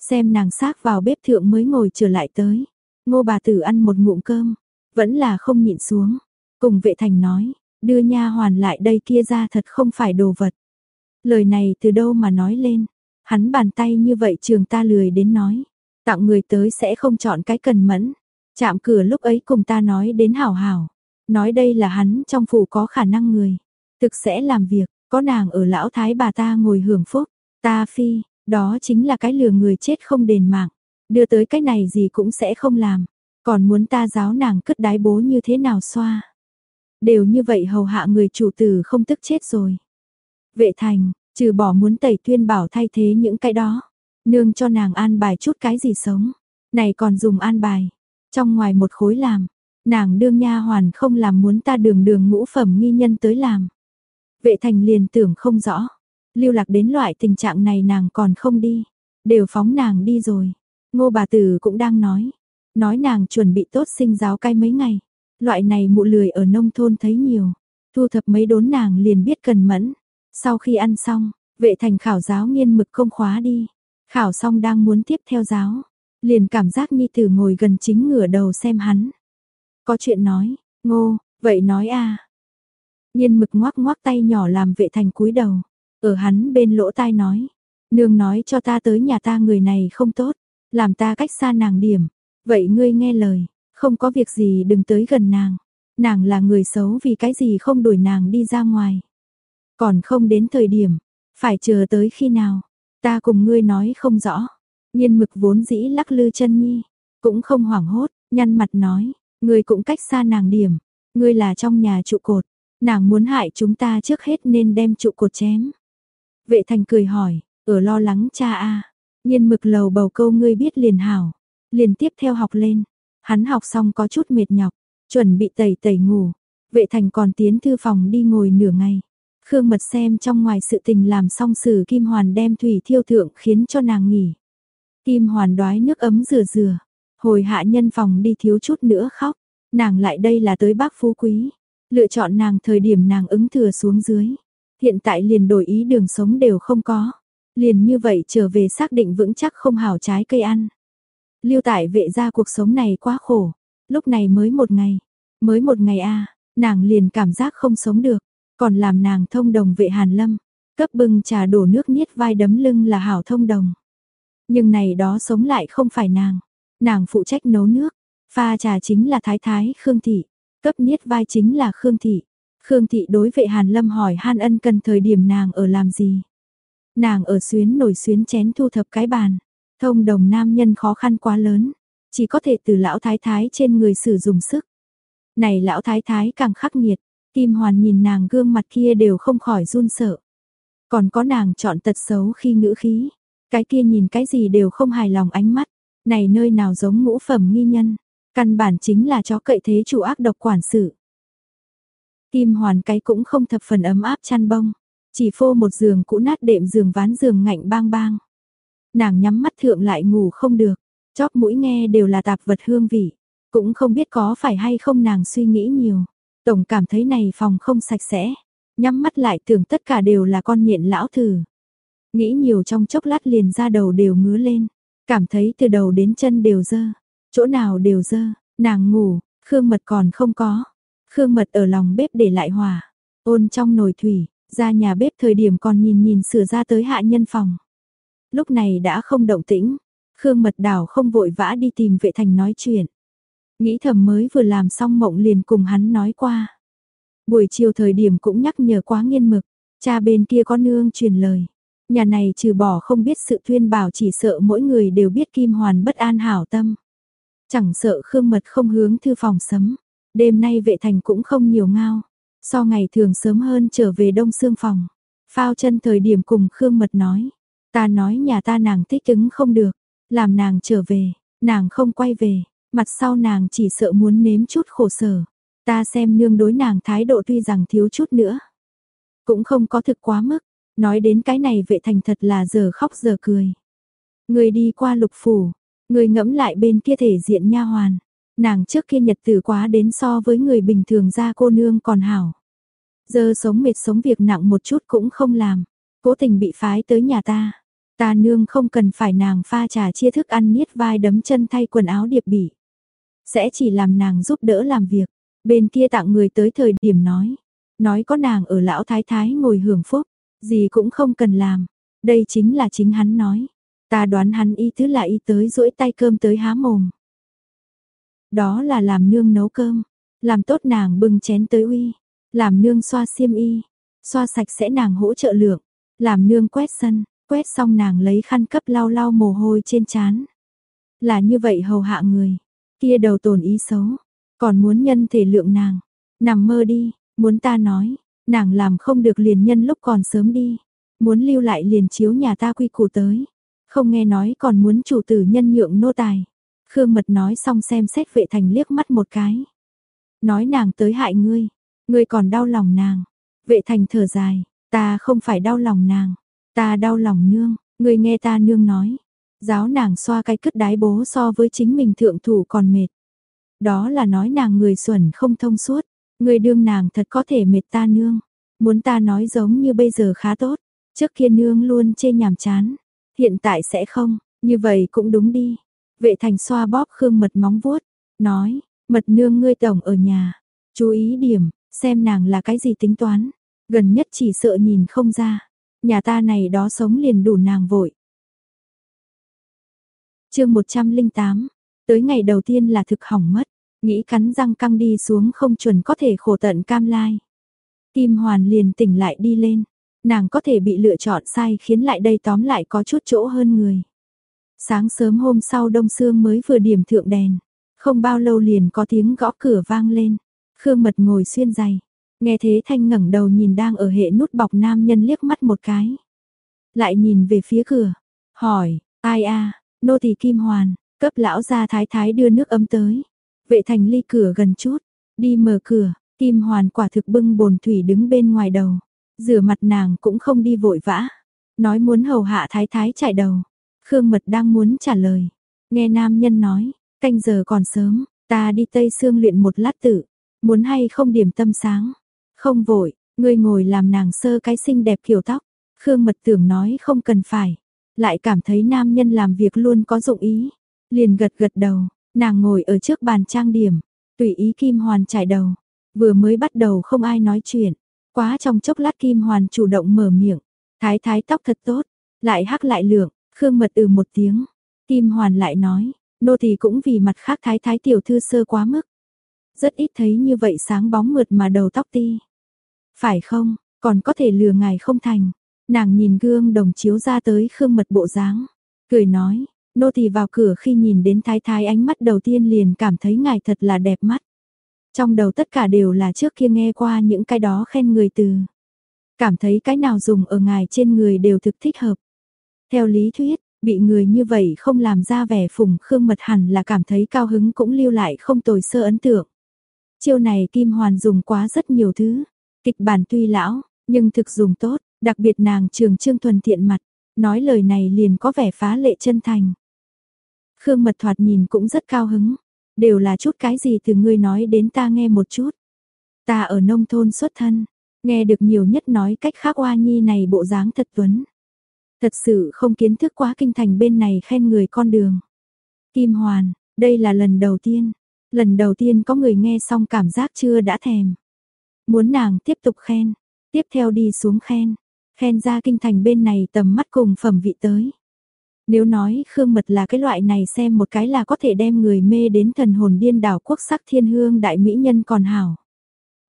Xem nàng xác vào bếp thượng mới ngồi trở lại tới. Ngô bà tử ăn một ngụm cơm, vẫn là không nhịn xuống. Cùng vệ thành nói, đưa nha hoàn lại đây kia ra thật không phải đồ vật. Lời này từ đâu mà nói lên, hắn bàn tay như vậy trường ta lười đến nói. Tặng người tới sẽ không chọn cái cần mẫn. Chạm cửa lúc ấy cùng ta nói đến hảo hảo. Nói đây là hắn trong phủ có khả năng người. Thực sẽ làm việc, có nàng ở lão thái bà ta ngồi hưởng phúc. Ta phi, đó chính là cái lừa người chết không đền mạng. Đưa tới cái này gì cũng sẽ không làm. Còn muốn ta giáo nàng cất đái bố như thế nào xoa. Đều như vậy hầu hạ người chủ tử không tức chết rồi. Vệ thành, trừ bỏ muốn tẩy tuyên bảo thay thế những cái đó. Nương cho nàng an bài chút cái gì sống. Này còn dùng an bài. Trong ngoài một khối làm. Nàng đương nha hoàn không làm muốn ta đường đường ngũ phẩm nghi nhân tới làm. Vệ thành liền tưởng không rõ lưu lạc đến loại tình trạng này nàng còn không đi, đều phóng nàng đi rồi. Ngô bà tử cũng đang nói, nói nàng chuẩn bị tốt sinh giáo cai mấy ngày, loại này mụ lười ở nông thôn thấy nhiều, thu thập mấy đốn nàng liền biết cần mẫn. Sau khi ăn xong, vệ thành khảo giáo nghiên mực không khóa đi, khảo xong đang muốn tiếp theo giáo, liền cảm giác nhi tử ngồi gần chính ngửa đầu xem hắn. Có chuyện nói, ngô, vậy nói a à. Nhiên mực ngoác ngoác tay nhỏ làm vệ thành cúi đầu. Ở hắn bên lỗ tai nói, nương nói cho ta tới nhà ta người này không tốt, làm ta cách xa nàng điểm. Vậy ngươi nghe lời, không có việc gì đừng tới gần nàng. Nàng là người xấu vì cái gì không đuổi nàng đi ra ngoài. Còn không đến thời điểm, phải chờ tới khi nào, ta cùng ngươi nói không rõ. Nhiên mực vốn dĩ lắc lư chân nhi, cũng không hoảng hốt, nhăn mặt nói, ngươi cũng cách xa nàng điểm, ngươi là trong nhà trụ cột, nàng muốn hại chúng ta trước hết nên đem trụ cột chém. Vệ thành cười hỏi, ở lo lắng cha a Nhiên mực lầu bầu câu ngươi biết liền hảo. Liền tiếp theo học lên. Hắn học xong có chút mệt nhọc, chuẩn bị tẩy tẩy ngủ. Vệ thành còn tiến thư phòng đi ngồi nửa ngày. Khương Mật xem trong ngoài sự tình làm xong sử Kim Hoàn đem thủy thiêu thượng khiến cho nàng nghỉ. Kim Hoàn đoái nước ấm rửa rửa, hồi hạ nhân phòng đi thiếu chút nữa khóc, nàng lại đây là tới bác phú quý, lựa chọn nàng thời điểm nàng ứng thừa xuống dưới. Hiện tại liền đổi ý đường sống đều không có, liền như vậy trở về xác định vững chắc không hảo trái cây ăn. Lưu tại vệ gia cuộc sống này quá khổ, lúc này mới một ngày, mới một ngày a nàng liền cảm giác không sống được, còn làm nàng thông đồng vệ hàn lâm, cấp bưng trà đổ nước niết vai đấm lưng là hảo thông đồng. Nhưng này đó sống lại không phải nàng, nàng phụ trách nấu nước, pha trà chính là thái thái Khương Thị, cấp niết vai chính là Khương Thị. Khương Thị đối vệ Hàn Lâm hỏi Han Ân cần thời điểm nàng ở làm gì. Nàng ở xuyến nổi xuyến chén thu thập cái bàn, thông đồng nam nhân khó khăn quá lớn, chỉ có thể từ lão thái thái trên người sử dụng sức. Này lão thái thái càng khắc nghiệt, Kim Hoàn nhìn nàng gương mặt kia đều không khỏi run sợ. Còn có nàng chọn tật xấu khi ngữ khí, cái kia nhìn cái gì đều không hài lòng ánh mắt, này nơi nào giống ngũ phẩm nghi nhân, căn bản chính là chó cậy thế chủ ác độc quản sự. Kim Hoàn cái cũng không thập phần ấm áp chăn bông, chỉ phô một giường cũ nát đệm giường ván giường ngạnh bang bang. Nàng nhắm mắt thượng lại ngủ không được, chóp mũi nghe đều là tạp vật hương vị, cũng không biết có phải hay không nàng suy nghĩ nhiều. Tổng cảm thấy này phòng không sạch sẽ, nhắm mắt lại tưởng tất cả đều là con nhện lão thử. Nghĩ nhiều trong chốc lát liền ra đầu đều ngứa lên, cảm thấy từ đầu đến chân đều dơ, chỗ nào đều dơ, nàng ngủ, Khương Mật còn không có. Khương Mật ở lòng bếp để lại hòa, ôn trong nồi thủy, ra nhà bếp thời điểm còn nhìn nhìn sửa ra tới hạ nhân phòng. Lúc này đã không động tĩnh, Khương Mật đảo không vội vã đi tìm vệ thành nói chuyện. Nghĩ thầm mới vừa làm xong mộng liền cùng hắn nói qua. Buổi chiều thời điểm cũng nhắc nhở quá nghiên mực, cha bên kia có nương truyền lời. Nhà này trừ bỏ không biết sự tuyên bảo chỉ sợ mỗi người đều biết Kim Hoàn bất an hảo tâm. Chẳng sợ Khương Mật không hướng thư phòng sấm, đêm nay vệ thành cũng không nhiều ngao. So ngày thường sớm hơn trở về đông xương phòng. Phao chân thời điểm cùng Khương Mật nói. Ta nói nhà ta nàng thích ứng không được. Làm nàng trở về, nàng không quay về. Mặt sau nàng chỉ sợ muốn nếm chút khổ sở. Ta xem nương đối nàng thái độ tuy rằng thiếu chút nữa. Cũng không có thực quá mức. Nói đến cái này vệ thành thật là giờ khóc giờ cười. Người đi qua lục phủ, người ngẫm lại bên kia thể diện nha hoàn. Nàng trước kia nhật tử quá đến so với người bình thường ra cô nương còn hảo. Giờ sống mệt sống việc nặng một chút cũng không làm. Cố tình bị phái tới nhà ta. Ta nương không cần phải nàng pha trà chia thức ăn niết vai đấm chân thay quần áo điệp bỉ. Sẽ chỉ làm nàng giúp đỡ làm việc. Bên kia tặng người tới thời điểm nói. Nói có nàng ở lão thái thái ngồi hưởng phúc. Gì cũng không cần làm. Đây chính là chính hắn nói. Ta đoán hắn y thứ là y tới duỗi tay cơm tới há mồm. Đó là làm nương nấu cơm. Làm tốt nàng bưng chén tới uy. Làm nương xoa xiêm y. Xoa sạch sẽ nàng hỗ trợ lượng. Làm nương quét sân. Quét xong nàng lấy khăn cấp lau lau mồ hôi trên chán. Là như vậy hầu hạ người. Kia đầu tổn ý xấu. Còn muốn nhân thể lượng nàng. Nằm mơ đi. Muốn ta nói. Nàng làm không được liền nhân lúc còn sớm đi. Muốn lưu lại liền chiếu nhà ta quy củ tới. Không nghe nói còn muốn chủ tử nhân nhượng nô tài. Khương Mật nói xong xem xét vệ thành liếc mắt một cái. Nói nàng tới hại ngươi. Ngươi còn đau lòng nàng. Vệ thành thở dài. Ta không phải đau lòng nàng. Ta đau lòng nương. người nghe ta nương nói. Giáo nàng xoa cái cứt đái bố so với chính mình thượng thủ còn mệt. Đó là nói nàng người xuẩn không thông suốt. Người đương nàng thật có thể mệt ta nương. Muốn ta nói giống như bây giờ khá tốt. Trước kia nương luôn chê nhàm chán. Hiện tại sẽ không, như vậy cũng đúng đi. Vệ thành xoa bóp khương mật móng vuốt. Nói, mật nương ngươi tổng ở nhà. Chú ý điểm, xem nàng là cái gì tính toán. Gần nhất chỉ sợ nhìn không ra. Nhà ta này đó sống liền đủ nàng vội. chương 108, tới ngày đầu tiên là thực hỏng mất. Nghĩ cắn răng căng đi xuống không chuẩn có thể khổ tận cam lai. Kim Hoàn liền tỉnh lại đi lên. Nàng có thể bị lựa chọn sai khiến lại đây tóm lại có chút chỗ hơn người. Sáng sớm hôm sau đông sương mới vừa điểm thượng đèn. Không bao lâu liền có tiếng gõ cửa vang lên. Khương mật ngồi xuyên giày. Nghe thế thanh ngẩng đầu nhìn đang ở hệ nút bọc nam nhân liếc mắt một cái. Lại nhìn về phía cửa. Hỏi, ai a nô tỳ Kim Hoàn, cấp lão gia thái thái đưa nước ấm tới. Vệ thành ly cửa gần chút, đi mở cửa, Kim Hoàn quả thực bưng bồn thủy đứng bên ngoài đầu, rửa mặt nàng cũng không đi vội vã, nói muốn hầu hạ thái thái chạy đầu. Khương Mật đang muốn trả lời, nghe nam nhân nói, canh giờ còn sớm, ta đi Tây Sương luyện một lát tự, muốn hay không điểm tâm sáng. Không vội, ngươi ngồi làm nàng sơ cái xinh đẹp kiểu tóc. Khương Mật tưởng nói không cần phải, lại cảm thấy nam nhân làm việc luôn có dụng ý, liền gật gật đầu, nàng ngồi ở trước bàn trang điểm, tùy ý Kim Hoàn trải đầu, vừa mới bắt đầu không ai nói chuyện, quá trong chốc lát Kim Hoàn chủ động mở miệng, thái thái tóc thật tốt, lại hắc lại lượng, Khương Mật ừ một tiếng, Kim Hoàn lại nói, nô thì cũng vì mặt khác thái thái tiểu thư sơ quá mức. Rất ít thấy như vậy sáng bóng mượt mà đầu tóc ti. Phải không, còn có thể lừa ngài không thành. Nàng nhìn gương đồng chiếu ra tới khương mật bộ dáng, cười nói, nô tỳ vào cửa khi nhìn đến thái thái ánh mắt đầu tiên liền cảm thấy ngài thật là đẹp mắt. Trong đầu tất cả đều là trước kia nghe qua những cái đó khen người từ. Cảm thấy cái nào dùng ở ngài trên người đều thực thích hợp. Theo lý thuyết, bị người như vậy không làm ra vẻ phùng khương mật hẳn là cảm thấy cao hứng cũng lưu lại không tồi sơ ấn tượng. Chiêu này Kim Hoàn dùng quá rất nhiều thứ, kịch bản tuy lão, nhưng thực dùng tốt, Đặc biệt nàng trường trương thuần thiện mặt, nói lời này liền có vẻ phá lệ chân thành. Khương mật thoạt nhìn cũng rất cao hứng, đều là chút cái gì từ ngươi nói đến ta nghe một chút. Ta ở nông thôn xuất thân, nghe được nhiều nhất nói cách khác oa nhi này bộ dáng thật tuấn. Thật sự không kiến thức quá kinh thành bên này khen người con đường. Kim Hoàn, đây là lần đầu tiên, lần đầu tiên có người nghe xong cảm giác chưa đã thèm. Muốn nàng tiếp tục khen, tiếp theo đi xuống khen, khen ra kinh thành bên này tầm mắt cùng phẩm vị tới. Nếu nói Khương Mật là cái loại này xem một cái là có thể đem người mê đến thần hồn điên đảo quốc sắc thiên hương đại mỹ nhân còn hảo.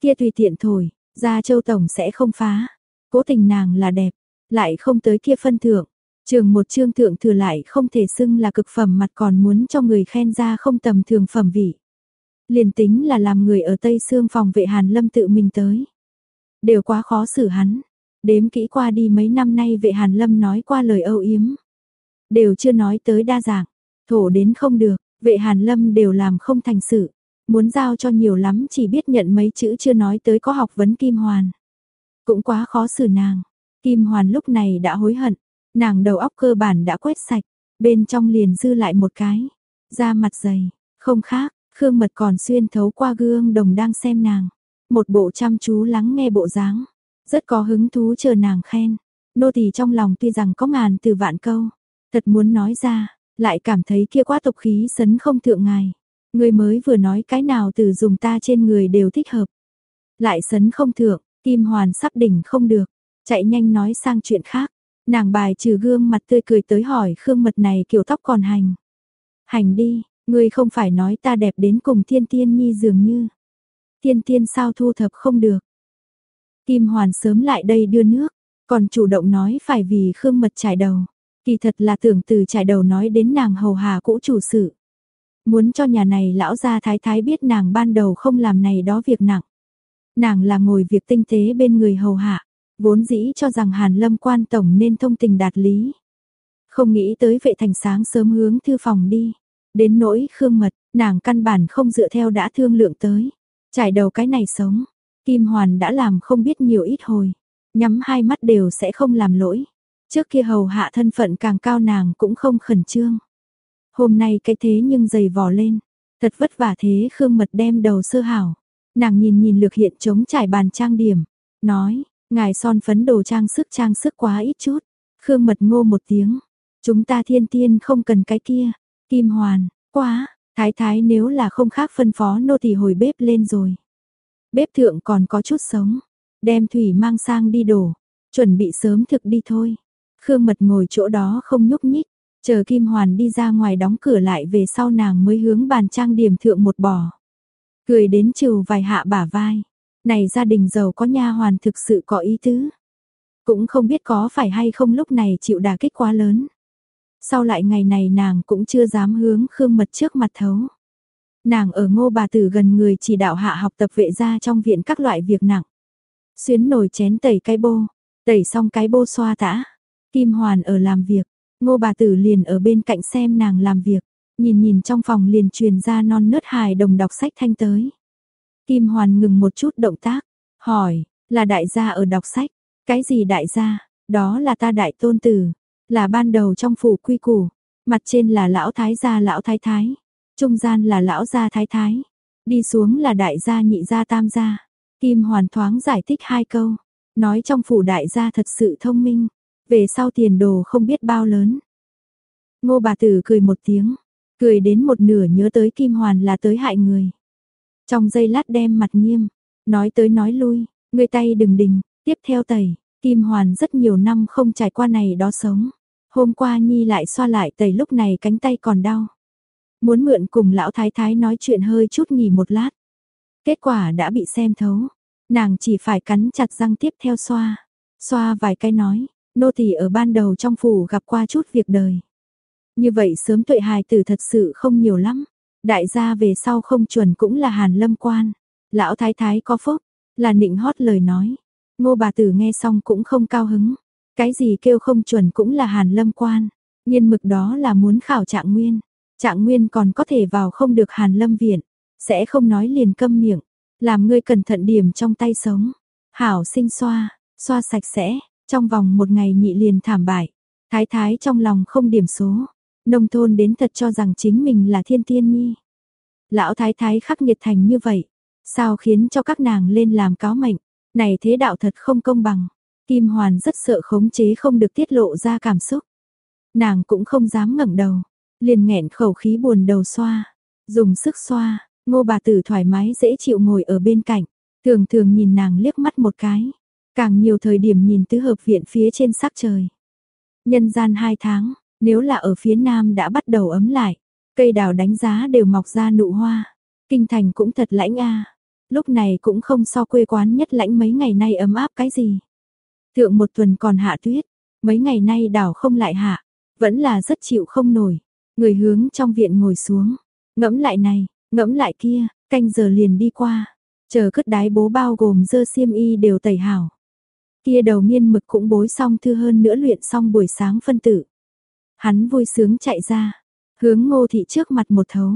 Kia tùy tiện thổi, ra châu tổng sẽ không phá. Cố tình nàng là đẹp, lại không tới kia phân thượng. Trường một chương thượng thừa lại không thể xưng là cực phẩm mặt còn muốn cho người khen ra không tầm thường phẩm vị. Liền tính là làm người ở Tây Sương phòng vệ Hàn Lâm tự mình tới. Đều quá khó xử hắn, Đếm kỹ qua đi mấy năm nay vệ Hàn Lâm nói qua lời âu yếm. Đều chưa nói tới đa dạng, thổ đến không được, vệ Hàn Lâm đều làm không thành sự. Muốn giao cho nhiều lắm chỉ biết nhận mấy chữ chưa nói tới có học vấn Kim Hoàn. Cũng quá khó xử nàng. Kim Hoàn lúc này đã hối hận, nàng đầu óc cơ bản đã quét sạch, bên trong liền dư lại một cái, da mặt dày, không khác, Khương Mật còn xuyên thấu qua gương đồng đang xem nàng, một bộ chăm chú lắng nghe bộ dáng. Rất có hứng thú chờ nàng khen. Nô tỳ trong lòng tuy rằng có ngàn từ vạn câu, thật muốn nói ra, lại cảm thấy kia quá tục khí sấn không thượng ngài. Người mới vừa nói cái nào từ dùng ta trên người đều thích hợp. Lại sấn không thượng, tim hoàn sắp đỉnh không được, chạy nhanh nói sang chuyện khác. Nàng bài trừ gương mặt tươi cười tới hỏi Khương Mật này kiểu tóc còn hành. Hành đi, ngươi không phải nói ta đẹp đến cùng thiên tiên nhi dường như. Thiên tiên sao thu thập không được. Kim Hoàn sớm lại đây đưa nước, còn chủ động nói phải vì Khương Mật trải đầu. Kỳ thật là tưởng từ trải đầu nói đến nàng hầu hà cũ chủ sự. Muốn cho nhà này lão gia thái thái biết nàng ban đầu không làm này đó việc nặng. Nàng là ngồi việc tinh tế bên người hầu hạ, vốn dĩ cho rằng Hàn Lâm quan tổng nên thông tình đạt lý. Không nghĩ tới vệ thành sáng sớm hướng thư phòng đi. Đến nỗi Khương Mật, nàng căn bản không dựa theo đã thương lượng tới. Trải đầu cái này sống, Kim Hoàn đã làm không biết nhiều ít hồi, nhắm hai mắt đều sẽ không làm lỗi. Trước kia hầu hạ thân phận càng cao nàng cũng không khẩn trương. Hôm nay cái thế nhưng dày vò lên, thật vất vả thế Khương Mật đem đầu sơ hảo. Nàng nhìn nhìn lược hiện chống trải bàn trang điểm, nói, ngài son phấn đồ trang sức trang sức quá ít chút. Khương Mật ngô một tiếng, chúng ta thiên tiên không cần cái kia. Kim Hoàn, quá, thái thái nếu là không khác phân phó nô tỳ hồi bếp lên rồi. Bếp thượng còn có chút sống, đem thủy mang sang đi đổ, chuẩn bị sớm thực đi thôi. Khương Mật ngồi chỗ đó không nhúc nhích, chờ Kim Hoàn đi ra ngoài đóng cửa lại về sau nàng mới hướng bàn trang điểm thượng một bò. Cười đến trừ vài hạ bả vai. Này gia đình giàu có nha hoàn thực sự có ý tứ. Cũng không biết có phải hay không lúc này chịu đả kích quá lớn. Sau lại ngày này nàng cũng chưa dám hướng Khương Mật trước mặt thấu. Nàng ở ngô bà tử gần người chỉ đạo hạ học tập vệ gia trong viện các loại việc nặng. Xuyến nồi chén tẩy cái bô, tẩy xong cái bô xoa tã. Kim Hoàn ở làm việc, ngô bà tử liền ở bên cạnh xem nàng làm việc. Nhìn nhìn trong phòng liền truyền ra non nớt hài đồng đọc sách thanh tới. Kim Hoàn ngừng một chút động tác, hỏi, là đại gia ở đọc sách, cái gì đại gia, đó là ta đại tôn tử, là ban đầu trong phủ quy củ, mặt trên là lão thái gia lão thái thái, trung gian là lão gia thái thái, đi xuống là đại gia nhị gia tam gia. Kim Hoàn thoáng giải thích hai câu, nói trong phủ đại gia thật sự thông minh, về sau tiền đồ không biết bao lớn. Ngô bà tử cười một tiếng, cười đến một nửa nhớ tới Kim Hoàn là tới hại người. Trong giây lát đem mặt nghiêm, nói tới nói lui, người tay đừng đình, tiếp theo tẩy, Kim Hoàn rất nhiều năm không trải qua này đó sống. Hôm qua Nhi lại xoa lại tẩy lúc này cánh tay còn đau. Muốn mượn cùng lão thái thái nói chuyện hơi chút nghỉ một lát. Kết quả đã bị xem thấu. Nàng chỉ phải cắn chặt răng tiếp theo xoa. Xoa vài cái nói, nô tỳ ở ban đầu trong phủ gặp qua chút việc đời. Như vậy sớm tuệ hài tử thật sự không nhiều lắm. Đại gia về sau không chuẩn cũng là hàn lâm quan. Lão thái thái có phúc, là nịnh hót lời nói. Ngô bà tử nghe xong cũng không cao hứng. Cái gì kêu không chuẩn cũng là hàn lâm quan. Nhiên mực đó là muốn khảo trạng nguyên. Trạng nguyên còn có thể vào không được hàn lâm viện. Sẽ không nói liền câm miệng. Làm ngươi cẩn thận điểm trong tay sống. Hảo sinh xoa, xoa sạch sẽ. Trong vòng một ngày nhị liền thảm bại. Thái thái trong lòng không điểm số. Nông thôn đến thật cho rằng chính mình là thiên tiên nhi. Lão thái thái khắc nghiệt thành như vậy. Sao khiến cho các nàng lên làm cáo mệnh. Này thế đạo thật không công bằng. Kim Hoàn rất sợ khống chế không được tiết lộ ra cảm xúc. Nàng cũng không dám ngẩng đầu, liền nghẹn khẩu khí buồn đầu xoa, dùng sức xoa, ngô bà tử thoải mái dễ chịu ngồi ở bên cạnh, thường thường nhìn nàng liếc mắt một cái, càng nhiều thời điểm nhìn tứ hợp viện phía trên sắc trời. Nhân gian hai tháng, nếu là ở phía nam đã bắt đầu ấm lại, cây đào đánh giá đều mọc ra nụ hoa, kinh thành cũng thật lãnh a. Lúc này cũng không so quê quán nhất lãnh mấy ngày nay ấm áp cái gì. Thượng một tuần còn hạ tuyết, mấy ngày nay đảo không lại hạ, vẫn là rất chịu không nổi. Người hướng trong viện ngồi xuống, ngẫm lại này, ngẫm lại kia, canh giờ liền đi qua. Chờ cất đái bố bao gồm dơ xiêm y đều tẩy hảo. Kia đầu miên mực cũng bối xong thư hơn nữa luyện xong buổi sáng phân tử. Hắn vui sướng chạy ra, hướng ngô thị trước mặt một thấu.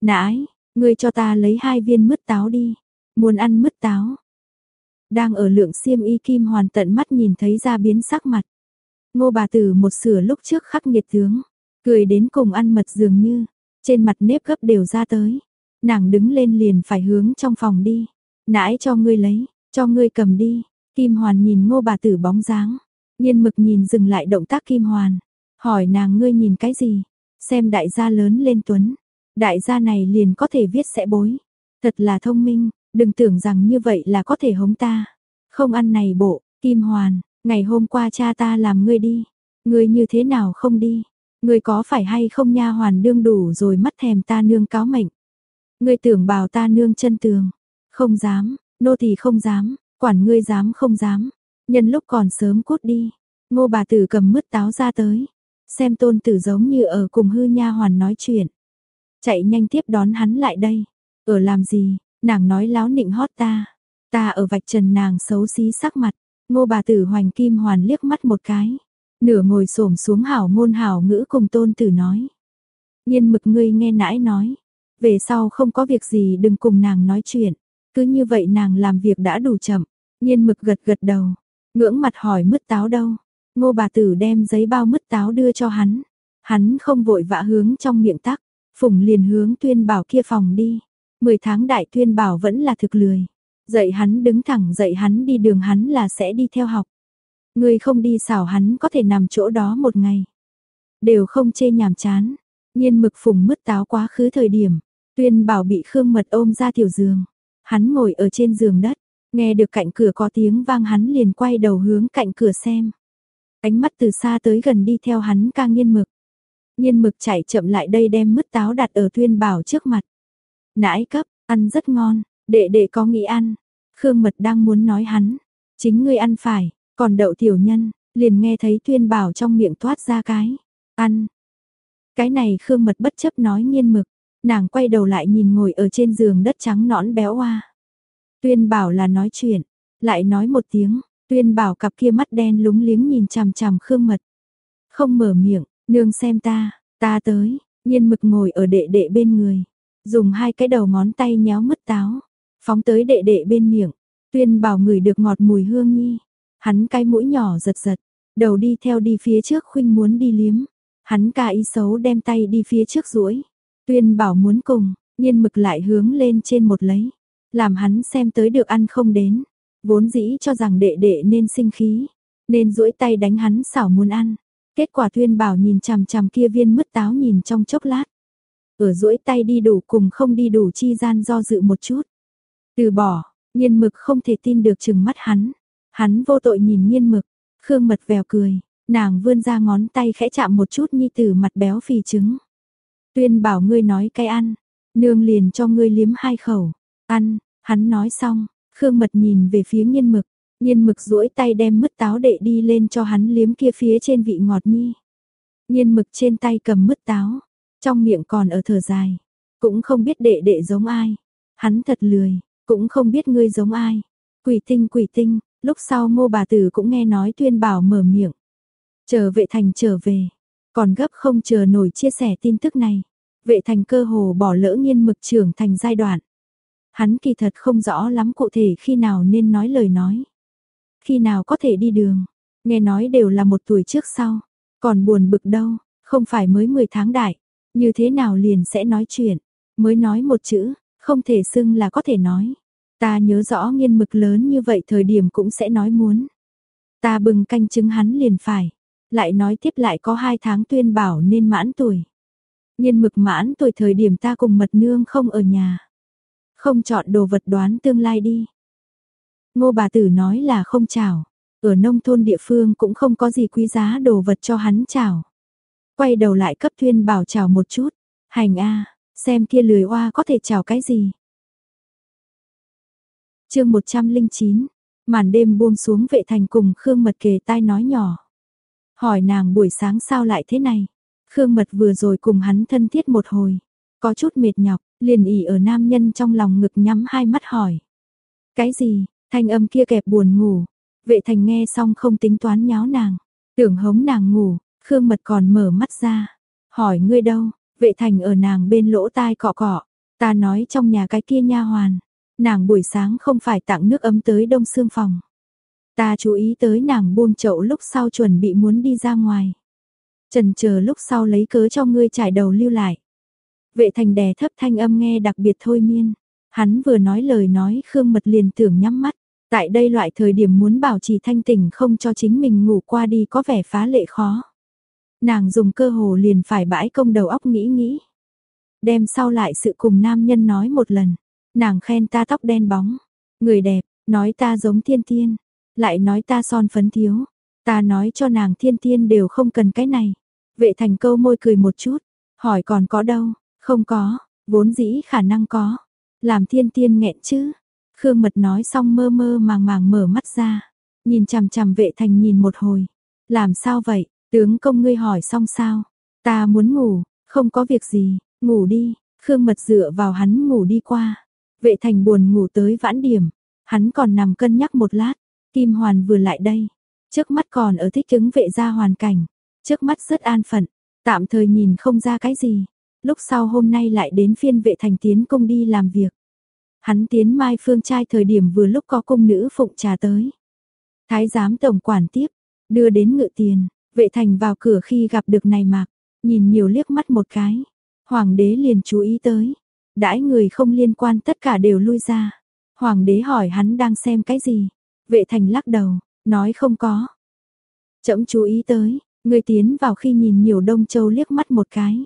Nãi, ngươi cho ta lấy hai viên mứt táo đi. Muốn ăn mứt táo. Đang ở lượng xiêm y kim hoàn tận mắt nhìn thấy ra biến sắc mặt. Ngô bà tử một sửa lúc trước khắc nghiệt tướng, cười đến cùng ăn mật dường như, trên mặt nếp gấp đều ra tới. Nàng đứng lên liền phải hướng trong phòng đi. Nãi cho ngươi lấy, cho ngươi cầm đi. Kim Hoàn nhìn ngô bà tử bóng dáng. Nhiên mực nhìn dừng lại động tác Kim Hoàn. Hỏi nàng ngươi nhìn cái gì? Xem đại gia lớn lên tuấn. Đại gia này liền có thể viết sẽ bối. Thật là thông minh, Đừng tưởng rằng như vậy là có thể hống ta. Không ăn này bộ, Kim Hoàn, ngày hôm qua cha ta làm ngươi đi. Ngươi như thế nào không đi? Ngươi có phải hay không nha hoàn đương đủ rồi mắt thèm ta nương cáo mệnh. Ngươi tưởng bảo ta nương chân tường. Không dám, nô tỳ không dám, quản ngươi dám không dám. Nhân lúc còn sớm cút đi. Ngô bà tử cầm mứt táo ra tới. Xem tôn tử giống như ở cùng hư nha hoàn nói chuyện. Chạy nhanh tiếp đón hắn lại đây. Ở làm gì, Nàng nói láo nịnh hót ta, ta ở vạch trần nàng xấu xí sắc mặt, ngô bà tử hoành kim hoàn liếc mắt một cái, nửa ngồi xổm xuống hảo ngôn hảo ngữ cùng tôn tử nói. Nhiên mực ngươi nghe nãi nói, về sau không có việc gì đừng cùng nàng nói chuyện, cứ như vậy nàng làm việc đã đủ chậm, nhiên mực gật gật đầu, ngưỡng mặt hỏi mứt táo đâu, ngô bà tử đem giấy bao mứt táo đưa cho hắn, hắn không vội vã hướng trong miệng tắc, phùng liền hướng tuyên bảo kia phòng đi, 10 tháng đại tuyên bảo vẫn là thực lười. Dạy hắn đứng thẳng, dạy hắn đi đường, hắn là sẽ đi theo học. Người không đi xảo hắn có thể nằm chỗ đó một ngày. Đều không chê nhàm chán. Nhiên mực phùng mứt táo quá khứ thời điểm. Tuyên bảo bị Khương Mật ôm ra tiểu giường. Hắn ngồi ở trên giường đất. Nghe được cạnh cửa có tiếng vang, hắn liền quay đầu hướng cạnh cửa xem. Ánh mắt từ xa tới gần đi theo hắn ca nghiên mực. Nhiên mực chạy chậm lại đây đem mứt táo đặt ở tuyên bảo trước mặt. Nãi cấp, ăn rất ngon, đệ đệ có nghĩ ăn. Khương Mật đang muốn nói hắn, chính ngươi ăn phải, còn đậu tiểu nhân, liền nghe thấy tuyên bảo trong miệng thoát ra cái, ăn. Cái này Khương Mật bất chấp nói nghiên mực, nàng quay đầu lại nhìn ngồi ở trên giường đất trắng nõn béo oa. Tuyên bảo là nói chuyện, lại nói một tiếng, tuyên bảo cặp kia mắt đen lúng liếng nhìn chằm chằm Khương Mật. Không mở miệng, nương xem ta, ta tới, nhiên mực ngồi ở đệ đệ bên người. Dùng hai cái đầu ngón tay nhéo mứt táo, phóng tới đệ đệ bên miệng, tuyên bảo người được ngọt mùi hương nhi. Hắn cái mũi nhỏ giật giật, đầu đi theo đi phía trước khuynh muốn đi liếm. Hắn ca ý xấu đem tay đi phía trước duỗi Tuyên bảo muốn cùng, nhiên mực lại hướng lên trên một lấy. Làm hắn xem tới được ăn không đến. Vốn dĩ cho rằng đệ đệ nên sinh khí. Nên duỗi tay đánh hắn xảo muốn ăn. Kết quả tuyên bảo nhìn chằm chằm kia viên mứt táo nhìn trong chốc lát. Ở duỗi tay đi đủ cùng không đi đủ chi gian do dự một chút. Từ bỏ, nhiên mực không thể tin được chừng mắt hắn. Hắn vô tội nhìn nhiên mực, khương mật vèo cười, nàng vươn ra ngón tay khẽ chạm một chút nhi tử mặt béo phì trứng. Tuyên bảo ngươi nói cái ăn, nương liền cho ngươi liếm hai khẩu, ăn, hắn nói xong, khương mật nhìn về phía nhiên mực, nhiên mực duỗi tay đem mứt táo đệ đi lên cho hắn liếm kia phía trên vị ngọt nhi. Nhiên mực trên tay cầm mứt táo, trong miệng còn ở thở dài, cũng không biết đệ đệ giống ai, hắn thật lười, cũng không biết ngươi giống ai. Quỷ tinh quỷ tinh, lúc sau ngô bà tử cũng nghe nói tuyên bảo mở miệng. Chờ vệ thành trở về, còn gấp không chờ nổi chia sẻ tin tức này. Vệ thành cơ hồ bỏ lỡ nghiên mực trưởng thành giai đoạn. Hắn kỳ thật không rõ lắm cụ thể khi nào nên nói lời nói. Khi nào có thể đi đường, nghe nói đều là một tuổi trước sau. Còn buồn bực đâu, không phải mới 10 tháng đại, như thế nào liền sẽ nói chuyện, mới nói một chữ, không thể xưng là có thể nói. Ta nhớ rõ nghiên mực lớn như vậy thời điểm cũng sẽ nói muốn. Ta bừng canh chứng hắn liền phải. Lại nói tiếp lại có hai tháng tuyên bảo nên mãn tuổi. Nghiên mực mãn tuổi thời điểm ta cùng mật nương không ở nhà. Không chọn đồ vật đoán tương lai đi. Ngô bà tử nói là không chào. Ở nông thôn địa phương cũng không có gì quý giá đồ vật cho hắn chào. Quay đầu lại cấp tuyên bảo chào một chút. Hành a xem kia lười oa có thể chào cái gì chương 109, màn đêm buông xuống vệ thành cùng Khương Mật kề tai nói nhỏ. Hỏi nàng buổi sáng sao lại thế này? Khương Mật vừa rồi cùng hắn thân thiết một hồi, có chút mệt nhọc, liền ỉ ở nam nhân trong lòng ngực nhắm hai mắt hỏi. Cái gì, thanh âm kia kẹp buồn ngủ, vệ thành nghe xong không tính toán nháo nàng, tưởng hống nàng ngủ, Khương Mật còn mở mắt ra, hỏi ngươi đâu, vệ thành ở nàng bên lỗ tai cọ cọ, ta nói trong nhà cái kia nha hoàn, Nàng buổi sáng không phải tặng nước ấm tới đông xương phòng. Ta chú ý tới nàng buông chậu lúc sau chuẩn bị muốn đi ra ngoài. Trần chờ lúc sau lấy cớ cho ngươi trải đầu lưu lại. Vệ thành đè thấp thanh âm nghe đặc biệt thôi miên. Hắn vừa nói lời nói Khương Mật liền tưởng nhắm mắt. Tại đây loại thời điểm muốn bảo trì thanh tỉnh không cho chính mình ngủ qua đi có vẻ phá lệ khó. Nàng dùng cơ hồ liền phải bãi công đầu óc nghĩ nghĩ. Đem sau lại sự cùng nam nhân nói một lần. Nàng khen ta tóc đen bóng, người đẹp, nói ta giống thiên tiên, lại nói ta son phấn thiếu. Ta nói cho nàng thiên tiên đều không cần cái này. Vệ thành câu môi cười một chút, hỏi còn có đâu, không có, vốn dĩ khả năng có. Làm thiên tiên nghẹn chứ. Khương mật nói xong mơ mơ màng màng mở mắt ra, nhìn chằm chằm vệ thành nhìn một hồi. Làm sao vậy, tướng công ngươi hỏi xong sao? Ta muốn ngủ, không có việc gì, ngủ đi. Khương mật dựa vào hắn ngủ đi qua. Vệ thành buồn ngủ tới vãn điểm, hắn còn nằm cân nhắc một lát, Kim Hoàn vừa lại đây, trước mắt còn ở thích chứng vệ ra hoàn cảnh, trước mắt rất an phận, tạm thời nhìn không ra cái gì, lúc sau hôm nay lại đến phiên vệ thành tiến công đi làm việc. Hắn tiến mai phương trai thời điểm vừa lúc có công nữ phụng trà tới. Thái giám tổng quản tiếp, đưa đến ngự tiền, vệ thành vào cửa khi gặp được này mạc, nhìn nhiều liếc mắt một cái. Hoàng đế liền chú ý tới, Đãi người không liên quan tất cả đều lui ra. Hoàng đế hỏi hắn đang xem cái gì? Vệ thành lắc đầu, nói không có. Chậm chú ý tới, người tiến vào khi nhìn nhiều Đông Châu liếc mắt một cái.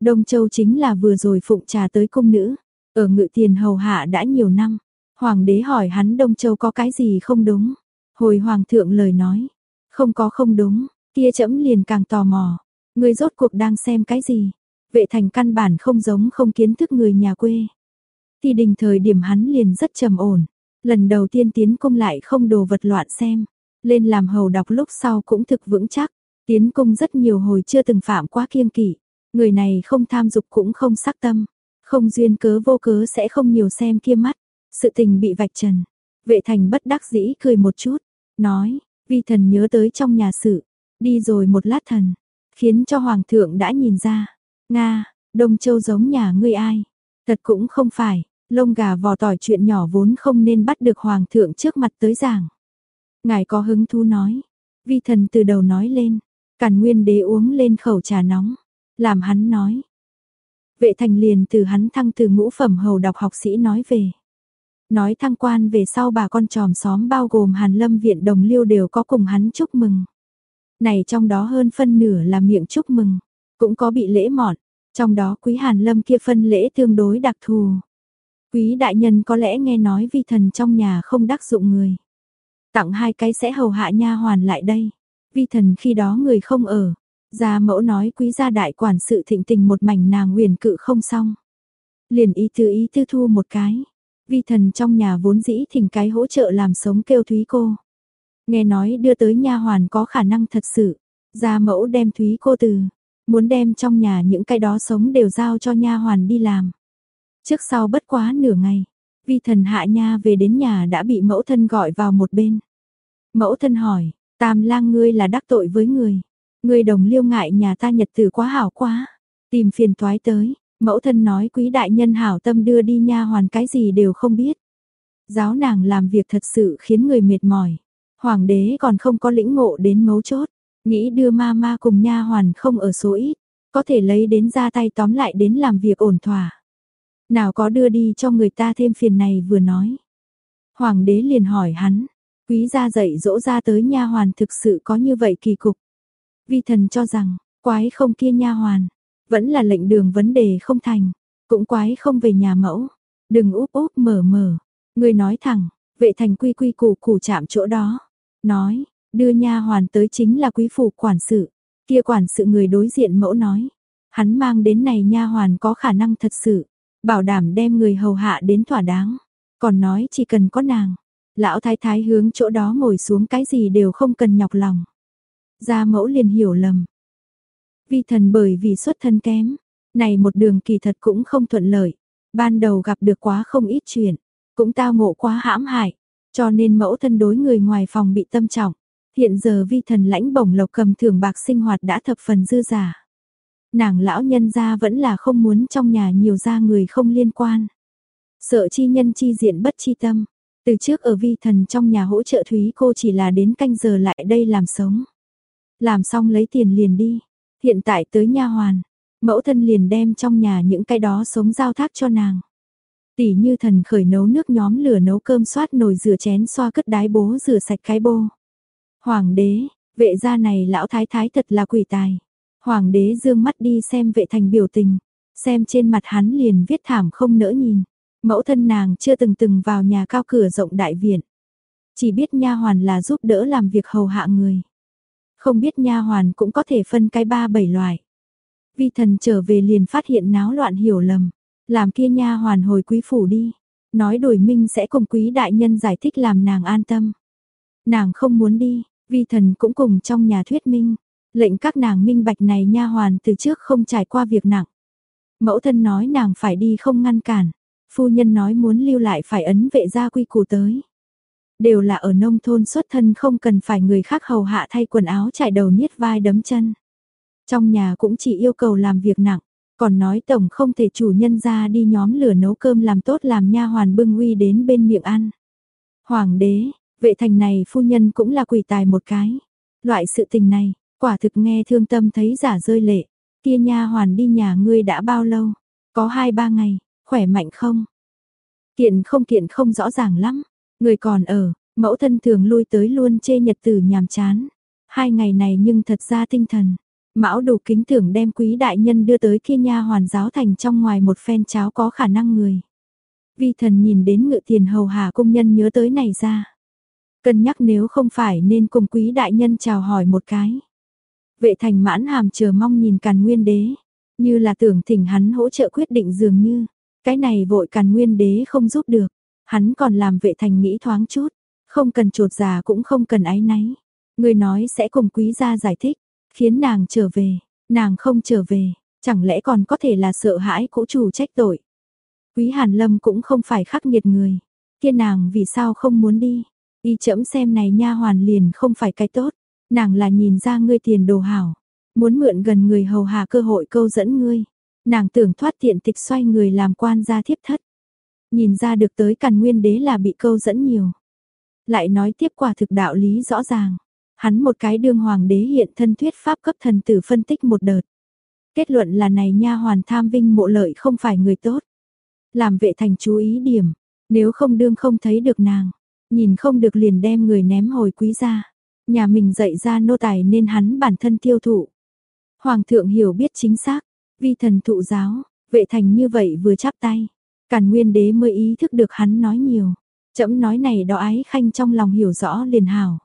Đông Châu chính là vừa rồi phụng trà tới cung nữ, ở ngự tiền hầu hạ đã nhiều năm. Hoàng đế hỏi hắn Đông Châu có cái gì không đúng. Hồi hoàng thượng lời nói, không có không đúng, kia trẫm liền càng tò mò. Người rốt cuộc đang xem cái gì? vệ thành căn bản không giống không kiến thức người nhà quê. Thì đình thời điểm hắn liền rất trầm ổn, lần đầu tiên tiến cung lại không đồ vật loạn xem, lên làm hầu đọc lúc sau cũng thực vững chắc, tiến cung rất nhiều hồi chưa từng phạm quá kiêng kỵ, người này không tham dục cũng không sắc tâm, không duyên cớ vô cớ sẽ không nhiều xem kia mắt, sự tình bị vạch trần. Vệ thành bất đắc dĩ cười một chút, nói, vi thần nhớ tới trong nhà sự, đi rồi một lát thần, khiến cho hoàng thượng đã nhìn ra, Nga, Đông Châu giống nhà ngươi ai? Thật cũng không phải, Lông gà vò tỏi chuyện nhỏ vốn không nên bắt được hoàng thượng trước mặt tới giảng. Ngài có hứng thú nói. Vi thần từ đầu nói lên. Càn nguyên đế uống lên khẩu trà nóng. Làm hắn nói. Vệ thành liền từ hắn thăng từ ngũ phẩm hầu đọc học sĩ nói về. Nói thăng quan về sau bà con tròm xóm bao gồm Hàn Lâm Viện Đồng Liêu đều có cùng hắn chúc mừng. Này trong đó hơn phân nửa là miệng chúc mừng, cũng có bị lễ mọn, trong đó quý Hàn Lâm kia phân lễ tương đối đặc thù. Quý đại nhân có lẽ nghe nói vi thần trong nhà không đắc dụng người. Tặng hai cái sẽ hầu hạ nha hoàn lại đây. Vi thần khi đó người không ở. Gia mẫu nói quý gia đại quản sự thịnh tình một mảnh nàng huyền cự không xong. Liền ý tư ý tư thu một cái. Vi thần trong nhà vốn dĩ thỉnh cái hỗ trợ làm sống kêu Thúy cô. Nghe nói đưa tới nha hoàn có khả năng thật sự. Gia mẫu đem Thúy cô từ. Muốn đem trong nhà những cái đó sống đều giao cho nha hoàn đi làm. Trước sau bất quá nửa ngày, vi thần hạ nha về đến nhà đã bị mẫu thân gọi vào một bên. Mẫu thân hỏi, tam lang ngươi là đắc tội với người. Ngươi đồng liêu ngại nhà ta nhật tử quá hảo quá. Tìm phiền toái tới, mẫu thân nói quý đại nhân hảo tâm đưa đi nha hoàn cái gì đều không biết. Giáo nàng làm việc thật sự khiến người mệt mỏi. Hoàng đế còn không có lĩnh ngộ đến mấu chốt. Nghĩ đưa ma ma cùng nha hoàn không ở số ít. Có thể lấy đến ra tay tóm lại đến làm việc ổn thỏa. Nào có đưa đi cho người ta thêm phiền này vừa nói. Hoàng đế liền hỏi hắn, quý gia dạy dỗ ra tới nha hoàn thực sự có như vậy kỳ cục. Vi thần cho rằng, quái không kia nha hoàn, vẫn là lệnh đường vấn đề không thành, cũng quái không về nhà mẫu, đừng úp úp mở mở, người nói thẳng, vệ thành quy quy củ củ chạm chỗ đó, nói, đưa nha hoàn tới chính là quý phủ quản sự, kia quản sự người đối diện mẫu nói, hắn mang đến này nha hoàn có khả năng thật sự, Bảo đảm đem người hầu hạ đến thỏa đáng. Còn nói chỉ cần có nàng. Lão thái thái hướng chỗ đó ngồi xuống cái gì đều không cần nhọc lòng. Gia mẫu liền hiểu lầm. Vi thần bởi vì xuất thân kém. Này một đường kỳ thật cũng không thuận lợi. Ban đầu gặp được quá không ít chuyện. Cũng tao ngộ quá hãm hại. Cho nên mẫu thân đối người ngoài phòng bị tâm trọng. Hiện giờ vi thần lãnh bổng lộc cầm thưởng bạc sinh hoạt đã thập phần dư giả. Nàng lão nhân gia vẫn là không muốn trong nhà nhiều ra người không liên quan. Sợ chi nhân chi diện bất chi tâm. Từ trước ở vi thần trong nhà hỗ trợ Thúy cô chỉ là đến canh giờ lại đây làm sống. Làm xong lấy tiền liền đi. Hiện tại tới nha hoàn. Mẫu thân liền đem trong nhà những cái đó sống giao thác cho nàng. Tỷ như thần khởi nấu nước nhóm lửa nấu cơm xoát nồi rửa chén xoa cất đái bố rửa sạch cái bô. Hoàng đế, vệ gia này lão thái thái thật là quỷ tài. Hoàng đế dương mắt đi xem vệ thành biểu tình, xem trên mặt hắn liền viết thảm không nỡ nhìn. Mẫu thân nàng chưa từng từng vào nhà cao cửa rộng đại viện. Chỉ biết nha hoàn là giúp đỡ làm việc hầu hạ người. Không biết nha hoàn cũng có thể phân cái ba bảy loại. Vi thần trở về liền phát hiện náo loạn hiểu lầm, làm kia nha hoàn hồi quý phủ đi. Nói đổi minh sẽ cùng quý đại nhân giải thích làm nàng an tâm. Nàng không muốn đi, vi thần cũng cùng trong nhà thuyết minh, Lệnh các nàng minh bạch này nha hoàn từ trước không trải qua việc nặng. Mẫu thân nói nàng phải đi không ngăn cản. Phu nhân nói muốn lưu lại phải ấn vệ gia quy củ tới. Đều là ở nông thôn xuất thân không cần phải người khác hầu hạ thay quần áo trải đầu niết vai đấm chân. Trong nhà cũng chỉ yêu cầu làm việc nặng, còn nói tổng không thể chủ nhân ra đi nhóm lửa nấu cơm làm tốt làm nha hoàn bưng uy đến bên miệng ăn. Hoàng đế, vệ thành này phu nhân cũng là quỷ tài một cái. Loại sự tình này, Quả thực nghe thương tâm thấy giả rơi lệ, kia nha hoàn đi nhà ngươi đã bao lâu? Có hai ba ngày, khỏe mạnh không? Kiện không kiện không rõ ràng lắm, người còn ở, mẫu thân thường lui tới luôn chê nhật tử nhàm chán. Hai ngày này nhưng thật ra tinh thần, mão đủ kính tưởng đem quý đại nhân đưa tới kia nha hoàn giáo thành trong ngoài một phen cháo có khả năng người. Vi thần nhìn đến ngự tiền hầu hà công nhân nhớ tới này ra. Cân nhắc nếu không phải nên cùng quý đại nhân chào hỏi một cái. Vệ thành mãn hàm chờ mong nhìn càn nguyên đế, như là tưởng thỉnh hắn hỗ trợ quyết định dường như, cái này vội càn nguyên đế không giúp được, hắn còn làm vệ thành nghĩ thoáng chút, không cần trột già cũng không cần ái náy. Người nói sẽ cùng quý gia giải thích, khiến nàng trở về, nàng không trở về, chẳng lẽ còn có thể là sợ hãi cũ chủ trách tội. Quý Hàn Lâm cũng không phải khắc nghiệt người, kia nàng vì sao không muốn đi, y chậm xem này nha hoàn liền không phải cái tốt, Nàng là nhìn ra ngươi tiền đồ hảo, muốn mượn gần người hầu hạ cơ hội câu dẫn ngươi. Nàng tưởng thoát tiện tịch xoay người làm quan gia thiếp thất. nhìn ra được tới càn nguyên đế là bị câu dẫn nhiều. Lại nói tiếp quả thực đạo lý rõ ràng, hắn một cái đương hoàng đế hiện thân thuyết pháp cấp thần tử phân tích một đợt. Kết luận là này nha hoàn tham vinh mộ lợi không phải người tốt. Làm vệ thành chú ý điểm, nếu không đương không thấy được nàng, nhìn không được liền đem người ném hồi quý ra. Nhà mình dạy ra nô tài nên hắn bản thân tiêu thụ. Hoàng thượng hiểu biết chính xác, vi thần thụ giáo, vệ thành như vậy vừa chắp tay. Càn nguyên đế mới ý thức được hắn nói nhiều. Chấm nói này đó ái khanh trong lòng hiểu rõ liền hảo.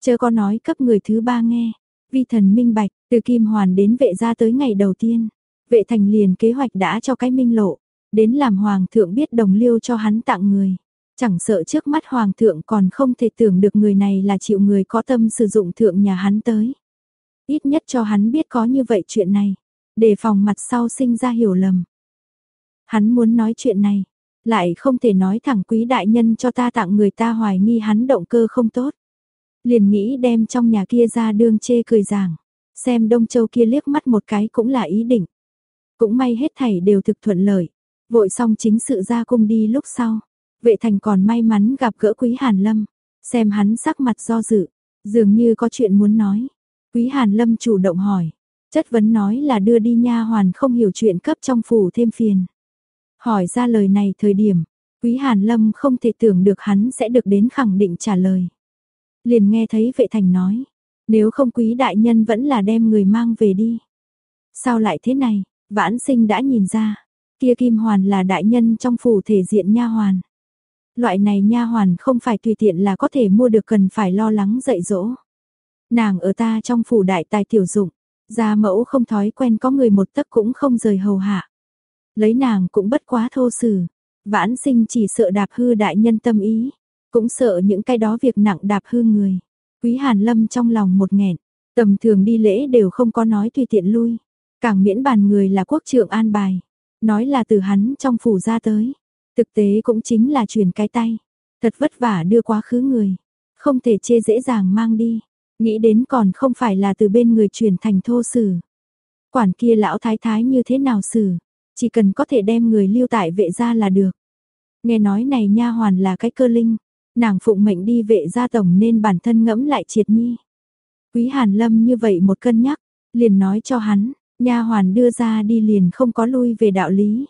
Chớ có nói cấp người thứ ba nghe. Vi thần minh bạch, từ kim hoàn đến vệ gia tới ngày đầu tiên. Vệ thành liền kế hoạch đã cho cái minh lộ. Đến làm hoàng thượng biết đồng liêu cho hắn tặng người. Chẳng sợ trước mắt hoàng thượng còn không thể tưởng được người này là chịu người có tâm sử dụng thượng nhà hắn tới. Ít nhất cho hắn biết có như vậy chuyện này. Để phòng mặt sau sinh ra hiểu lầm. Hắn muốn nói chuyện này, lại không thể nói thẳng quý đại nhân cho ta tặng người ta hoài nghi hắn động cơ không tốt. Liền nghĩ đem trong nhà kia ra đương chê cười giảng, xem Đông Châu kia liếc mắt một cái cũng là ý định. Cũng may hết thảy đều thực thuận lợi, vội xong chính sự ra cung đi lúc sau. Vệ thành còn may mắn gặp gỡ quý Hàn Lâm, xem hắn sắc mặt do dự, dường như có chuyện muốn nói. Quý Hàn Lâm chủ động hỏi, chất vấn nói là đưa đi nha hoàn không hiểu chuyện cấp trong phủ thêm phiền. Hỏi ra lời này thời điểm, Quý Hàn Lâm không thể tưởng được hắn sẽ được đến khẳng định trả lời. Liền nghe thấy vệ thành nói, nếu không quý đại nhân vẫn là đem người mang về đi. Sao lại thế này, vãn sinh đã nhìn ra, kia kim hoàn là đại nhân trong phủ thể diện nha hoàn. Loại này nha hoàn không phải tùy tiện là có thể mua được cần phải lo lắng dạy dỗ. Nàng ở ta trong phủ đại tài tiểu dụng, gia mẫu không thói quen có người một tấc cũng không rời hầu hạ lấy nàng cũng bất quá thô sử. Vãn sinh chỉ sợ đạp hư đại nhân tâm ý, cũng sợ những cái đó việc nặng đạp hư người. Quý Hàn Lâm trong lòng một nghẹn, tầm thường đi lễ đều không có nói tùy tiện lui, càng miễn bàn người là quốc trưởng an bài, nói là từ hắn trong phủ ra tới, thực tế cũng chính là truyền cái tay, thật vất vả đưa quá khứ người, không thể chê dễ dàng mang đi, nghĩ đến còn không phải là từ bên người truyền thành thô sử. Quản kia lão thái thái như thế nào xử, chỉ cần có thể đem người lưu tại vệ gia là được. Nghe nói này nha hoàn là cái cơ linh, nàng phụng mệnh đi vệ gia tổng nên bản thân ngẫm lại triệt nhi. Quý Hàn Lâm như vậy một cân nhắc, liền nói cho hắn, nha hoàn đưa ra đi liền không có lui về đạo lý.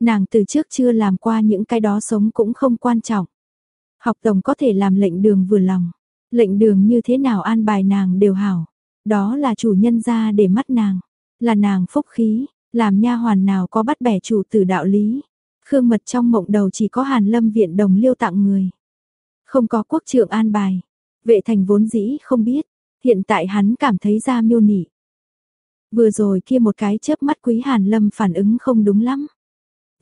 Nàng từ trước chưa làm qua những cái đó sống cũng không quan trọng. Học tổng có thể làm lệnh đường vừa lòng, lệnh đường như thế nào an bài nàng đều hảo. Đó là chủ nhân ra để mắt nàng, là nàng phúc khí, làm nha hoàn nào có bắt bẻ chủ tử đạo lý. Khương Mật trong mộng đầu chỉ có Hàn Lâm viện đồng liêu tặng người. Không có quốc trưởng an bài. Vệ thành vốn dĩ không biết. Hiện tại hắn cảm thấy ra miêu nỉ. Vừa rồi kia một cái chớp mắt quý Hàn Lâm phản ứng không đúng lắm.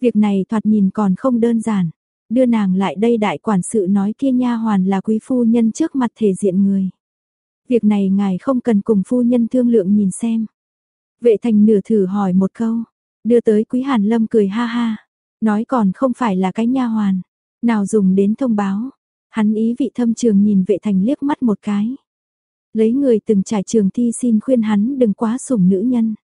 Việc này thoạt nhìn còn không đơn giản. Đưa nàng lại đây đại quản sự nói kia nha hoàn là quý phu nhân trước mặt thể diện người. Việc này ngài không cần cùng phu nhân thương lượng nhìn xem. Vệ thành nửa thử hỏi một câu, đưa tới quý hàn lâm cười ha ha, nói còn không phải là cái nha hoàn, nào dùng đến thông báo, hắn ý vị thâm trường nhìn vệ thành liếc mắt một cái. Lấy người từng trải trường thi xin khuyên hắn đừng quá sủng nữ nhân.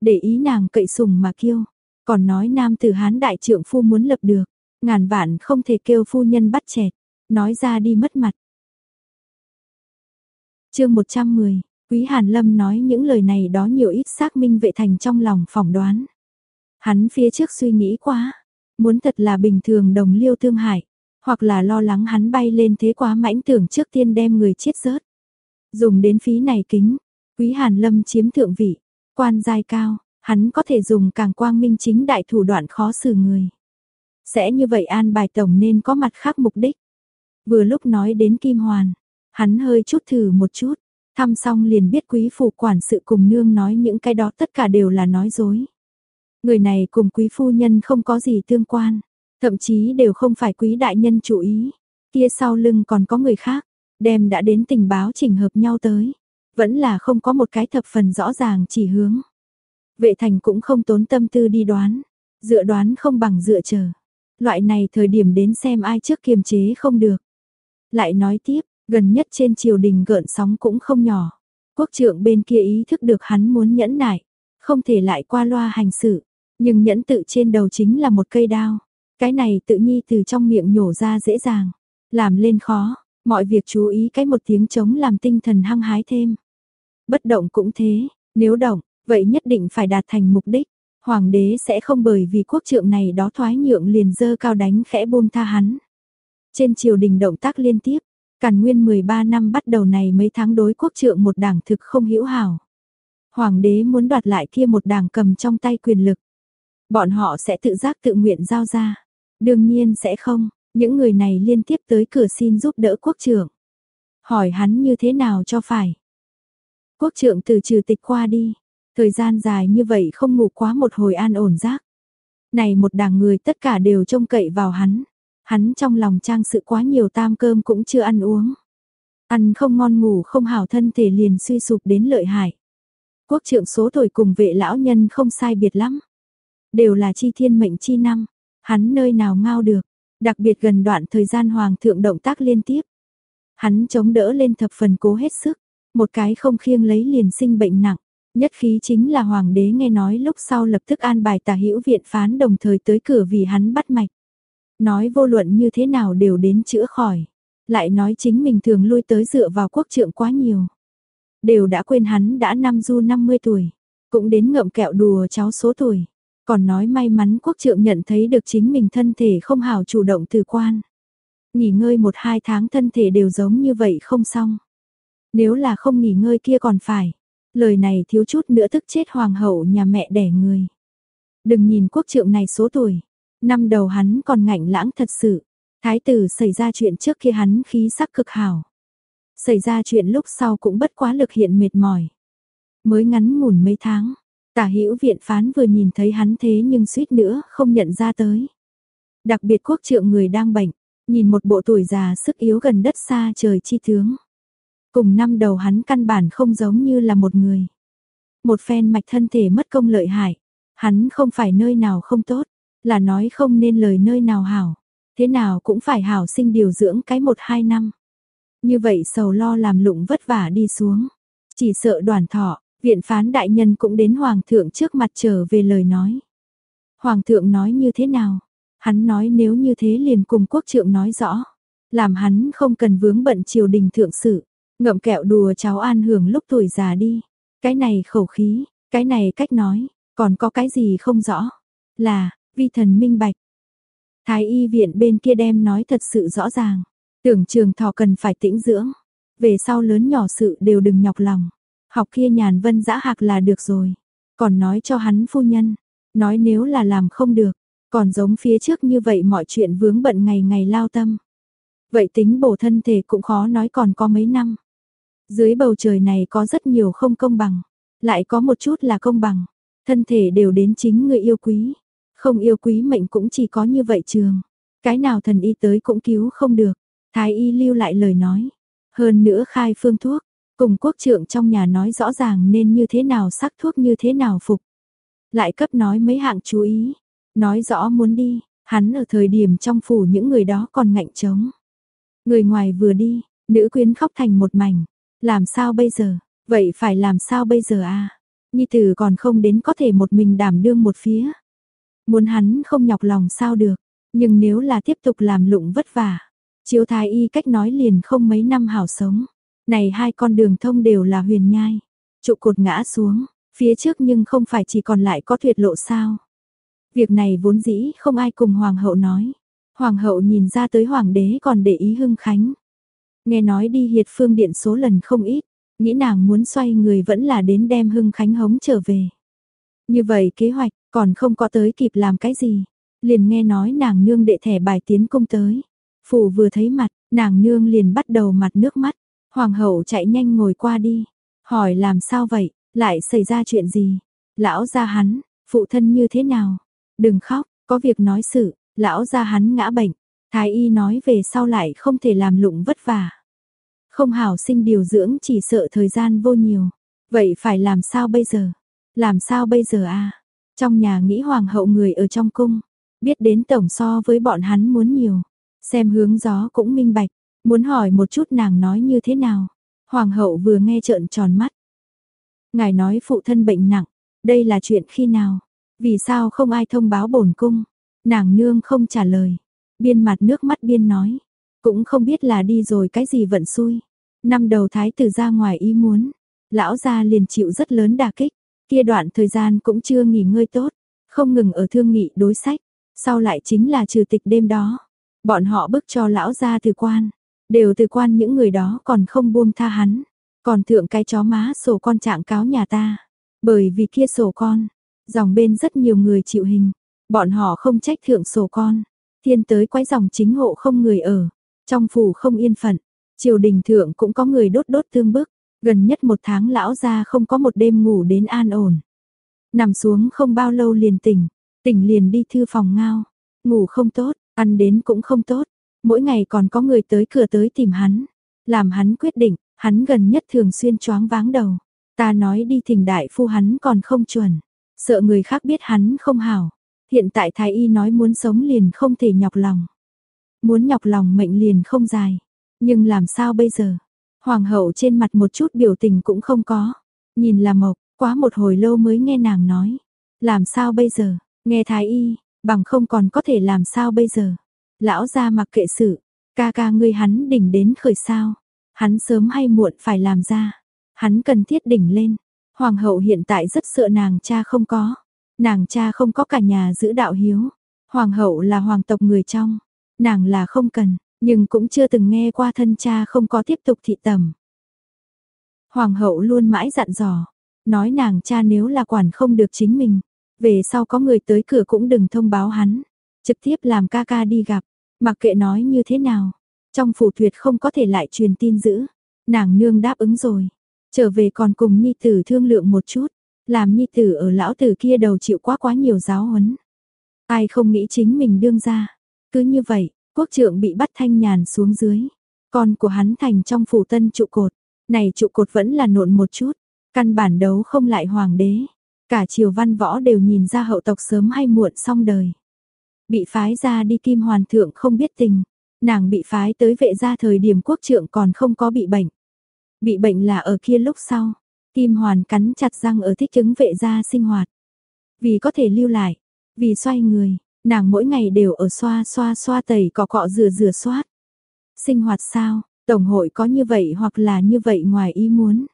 Để ý nàng cậy sủng mà kêu, còn nói nam tử hán đại trượng phu muốn lập được, ngàn vạn không thể kêu phu nhân bắt chẹt, nói ra đi mất mặt. chương 110, Quý Hàn Lâm nói những lời này đó nhiều ít xác minh vệ thành trong lòng phỏng đoán. Hắn phía trước suy nghĩ quá, muốn thật là bình thường đồng liêu thương hại, hoặc là lo lắng hắn bay lên thế quá mãnh tưởng trước tiên đem người chết rớt. Dùng đến phí này kính, Quý Hàn Lâm chiếm thượng vị, quan giai cao, hắn có thể dùng càng quang minh chính đại thủ đoạn khó xử người. Sẽ như vậy an bài tổng nên có mặt khác mục đích. Vừa lúc nói đến Kim Hoàn, hắn hơi chút thử một chút, Thăm xong liền biết quý phụ quản sự cùng nương nói những cái đó tất cả đều là nói dối. Người này cùng quý phu nhân không có gì tương quan, thậm chí đều không phải quý đại nhân chú ý. Kia sau lưng còn có người khác, đem đã đến tình báo chỉnh hợp nhau tới. Vẫn là không có một cái thập phần rõ ràng chỉ hướng. Vệ thành cũng không tốn tâm tư đi đoán, dựa đoán không bằng dựa chờ. Loại này thời điểm đến xem ai trước kiềm chế không được. Lại nói tiếp, Gần nhất trên triều đình gợn sóng cũng không nhỏ. Quốc trưởng bên kia ý thức được hắn muốn nhẫn nại, không thể lại qua loa hành sự, nhưng nhẫn tự trên đầu chính là một cây đao. Cái này tự nhi từ trong miệng nhổ ra dễ dàng, làm lên khó, mọi việc chú ý cái một tiếng chống làm tinh thần hăng hái thêm. Bất động cũng thế, nếu động, vậy nhất định phải đạt thành mục đích. Hoàng đế sẽ không bởi vì quốc trượng này đó thoái nhượng liền dơ cao đánh khẽ buông tha hắn. Trên triều đình động tác liên tiếp, Càn Nguyên 13 năm bắt đầu này mấy tháng đối quốc trượng một đảng thực không hữu hảo. Hoàng đế muốn đoạt lại kia một đảng cầm trong tay quyền lực. Bọn họ sẽ tự giác tự nguyện giao ra. Đương nhiên sẽ không, những người này liên tiếp tới cửa xin giúp đỡ quốc trưởng. Hỏi hắn như thế nào cho phải. Quốc trưởng từ trừ tịch qua đi, thời gian dài như vậy không ngủ quá một hồi an ổn giấc. Này một đảng người tất cả đều trông cậy vào hắn. Hắn trong lòng trang sự quá nhiều tam cơm cũng chưa ăn uống. Ăn không ngon ngủ không hảo thân thể liền suy sụp đến lợi hại. Quốc trưởng số tuổi cùng vệ lão nhân không sai biệt lắm. Đều là chi thiên mệnh chi năm. Hắn nơi nào ngao được. Đặc biệt gần đoạn thời gian hoàng thượng động tác liên tiếp. Hắn chống đỡ lên thập phần cố hết sức. Một cái không khiêng lấy liền sinh bệnh nặng. Nhất khí chính là hoàng đế nghe nói lúc sau lập tức an bài tà hữu viện phán đồng thời tới cửa vì hắn bắt mạch. Nói vô luận như thế nào đều đến chữa khỏi. Lại nói chính mình thường lui tới dựa vào quốc trượng quá nhiều. Đều đã quên hắn đã năm du 50 tuổi. Cũng đến ngậm kẹo đùa cháu số tuổi. Còn nói may mắn quốc trượng nhận thấy được chính mình thân thể không hào chủ động từ quan. Nghỉ ngơi một hai tháng thân thể đều giống như vậy không xong. Nếu là không nghỉ ngơi kia còn phải. Lời này thiếu chút nữa tức chết hoàng hậu nhà mẹ đẻ người. Đừng nhìn quốc trượng này số tuổi. Năm đầu hắn còn ngạnh lãng thật sự. Thái tử xảy ra chuyện trước khi hắn khí sắc cực hảo. Xảy ra chuyện lúc sau cũng bất quá lực hiện mệt mỏi. Mới ngắn ngủn mấy tháng, tả hữu viện phán vừa nhìn thấy hắn thế nhưng suýt nữa không nhận ra tới. Đặc biệt quốc trượng người đang bệnh, nhìn một bộ tuổi già sức yếu gần đất xa trời chi tướng. Cùng năm đầu hắn căn bản không giống như là một người. Một phen mạch thân thể mất công lợi hại, hắn không phải nơi nào không tốt, là nói không nên lời nơi nào hảo, thế nào cũng phải hảo sinh điều dưỡng cái một hai năm. Như vậy sầu lo làm lụng vất vả đi xuống, chỉ sợ đoàn thọ, viện phán đại nhân cũng đến hoàng thượng trước mặt trở về lời nói. Hoàng thượng nói như thế nào? Hắn nói nếu như thế liền cùng quốc trượng nói rõ, làm hắn không cần vướng bận triều đình thượng sự, ngậm kẹo đùa cháu an hưởng lúc tuổi già đi. Cái này khẩu khí, cái này cách nói, còn có cái gì không rõ? Là, vi thần minh bạch. Thái y viện bên kia đem nói thật sự rõ ràng. Tưởng trường thọ cần phải tĩnh dưỡng. Về sau lớn nhỏ sự đều đừng nhọc lòng. Học kia nhàn vân dã hạc là được rồi. Còn nói cho hắn phu nhân. Nói nếu là làm không được. Còn giống phía trước như vậy mọi chuyện vướng bận ngày ngày lao tâm. Vậy tính bổ thân thể cũng khó nói còn có mấy năm. Dưới bầu trời này có rất nhiều không công bằng. Lại có một chút là công bằng. Thân thể đều đến chính người yêu quý. Không yêu quý mệnh cũng chỉ có như vậy trường. Cái nào thần y tới cũng cứu không được. Thái y lưu lại lời nói. Hơn nữa khai phương thuốc. Cùng quốc trưởng trong nhà nói rõ ràng nên như thế nào sắc thuốc như thế nào phục. Lại cấp nói mấy hạng chú ý. Nói rõ muốn đi. Hắn ở thời điểm trong phủ những người đó còn ngạnh trống. Người ngoài vừa đi, nữ quyến khóc thành một mảnh. Làm sao bây giờ? Vậy phải làm sao bây giờ? À? Nhi tử còn không đến có thể một mình đảm đương một phía. Muốn hắn không nhọc lòng sao được, nhưng nếu là tiếp tục làm lụng vất vả, chiếu thái y cách nói liền không mấy năm hảo sống. Này hai con đường thông đều là huyền nhai, trụ cột ngã xuống, phía trước nhưng không phải chỉ còn lại có tuyệt lộ sao. Việc này vốn dĩ không ai cùng hoàng hậu nói. Hoàng hậu nhìn ra tới hoàng đế còn để ý hưng khánh. Nghe nói đi hiệt phương điện số lần không ít, nghĩ nàng muốn xoay người vẫn là đến đem hưng khánh hống trở về. Như vậy kế hoạch còn không có tới kịp làm cái gì, liền nghe nói nàng nương đệ thẻ bài tiến công tới. Phủ vừa thấy mặt, nàng nương liền bắt đầu mặt nước mắt, hoàng hậu chạy nhanh ngồi qua đi, hỏi làm sao vậy, lại xảy ra chuyện gì? Lão gia hắn, phụ thân như thế nào? Đừng khóc, có việc nói sự, lão gia hắn ngã bệnh, thái y nói về sau lại không thể làm lụng vất vả. Không hảo sinh điều dưỡng chỉ sợ thời gian vô nhiều, vậy phải làm sao bây giờ? Làm sao bây giờ a? Trong nhà nghĩ hoàng hậu người ở trong cung, biết đến tổng so với bọn hắn muốn nhiều. Xem hướng gió cũng minh bạch, muốn hỏi một chút nàng nói như thế nào. Hoàng hậu vừa nghe trợn tròn mắt. Ngài nói phụ thân bệnh nặng, đây là chuyện khi nào? Vì sao không ai thông báo bổn cung? Nàng nương không trả lời, biên mặt nước mắt biên nói, cũng không biết là đi rồi cái gì vận xui. Năm đầu thái tử ra ngoài ý muốn, lão gia liền chịu rất lớn đả kích, kia đoạn thời gian cũng chưa nghỉ ngơi tốt, không ngừng ở thương nghị đối sách, sau lại chính là trừ tịch đêm đó. Bọn họ bức cho lão gia từ quan, đều từ quan những người đó còn không buông tha hắn, còn thượng cái chó má sổ con trạng cáo nhà ta. Bởi vì kia sổ con, dòng bên rất nhiều người chịu hình, bọn họ không trách thượng sổ con, thiên tới quái dòng chính hộ không người ở, trong phủ không yên phận, triều đình thượng cũng có người đốt đốt tương bức, gần nhất một tháng lão gia không có một đêm ngủ đến an ổn. Nằm xuống không bao lâu liền tỉnh, tỉnh liền đi thư phòng ngao, ngủ không tốt, ăn đến cũng không tốt, mỗi ngày còn có người tới cửa tới tìm hắn, làm hắn quyết định, hắn gần nhất thường xuyên choáng váng đầu. Ta nói đi thỉnh đại phu hắn còn không chuẩn, sợ người khác biết hắn không hảo. Hiện tại thái y nói muốn sống liền không thể nhọc lòng. Muốn nhọc lòng mệnh liền không dài, nhưng làm sao bây giờ? Hoàng hậu trên mặt một chút biểu tình cũng không có. Nhìn là mộc, quá một hồi lâu mới nghe nàng nói. Làm sao bây giờ? Nghe thái y, bằng không còn có thể làm sao bây giờ? Lão ra mặc kệ sự, ca ca ngươi hắn đỉnh đến khởi sao. Hắn sớm hay muộn phải làm ra. Hắn cần thiết đỉnh lên. Hoàng hậu hiện tại rất sợ nàng cha không có. Nàng cha không có cả nhà giữ đạo hiếu. Hoàng hậu là hoàng tộc người trong. Nàng là không cần, nhưng cũng chưa từng nghe qua thân cha không có tiếp tục thị tầm. Hoàng hậu luôn mãi dặn dò, nói nàng cha nếu là quản không được chính mình, về sau có người tới cửa cũng đừng thông báo hắn, trực tiếp làm ca ca đi gặp, mặc kệ nói như thế nào, trong phủ tuyệt không có thể lại truyền tin giữ. Nàng nương đáp ứng rồi, trở về còn cùng nhi tử thương lượng một chút, làm nhi tử ở lão tử kia đầu chịu quá quá nhiều giáo huấn. Ai không nghĩ chính mình đương ra, cứ như vậy, quốc trưởng bị bắt thanh nhàn xuống dưới. Con của hắn thành trong phủ tân trụ cột. Này trụ cột vẫn là nộn một chút. Căn bản đấu không lại hoàng đế. Cả triều văn võ đều nhìn ra hậu tộc sớm hay muộn xong đời. Bị phái ra đi kim hoàn thượng không biết tình. Nàng bị phái tới vệ gia thời điểm quốc trưởng còn không có bị bệnh. Bị bệnh là ở kia lúc sau. Kim hoàn cắn chặt răng ở thích chứng vệ gia sinh hoạt. Vì có thể lưu lại. Vì xoay người Nàng mỗi ngày đều ở xoa xoa xoa tẩy cọ cọ rửa rửa soát. Sinh hoạt sao, tổng hội có như vậy hoặc là như vậy ngoài ý muốn.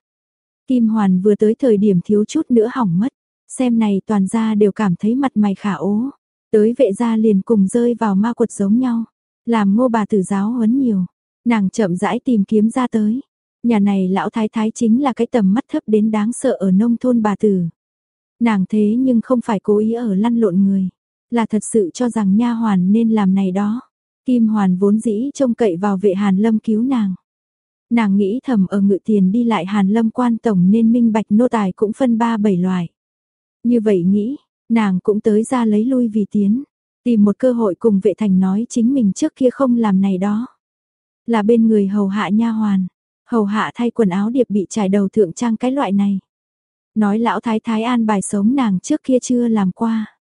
Kim Hoàn vừa tới thời điểm thiếu chút nữa hỏng mất, xem này toàn gia đều cảm thấy mặt mày khả ố. Tới vệ gia liền cùng rơi vào ma quật giống nhau, làm ngô bà tử giáo huấn nhiều. Nàng chậm rãi tìm kiếm ra tới. Nhà này lão thái thái chính là cái tầm mắt thấp đến đáng sợ ở nông thôn bà tử. Nàng thế nhưng không phải cố ý ở lăn lộn người là thật sự cho rằng nha hoàn nên làm này đó. Kim hoàn vốn dĩ trông cậy vào vệ Hàn Lâm cứu nàng. Nàng nghĩ thầm ở ngự tiền đi lại Hàn Lâm quan tổng nên minh bạch nô tài cũng phân ba bảy loại. Như vậy nghĩ, nàng cũng tới ra lấy lui vì tiến, tìm một cơ hội cùng vệ thành nói chính mình trước kia không làm này đó. Là bên người hầu hạ nha hoàn, hầu hạ thay quần áo điệp bị trải đầu thượng trang cái loại này. Nói lão thái thái an bài sống nàng trước kia chưa làm qua.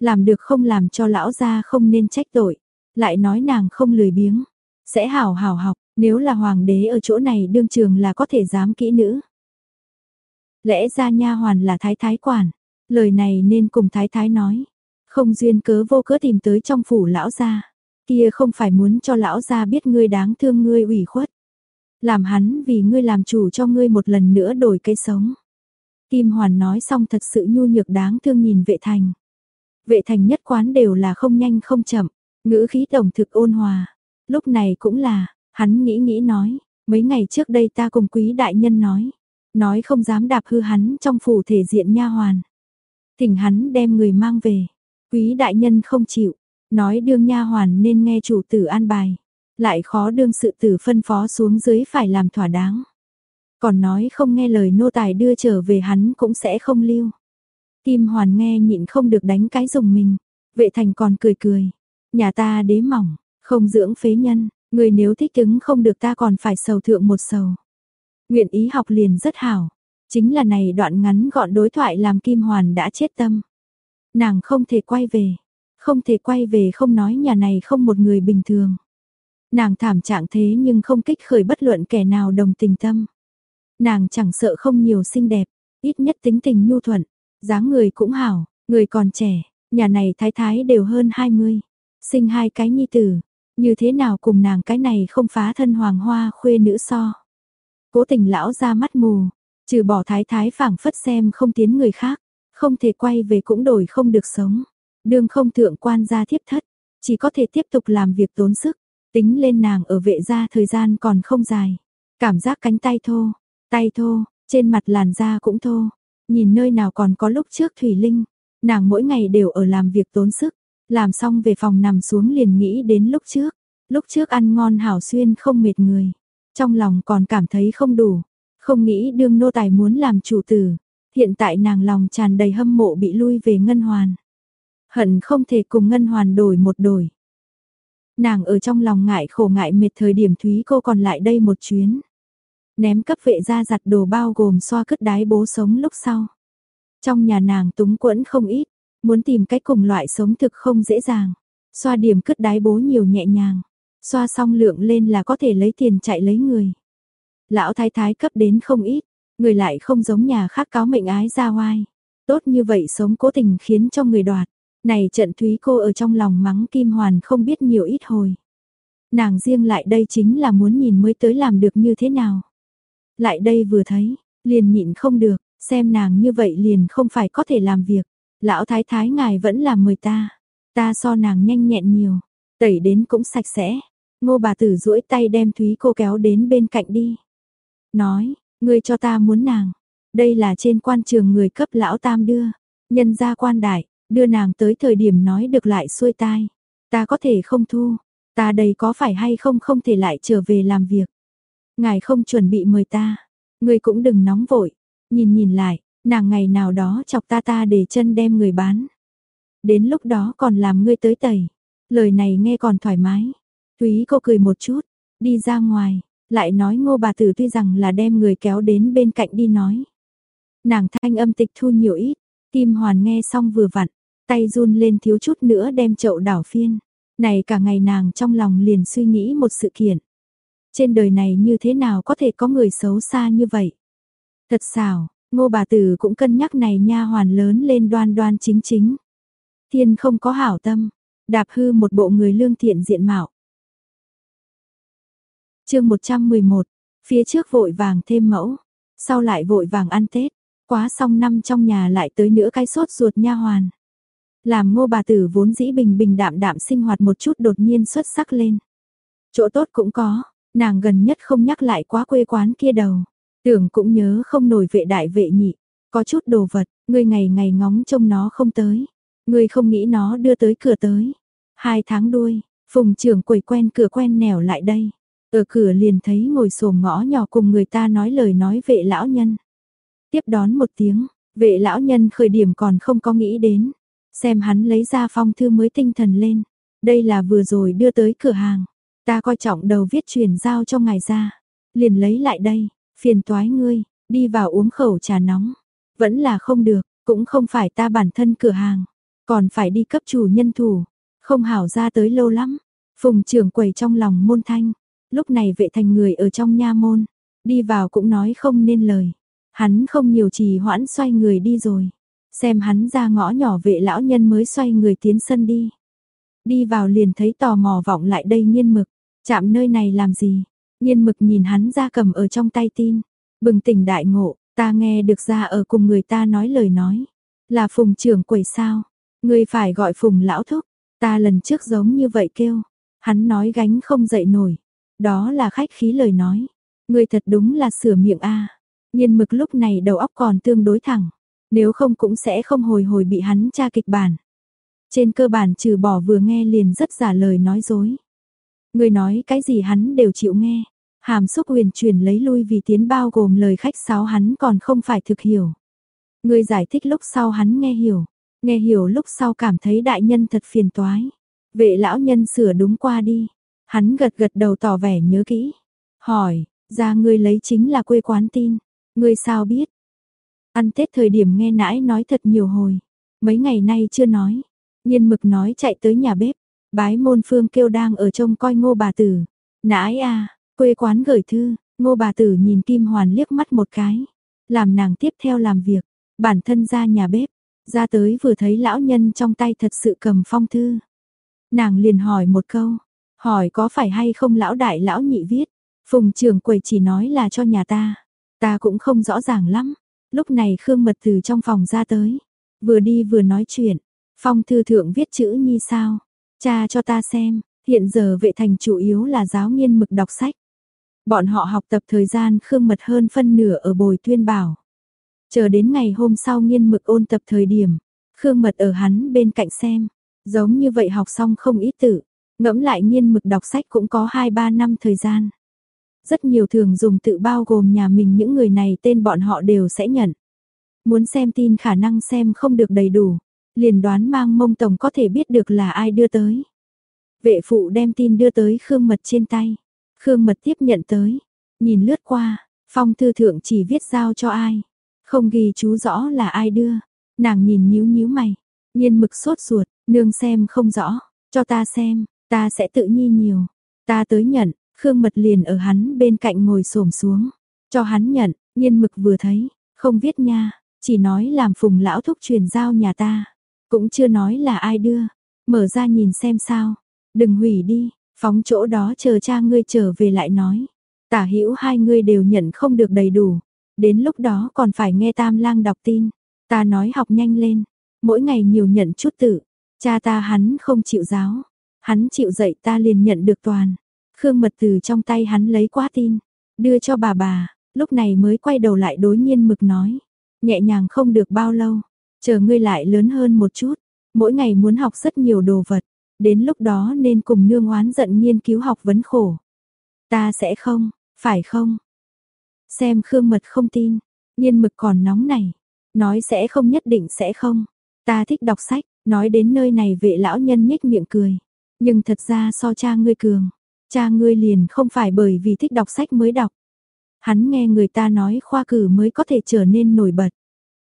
Làm được không làm cho lão gia không nên trách tội, lại nói nàng không lười biếng, sẽ hảo hảo học, nếu là hoàng đế ở chỗ này đương trường là có thể dám kỹ nữ. Lẽ ra nha hoàn là thái thái quản, lời này nên cùng thái thái nói, không duyên cớ vô cớ tìm tới trong phủ lão gia, kia không phải muốn cho lão gia biết ngươi đáng thương ngươi ủy khuất, làm hắn vì ngươi làm chủ cho ngươi một lần nữa đổi cây sống. Kim Hoàn nói xong thật sự nhu nhược đáng thương nhìn vệ thành. Vệ thành nhất quán đều là không nhanh không chậm, ngữ khí tổng thực ôn hòa. Lúc này cũng là, hắn nghĩ nghĩ nói, mấy ngày trước đây ta cùng quý đại nhân nói, nói không dám đạp hư hắn trong phủ thể diện nha hoàn. Thỉnh hắn đem người mang về, quý đại nhân không chịu, nói đương nha hoàn nên nghe chủ tử an bài, lại khó đương sự tử phân phó xuống dưới phải làm thỏa đáng. Còn nói không nghe lời nô tài đưa trở về hắn cũng sẽ không lưu. Kim Hoàn nghe nhịn không được đánh cái dùng mình. Vệ thành còn cười cười. Nhà ta đế mỏng, không dưỡng phế nhân, người nếu thích ứng không được ta còn phải sầu thượng một sầu. Nguyện ý học liền rất hảo. Chính là này đoạn ngắn gọn đối thoại làm Kim Hoàn đã chết tâm. Nàng không thể quay về. Không thể quay về không nói nhà này không một người bình thường. Nàng thảm trạng thế nhưng không kích khởi bất luận kẻ nào đồng tình tâm. Nàng chẳng sợ không nhiều xinh đẹp, ít nhất tính tình nhu thuận, dáng người cũng hảo, người còn trẻ, Nhà này thái thái đều hơn 20, sinh hai cái nhi tử, như thế nào cùng nàng cái này không phá thân hoàng hoa khuê nữ so. Cố tình lão ra mắt mù, trừ bỏ thái thái phảng phất xem không tiến người khác, không thể quay về cũng đổi không được sống. Đường không thượng quan gia thiếp thất, chỉ có thể tiếp tục làm việc tốn sức, tính lên nàng ở vệ gia thời gian còn không dài. Cảm giác cánh tay thô, tay thô, trên mặt làn da cũng thô, nhìn nơi nào còn có lúc trước Thủy Linh, nàng mỗi ngày đều ở làm việc tốn sức, làm xong về phòng nằm xuống liền nghĩ đến lúc trước, lúc trước ăn ngon hảo xuyên không mệt người, trong lòng còn cảm thấy không đủ, không nghĩ đương nô tài muốn làm chủ tử, hiện tại nàng lòng tràn đầy hâm mộ bị lui về ngân hoàn. Hận không thể cùng ngân hoàn đổi một đổi. Nàng ở trong lòng ngại khổ ngại mệt thời điểm Thúy cô còn lại đây một chuyến. Ném cấp vệ ra giặt đồ bao gồm xoa cất đái bố sống lúc sau. Trong nhà nàng túng quẫn không ít, muốn tìm cách cùng loại sống thực không dễ dàng. Xoa điểm cất đái bố nhiều nhẹ nhàng, xoa xong lượng lên là có thể lấy tiền chạy lấy người. Lão thái thái cấp đến không ít, người lại không giống nhà khác cáo mệnh ái ra oai Tốt như vậy sống cố tình khiến cho người đoạt. Này trận Thúy cô ở trong lòng mắng Kim Hoàn không biết nhiều ít hồi. Nàng riêng lại đây chính là muốn nhìn mới tới làm được như thế nào. Lại đây vừa thấy, liền nhịn không được, xem nàng như vậy liền không phải có thể làm việc. Lão thái thái ngài vẫn làm mời ta, ta so nàng nhanh nhẹn nhiều, tẩy đến cũng sạch sẽ. Ngô bà tử duỗi tay đem Thúy cô kéo đến bên cạnh đi. Nói, ngươi cho ta muốn nàng, đây là trên quan trường người cấp lão tam đưa, nhân gia quan đại, đưa nàng tới thời điểm nói được lại xuôi tai. Ta có thể không thu, ta đây có phải hay không không thể lại trở về làm việc. Ngài không chuẩn bị mời ta, ngươi cũng đừng nóng vội, nhìn nhìn lại, nàng ngày nào đó chọc ta ta để chân đem người bán. Đến lúc đó còn làm ngươi tới tẩy, lời này nghe còn thoải mái. Thúy cô cười một chút, đi ra ngoài, lại nói ngô bà tử tuy rằng là đem người kéo đến bên cạnh đi nói. Nàng thanh âm tịch thu nhiều ít, tim Hoàn nghe xong vừa vặn, tay run lên thiếu chút nữa đem chậu đảo phiên. Này cả ngày nàng trong lòng liền suy nghĩ một sự kiện. Trên đời này như thế nào có thể có người xấu xa như vậy? Thật xảo, ngô bà tử cũng cân nhắc này nha hoàn lớn lên đoan đoan chính chính. Thiên không có hảo tâm, đạp hư một bộ người lương thiện diện mạo chương 111, phía trước vội vàng thêm mẫu, sau lại vội vàng ăn Tết, quá xong năm trong nhà lại tới nữa cái sốt ruột nha hoàn. Làm ngô bà tử vốn dĩ bình bình đạm đạm sinh hoạt một chút đột nhiên xuất sắc lên. Chỗ tốt cũng có, nàng gần nhất không nhắc lại quá quê quán kia đầu. Tưởng cũng nhớ không nổi vệ đại vệ nhị, có chút đồ vật, ngươi ngày ngày ngóng trông nó không tới. Ngươi không nghĩ nó đưa tới cửa tới. Hai tháng đuôi, phùng trưởng quầy quen cửa quen nẻo lại đây. Ở cửa liền thấy ngồi sồm ngõ nhỏ cùng người ta nói lời nói vệ lão nhân. Tiếp đón một tiếng, vệ lão nhân khởi điểm còn không có nghĩ đến. Xem hắn lấy ra phong thư mới tinh thần lên. Đây là vừa rồi đưa tới cửa hàng. Ta coi trọng đầu viết truyền giao cho ngài ra. Liền lấy lại đây, phiền toái ngươi, đi vào uống khẩu trà nóng. Vẫn là không được, cũng không phải ta bản thân cửa hàng. Còn phải đi cấp chủ nhân thủ. Không hảo ra tới lâu lắm. Phùng trưởng quầy trong lòng môn thanh. Lúc này vệ thành người ở trong nha môn. Đi vào cũng nói không nên lời. Hắn không nhiều trì hoãn xoay người đi rồi. Xem hắn ra ngõ nhỏ vệ lão nhân mới xoay người tiến sân đi. Đi vào liền thấy tò mò vọng lại đây nhiên mực. Chạm nơi này làm gì? Nhiên mực nhìn hắn ra cầm ở trong tay tin. Bừng tỉnh đại ngộ, ta nghe được ra ở cùng người ta nói lời nói. Là phùng trưởng quầy sao? Người phải gọi phùng lão thúc. Ta lần trước giống như vậy kêu. Hắn nói gánh không dậy nổi. Đó là khách khí lời nói. Người thật đúng là sửa miệng a. Nhiên mực lúc này đầu óc còn tương đối thẳng. Nếu không cũng sẽ không hồi hồi bị hắn tra kịch bản. Trên cơ bản trừ bỏ vừa nghe liền rất giả lời nói dối. Người nói cái gì hắn đều chịu nghe. Hàm xúc huyền truyền lấy lui vì tiến bao gồm lời khách sáo hắn còn không phải thực hiểu. Người giải thích lúc sau hắn nghe hiểu. Nghe hiểu lúc sau cảm thấy đại nhân thật phiền toái. Vệ lão nhân sửa đúng qua đi. Hắn gật gật đầu tỏ vẻ nhớ kỹ. Hỏi, ra ngươi lấy chính là quê quán tin. Ngươi sao biết? Ăn Tết thời điểm nghe nãi nói thật nhiều hồi. Mấy ngày nay chưa nói. Nhiên mực nói chạy tới nhà bếp. Bái môn phương kêu đang ở trông coi ngô bà tử. Nãi à, quê quán gửi thư, ngô bà tử nhìn Kim Hoàn liếc mắt một cái. Làm nàng tiếp theo làm việc, bản thân ra nhà bếp. Ra tới vừa thấy lão nhân trong tay thật sự cầm phong thư. Nàng liền hỏi một câu, hỏi có phải hay không lão đại lão nhị viết. Phùng trưởng quầy chỉ nói là cho nhà ta. Ta cũng không rõ ràng lắm. Lúc này Khương Mật từ trong phòng ra tới. Vừa đi vừa nói chuyện. Phong thư thượng viết chữ nhi sao. Cha cho ta xem. Hiện giờ vệ thành chủ yếu là giáo nghiên mực đọc sách. Bọn họ học tập thời gian Khương Mật hơn phân nửa ở bồi tuyên bảo. Chờ đến ngày hôm sau nghiên mực ôn tập thời điểm. Khương Mật ở hắn bên cạnh xem. Giống như vậy học xong không ít tự. Ngẫm lại nghiên mực đọc sách cũng có 2-3 năm thời gian rất nhiều thường dùng tự bao gồm nhà mình những người này tên bọn họ đều sẽ nhận. Muốn xem tin khả năng xem không được đầy đủ, liền đoán mang mông tổng có thể biết được là ai đưa tới. Vệ phụ đem tin đưa tới Khương Mật trên tay. Khương Mật tiếp nhận tới, nhìn lướt qua, phong thư thượng chỉ viết giao cho ai. Không ghi chú rõ là ai đưa. Nàng nhìn nhíu nhíu mày, nhiên mực sốt ruột, nương xem không rõ, cho ta xem, ta sẽ tự nhi nhiều. Ta tới nhận, Khương Mật liền ở hắn bên cạnh ngồi xổm xuống, cho hắn nhận, nhiên mực vừa thấy, không viết nha, chỉ nói làm phùng lão thúc truyền giao nhà ta, cũng chưa nói là ai đưa, mở ra nhìn xem sao, đừng hủy đi, phóng chỗ đó chờ cha ngươi trở về lại nói. Tả hữu hai ngươi đều nhận không được đầy đủ, đến lúc đó còn phải nghe tam lang đọc tin, ta nói học nhanh lên, mỗi ngày nhiều nhận chút tự, cha ta hắn không chịu giáo, hắn chịu dạy ta liền nhận được toàn. Khương Mật từ trong tay hắn lấy quá tin, đưa cho bà bà, lúc này mới quay đầu lại đối nhiên mực nói. Nhẹ nhàng không được bao lâu, chờ ngươi lại lớn hơn một chút, mỗi ngày muốn học rất nhiều đồ vật, đến lúc đó nên cùng nương oán giận nghiên cứu học vấn khổ. Ta sẽ không, phải không? Xem Khương Mật không tin, nhiên mực còn nóng này, nói sẽ không nhất định sẽ không. Ta thích đọc sách, nói đến nơi này vệ lão nhân nhếch miệng cười. Nhưng thật ra so cha ngươi cường, Cha ngươi liền không phải bởi vì thích đọc sách mới đọc. Hắn nghe người ta nói khoa cử mới có thể trở nên nổi bật.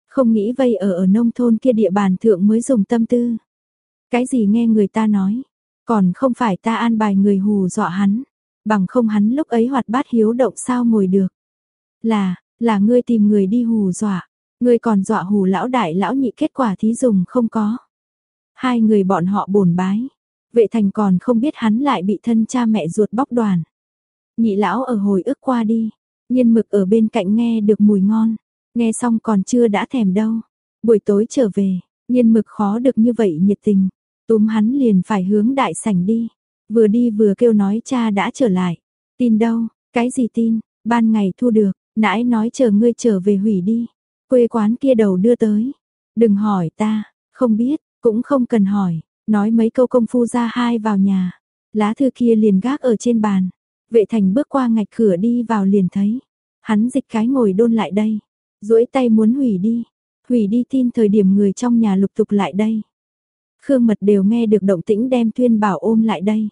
Không nghĩ vây ở ở nông thôn kia địa bàn thượng mới dùng tâm tư. Cái gì nghe người ta nói, còn không phải ta an bài người hù dọa hắn, bằng không hắn lúc ấy hoạt bát hiếu động sao ngồi được. Là, là ngươi tìm người đi hù dọa, ngươi còn dọa hù lão đại lão nhị kết quả thí dùng không có. Hai người bọn họ bổn bái, Vệ thành còn không biết hắn lại bị thân cha mẹ ruột bóc đoàn. Nhị lão ở hồi ức qua đi, nhiên mực ở bên cạnh nghe được mùi ngon, nghe xong còn chưa đã thèm đâu. Buổi tối trở về, nhiên mực khó được như vậy nhiệt tình, túm hắn liền phải hướng đại sảnh đi. Vừa đi vừa kêu nói cha đã trở lại. Tin đâu, cái gì tin, ban ngày thu được, nãy nói chờ ngươi trở về hủy đi. Quê quán kia đầu đưa tới. Đừng hỏi ta, không biết, cũng không cần hỏi, Nói mấy câu công phu ra hai vào nhà. Lá thư kia liền gác ở trên bàn. Vệ thành bước qua ngạch cửa đi vào liền thấy. Hắn dịch cái ngồi đôn lại đây. duỗi tay muốn hủy đi. Hủy đi tin thời điểm người trong nhà lục tục lại đây. Khương mật đều nghe được động tĩnh đem tuyên bảo ôm lại đây.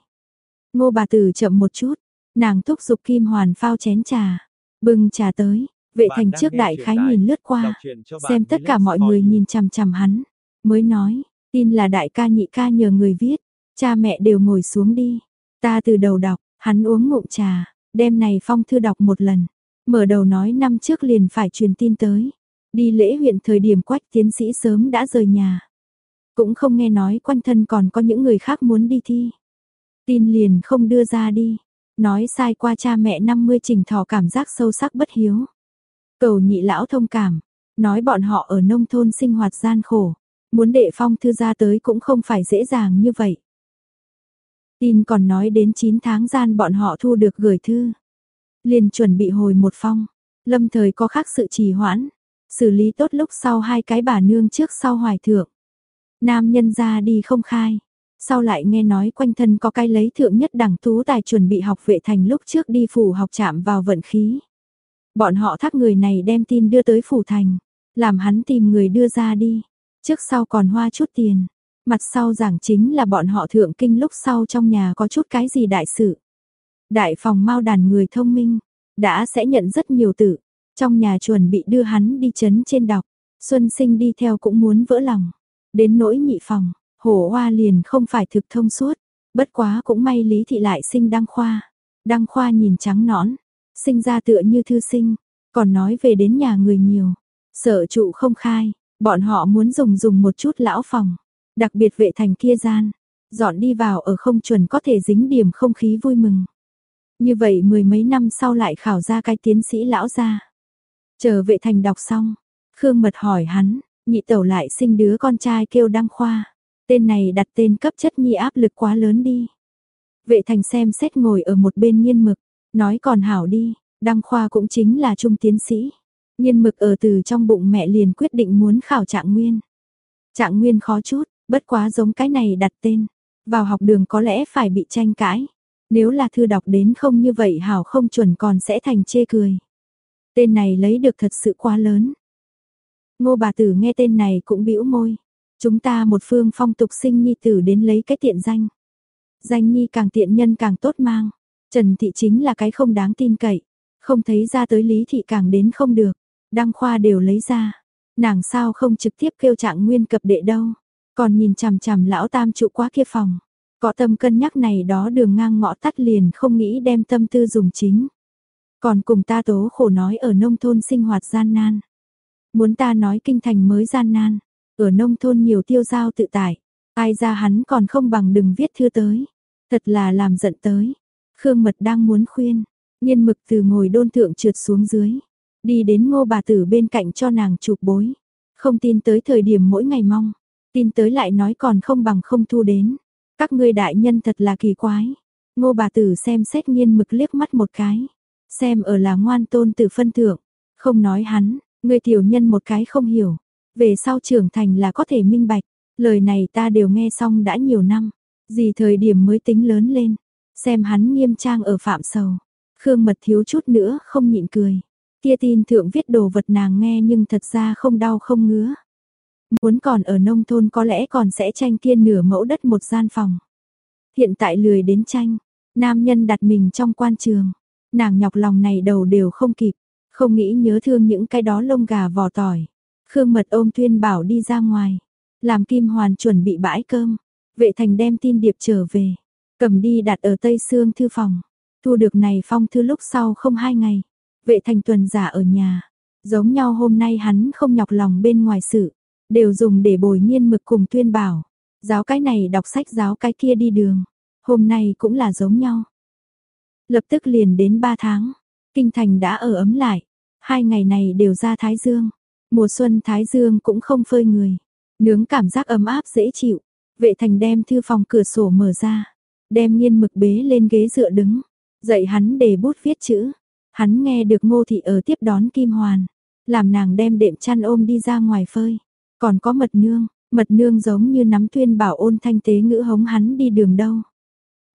Ngô bà tử chậm một chút. Nàng thúc giục kim hoàn phao chén trà. Bưng trà tới. Vệ thành trước đại khái nhìn lướt qua. Xem tất cả mọi người nhìn chằm chằm hắn. Mới nói, Tin là đại ca nhị ca nhờ người viết, cha mẹ đều ngồi xuống đi. Ta từ đầu đọc, hắn uống ngụm trà, đêm này phong thư đọc một lần. Mở đầu nói năm trước liền phải truyền tin tới. Đi lễ huyện thời điểm quách tiến sĩ sớm đã rời nhà. Cũng không nghe nói quanh thân còn có những người khác muốn đi thi. Tin liền không đưa ra đi. Nói sai qua cha mẹ 50 trình thò cảm giác sâu sắc bất hiếu. Cầu nhị lão thông cảm. Nói bọn họ ở nông thôn sinh hoạt gian khổ. Muốn đệ phong thư ra tới cũng không phải dễ dàng như vậy. Tin còn nói đến 9 tháng gian bọn họ thu được gửi thư. Liền chuẩn bị hồi một phong. Lâm thời có khác sự trì hoãn. Xử lý tốt lúc sau hai cái bà nương trước sau hoài thượng. Nam nhân ra đi không khai. Sau lại nghe nói quanh thân có cái lấy thượng nhất đẳng tú tài chuẩn bị học vệ thành lúc trước đi phủ học chạm vào vận khí. Bọn họ thác người này đem tin đưa tới phủ thành. Làm hắn tìm người đưa ra đi. Trước sau còn hoa chút tiền. Mặt sau giảng chính là bọn họ thượng kinh lúc sau trong nhà có chút cái gì đại sự. Đại phòng mau đàn người thông minh, đã sẽ nhận rất nhiều tử. Trong nhà chuẩn bị đưa hắn đi chấn trên đọc. Xuân sinh đi theo cũng muốn vỡ lòng. Đến nỗi nhị phòng, hổ hoa liền không phải thực thông suốt. Bất quá cũng may lý thị lại sinh đăng khoa. Đăng khoa nhìn trắng nõn, sinh ra tựa như thư sinh, còn nói về đến nhà người nhiều. Sợ trụ không khai, Bọn họ muốn dùng dùng một chút lão phòng, đặc biệt vệ thành kia gian, dọn đi vào ở không chuẩn có thể dính điểm không khí vui mừng. Như vậy mười mấy năm sau lại khảo ra cái tiến sĩ lão ra. Chờ vệ thành đọc xong, Khương Mật hỏi hắn, nhị tẩu lại sinh đứa con trai kêu Đăng Khoa. Tên này đặt tên cấp chất nhi áp lực quá lớn đi. Vệ thành xem xét ngồi ở một bên nghiên mực, nói còn hảo đi, Đăng Khoa cũng chính là trung tiến sĩ. Nhiên mực ở từ trong bụng mẹ liền quyết định muốn khảo trạng nguyên. Trạng nguyên khó chút, bất quá giống cái này đặt tên. Vào học đường có lẽ phải bị tranh cãi. Nếu là thư đọc đến không như vậy hảo không chuẩn còn sẽ thành chê cười. Tên này lấy được thật sự quá lớn. Ngô bà tử nghe tên này cũng bĩu môi. Chúng ta một phương phong tục sinh nhi tử đến lấy cái tiện danh. Danh nhi càng tiện nhân càng tốt mang. Trần Thị chính là cái không đáng tin cậy. Không thấy ra tới Lý Thị càng đến không được. Đăng khoa đều lấy ra. Nàng sao không trực tiếp kêu trạng nguyên cập đệ đâu. Còn nhìn chằm chằm lão tam trụ quá kia phòng. Có tâm cân nhắc này đó đường ngang ngõ tắt liền không nghĩ đem tâm tư dùng chính. Còn cùng ta tố khổ nói ở nông thôn sinh hoạt gian nan. Muốn ta nói kinh thành mới gian nan. Ở nông thôn nhiều tiêu giao tự tại. Ai ra hắn còn không bằng đừng viết thư tới. Thật là làm giận tới. Khương Mật đang muốn khuyên. Nhiên mực từ ngồi đôn thượng trượt xuống dưới. Đi đến ngô bà tử bên cạnh cho nàng chụp bối. Không tin tới thời điểm mỗi ngày mong. Tin tới lại nói còn không bằng không thu đến. Các ngươi đại nhân thật là kỳ quái. Ngô bà tử xem xét nghiên mực liếc mắt một cái. Xem ở là ngoan tôn tử phân thượng. Không nói hắn, người tiểu nhân một cái không hiểu. Về sau trưởng thành là có thể minh bạch. Lời này ta đều nghe xong đã nhiều năm. Gì thời điểm mới tính lớn lên. Xem hắn nghiêm trang ở phạm sầu. Khương mật thiếu chút nữa không nhịn cười. Kia tin thượng viết đồ vật nàng nghe nhưng thật ra không đau không ngứa. Muốn còn ở nông thôn có lẽ còn sẽ tranh kia nửa mẫu đất một gian phòng. Hiện tại lười đến tranh, nam nhân đặt mình trong quan trường. Nàng nhọc lòng này đầu đều không kịp, không nghĩ nhớ thương những cái đó lông gà vò tỏi. Khương mật ôm tuyên bảo đi ra ngoài, làm kim hoàn chuẩn bị bãi cơm. Vệ thành đem tin điệp trở về, cầm đi đặt ở tây xương thư phòng. Thu được này phong thư lúc sau không hai ngày. Vệ thành tuần giả ở nhà. Giống nhau hôm nay hắn không nhọc lòng bên ngoài sự. Đều dùng để bồi nhiên mực cùng tuyên bảo. Giáo cái này đọc sách, giáo cái kia đi đường. Hôm nay cũng là giống nhau. Lập tức liền đến 3 tháng. Kinh thành đã ở ấm lại. Hai ngày này đều ra Thái Dương. Mùa xuân Thái Dương cũng không phơi người. Nướng cảm giác ấm áp dễ chịu. Vệ thành đem thư phòng cửa sổ mở ra. Đem nghiên mực bế lên ghế dựa đứng. Dạy hắn để bút viết chữ. Hắn nghe được ngô thị ở tiếp đón Kim Hoàn. Làm nàng đem đệm chăn ôm đi ra ngoài phơi. Còn có mật nương, mật nương giống như nắm tuyên bảo ôn thanh tế ngữ hống hắn đi đường đâu.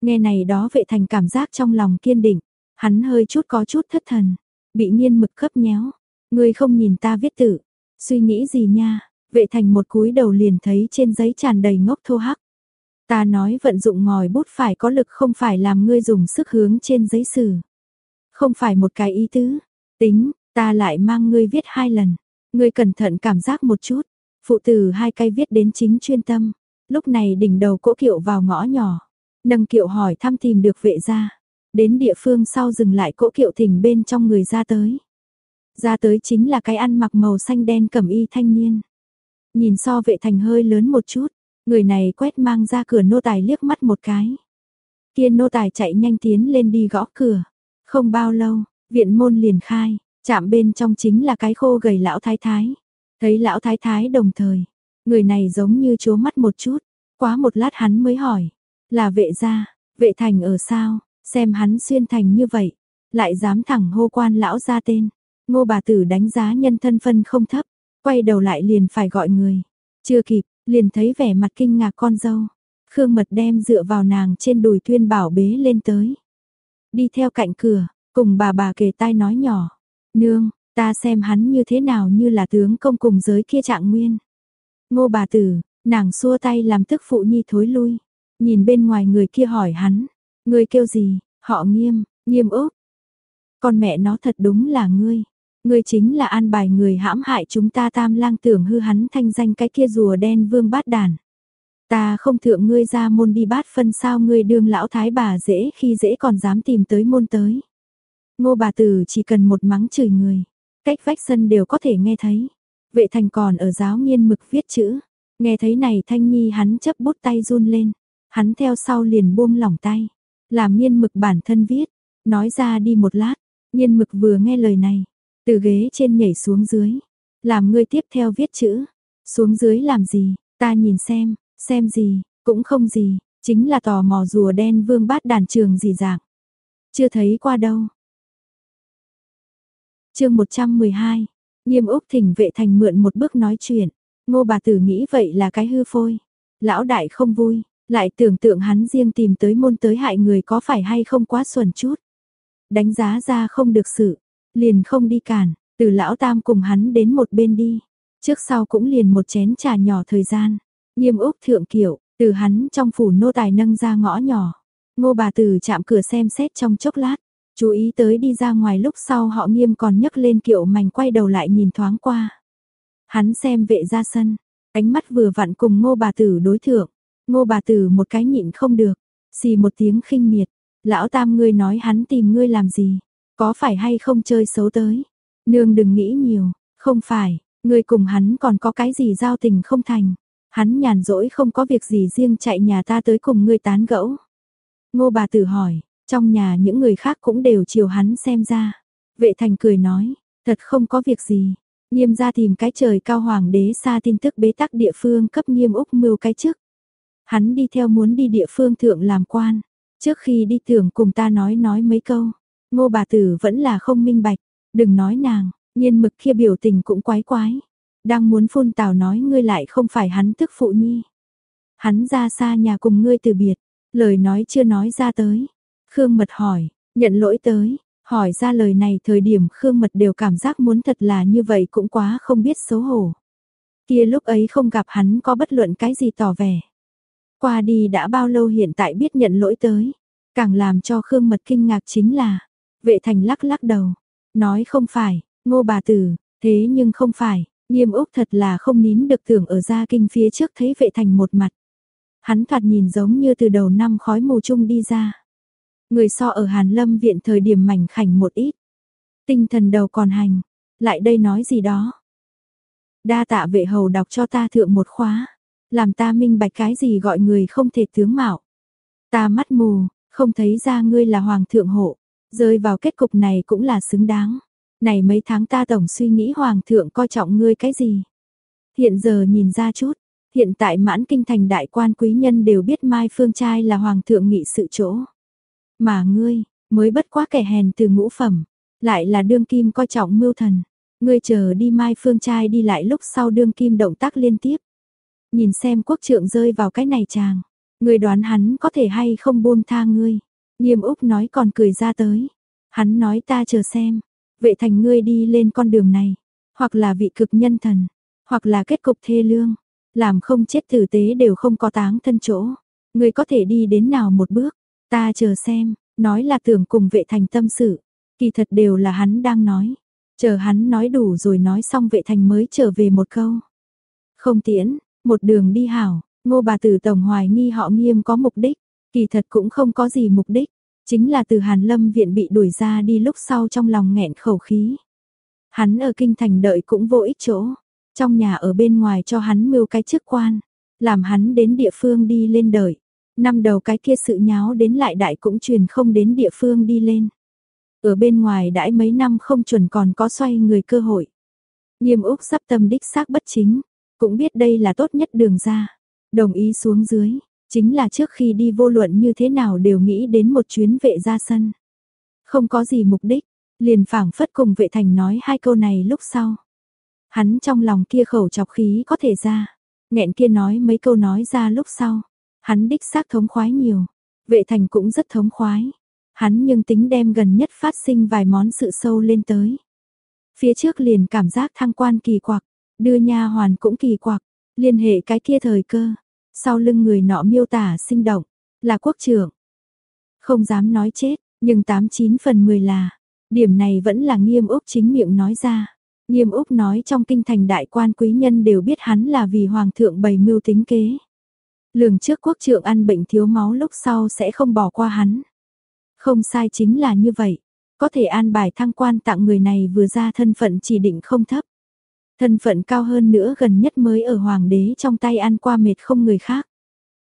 Nghe này đó vệ thành cảm giác trong lòng kiên định, hắn hơi chút có chút thất thần, bị nghiên mực khấp nhéo. Ngươi không nhìn ta viết tự, suy nghĩ gì nha, vệ thành một cúi đầu liền thấy trên giấy tràn đầy ngốc thô hắc. Ta nói vận dụng ngòi bút phải có lực không phải làm ngươi dùng sức hướng trên giấy sử. Không phải một cái ý tứ, tính, ta lại mang ngươi viết hai lần. Ngươi cẩn thận cảm giác một chút, Phụ tử hai cây viết đến chính chuyên tâm. Lúc này đỉnh đầu cỗ kiệu vào ngõ nhỏ. Nâng kiệu hỏi thăm tìm được vệ gia. Đến địa phương sau dừng lại cỗ kiệu thỉnh bên trong người ra tới. Ra tới chính là cái ăn mặc màu xanh đen cẩm y thanh niên. Nhìn so vệ thành hơi lớn một chút. Người này quét mang ra cửa nô tài liếc mắt một cái. Kiên nô tài chạy nhanh tiến lên đi gõ cửa. Không bao lâu, viện môn liền khai, chạm bên trong chính là cái khô gầy lão thái thái. Thấy lão thái thái đồng thời, người này giống như chố mắt một chút, quá một lát hắn mới hỏi, là vệ gia, vệ thành ở sao, xem hắn xuyên thành như vậy, lại dám thẳng hô quan lão ra tên. Ngô bà tử đánh giá nhân thân phân không thấp, quay đầu lại liền phải gọi người. Chưa kịp, liền thấy vẻ mặt kinh ngạc con dâu. Khương mật đem dựa vào nàng trên đùi tuyên bảo bế lên tới. Đi theo cạnh cửa, cùng bà bà kề tai nói nhỏ. Nương, Ta xem hắn như thế nào như là tướng công cùng giới kia trạng nguyên. Ngô bà tử, nàng xua tay làm tức phụ nhi thối lui. Nhìn bên ngoài người kia hỏi hắn. Người kêu gì? Họ nghiêm, nghiêm ốc. Con mẹ nó thật đúng là ngươi. Ngươi chính là an bài người hãm hại chúng ta tam lang tưởng hư hắn thanh danh cái kia rùa đen vương bát đàn. Ta không thượng ngươi ra môn đi bát phân sao ngươi đương lão thái bà dễ khi dễ còn dám tìm tới môn tới. Ngô bà tử chỉ cần một mắng chửi người. Cách vách sân đều có thể nghe thấy. Vệ thành còn ở giáo nghiên mực viết chữ. Nghe thấy này thanh nhi hắn chấp bút tay run lên. Hắn theo sau liền buông lỏng tay. Làm nghiên mực bản thân viết. Nói ra đi một lát. Nghiên mực vừa nghe lời này. Từ ghế trên nhảy xuống dưới. Làm ngươi tiếp theo viết chữ. Xuống dưới làm gì, ta nhìn xem, xem gì, cũng không gì, chính là tò mò rùa đen vương bát đàn trường gì dạng. Chưa thấy qua đâu. chương 112, nghiêm Úc thỉnh vệ thành mượn một bước nói chuyện. Ngô bà tử nghĩ vậy là cái hư phôi. Lão đại không vui, lại tưởng tượng hắn riêng tìm tới môn tới hại người có phải hay không quá xuẩn chút. Đánh giá ra không được sự, liền không đi cản, từ lão tam cùng hắn đến một bên đi. Trước sau cũng liền một chén trà nhỏ thời gian. Nghiêm Úc thượng kiểu, từ hắn trong phủ nô tài nâng ra ngõ nhỏ. Ngô bà tử chạm cửa xem xét trong chốc lát. Chú ý tới đi ra ngoài lúc sau họ nghiêm còn nhấc lên kiệu mảnh quay đầu lại nhìn thoáng qua. Hắn xem vệ ra sân, ánh mắt vừa vặn cùng ngô bà tử đối thượng. Ngô bà tử một cái nhịn không được, xì một tiếng khinh miệt. Lão tam ngươi nói hắn tìm ngươi làm gì, có phải hay không chơi xấu tới. Nương đừng nghĩ nhiều, không phải, Ngươi cùng hắn còn có cái gì giao tình không thành. Hắn nhàn rỗi không có việc gì riêng chạy nhà ta tới cùng ngươi tán gẫu. Ngô bà tử hỏi, trong nhà những người khác cũng đều chiều hắn xem ra. Vệ thành cười nói, thật không có việc gì. Nghiêm ra tìm cái trời cao hoàng đế xa tin tức bế tắc địa phương cấp nghiêm úc mưu cái chức. Hắn đi theo muốn đi địa phương thượng làm quan. Trước khi đi thưởng cùng ta nói nói mấy câu. Ngô bà tử vẫn là không minh bạch. Đừng nói nàng, Nhiên mực kia biểu tình cũng quái quái. Đang muốn phun tào nói ngươi lại không phải hắn tức phụ nhi. Hắn ra xa nhà cùng ngươi từ biệt. Lời nói chưa nói ra tới. Khương Mật hỏi, nhận lỗi tới. Hỏi ra lời này thời điểm Khương Mật đều cảm giác muốn thật là như vậy cũng quá không biết xấu hổ. Kia lúc ấy không gặp hắn có bất luận cái gì tỏ vẻ. Qua đi đã bao lâu hiện tại biết nhận lỗi tới. Càng làm cho Khương Mật kinh ngạc chính là, vệ thành lắc lắc đầu. Nói không phải, Ngô bà tử, thế nhưng không phải, nghiêm úc thật là không nín được tưởng ở gia kinh phía trước thấy vệ thành một mặt. Hắn thoạt nhìn giống như từ đầu năm khói mù chung đi ra. Người so ở Hàn Lâm viện thời điểm mảnh khảnh một ít. Tinh thần đầu còn hành, lại đây nói gì đó. Đa tạ vệ hầu đọc cho ta thượng một khóa, làm ta minh bạch cái gì gọi người không thể tướng mạo. Ta mắt mù, không thấy ra ngươi là hoàng thượng hộ, rơi vào kết cục này cũng là xứng đáng. Này mấy tháng ta tổng suy nghĩ hoàng thượng coi trọng ngươi cái gì? Hiện giờ nhìn ra chút, hiện tại mãn kinh thành đại quan quý nhân đều biết Mai Phương trai là hoàng thượng nghị sự chỗ. Mà ngươi, mới bất quá kẻ hèn từ ngũ phẩm, lại là đương kim coi trọng mưu thần. Ngươi chờ đi Mai Phương trai đi lại lúc sau đương kim động tác liên tiếp. Nhìn xem quốc trượng rơi vào cái này chàng. Ngươi đoán hắn có thể hay không buông tha ngươi. Nghiêm Úc nói còn cười ra tới. Hắn nói ta chờ xem, Vệ thành ngươi đi lên con đường này, hoặc là vị cực nhân thần, hoặc là kết cục thê lương, làm không chết tử tế đều không có táng thân chỗ. Ngươi có thể đi đến nào một bước, ta chờ xem, nói là tưởng cùng vệ thành tâm sự, kỳ thật đều là hắn đang nói. Chờ hắn nói đủ rồi nói xong vệ thành mới trở về một câu. Không tiễn, một đường đi hảo, ngô bà tử tổng hoài nghi họ nghiêm có mục đích, kỳ thật cũng không có gì mục đích. Chính là từ Hàn Lâm viện bị đuổi ra đi lúc sau trong lòng nghẹn khẩu khí. Hắn ở kinh thành đợi cũng vô ích chỗ, trong nhà ở bên ngoài cho hắn mưu cái chức quan, làm hắn đến địa phương đi lên đợi. Năm đầu cái kia sự nháo đến lại đại cũng truyền không đến địa phương đi lên. Ở bên ngoài đãi mấy năm không chuẩn còn có xoay người cơ hội. Nghiêm Úc sắp tâm đích xác bất chính, cũng biết đây là tốt nhất đường ra. Đồng ý xuống dưới, Chính là trước khi đi vô luận như thế nào đều nghĩ đến một chuyến vệ ra sân. Không có gì mục đích, liền phảng phất cùng vệ thành nói hai câu này lúc sau. Hắn trong lòng kia khẩu chọc khí có thể ra, nghẹn kia nói mấy câu nói ra lúc sau. Hắn đích xác thống khoái nhiều, vệ thành cũng rất thống khoái. Hắn nhưng tính đem gần nhất phát sinh vài món sự sâu lên tới. Phía trước liền cảm giác thăng quan kỳ quặc, đưa nha hoàn cũng kỳ quặc, liên hệ cái kia thời cơ, sau lưng người nọ miêu tả sinh động, là quốc trưởng. Không dám nói chết, nhưng 89 phần 10 là, điểm này vẫn là nghiêm Úc chính miệng nói ra. Nghiêm Úc nói trong kinh thành đại quan quý nhân đều biết hắn là vì hoàng thượng bày mưu tính kế. Lường trước quốc trưởng ăn bệnh thiếu máu lúc sau sẽ không bỏ qua hắn. Không sai chính là như vậy. Có thể an bài thăng quan tặng người này vừa ra thân phận chỉ định không thấp. Thân phận cao hơn nữa gần nhất mới ở hoàng đế trong tay ăn qua mệt không người khác.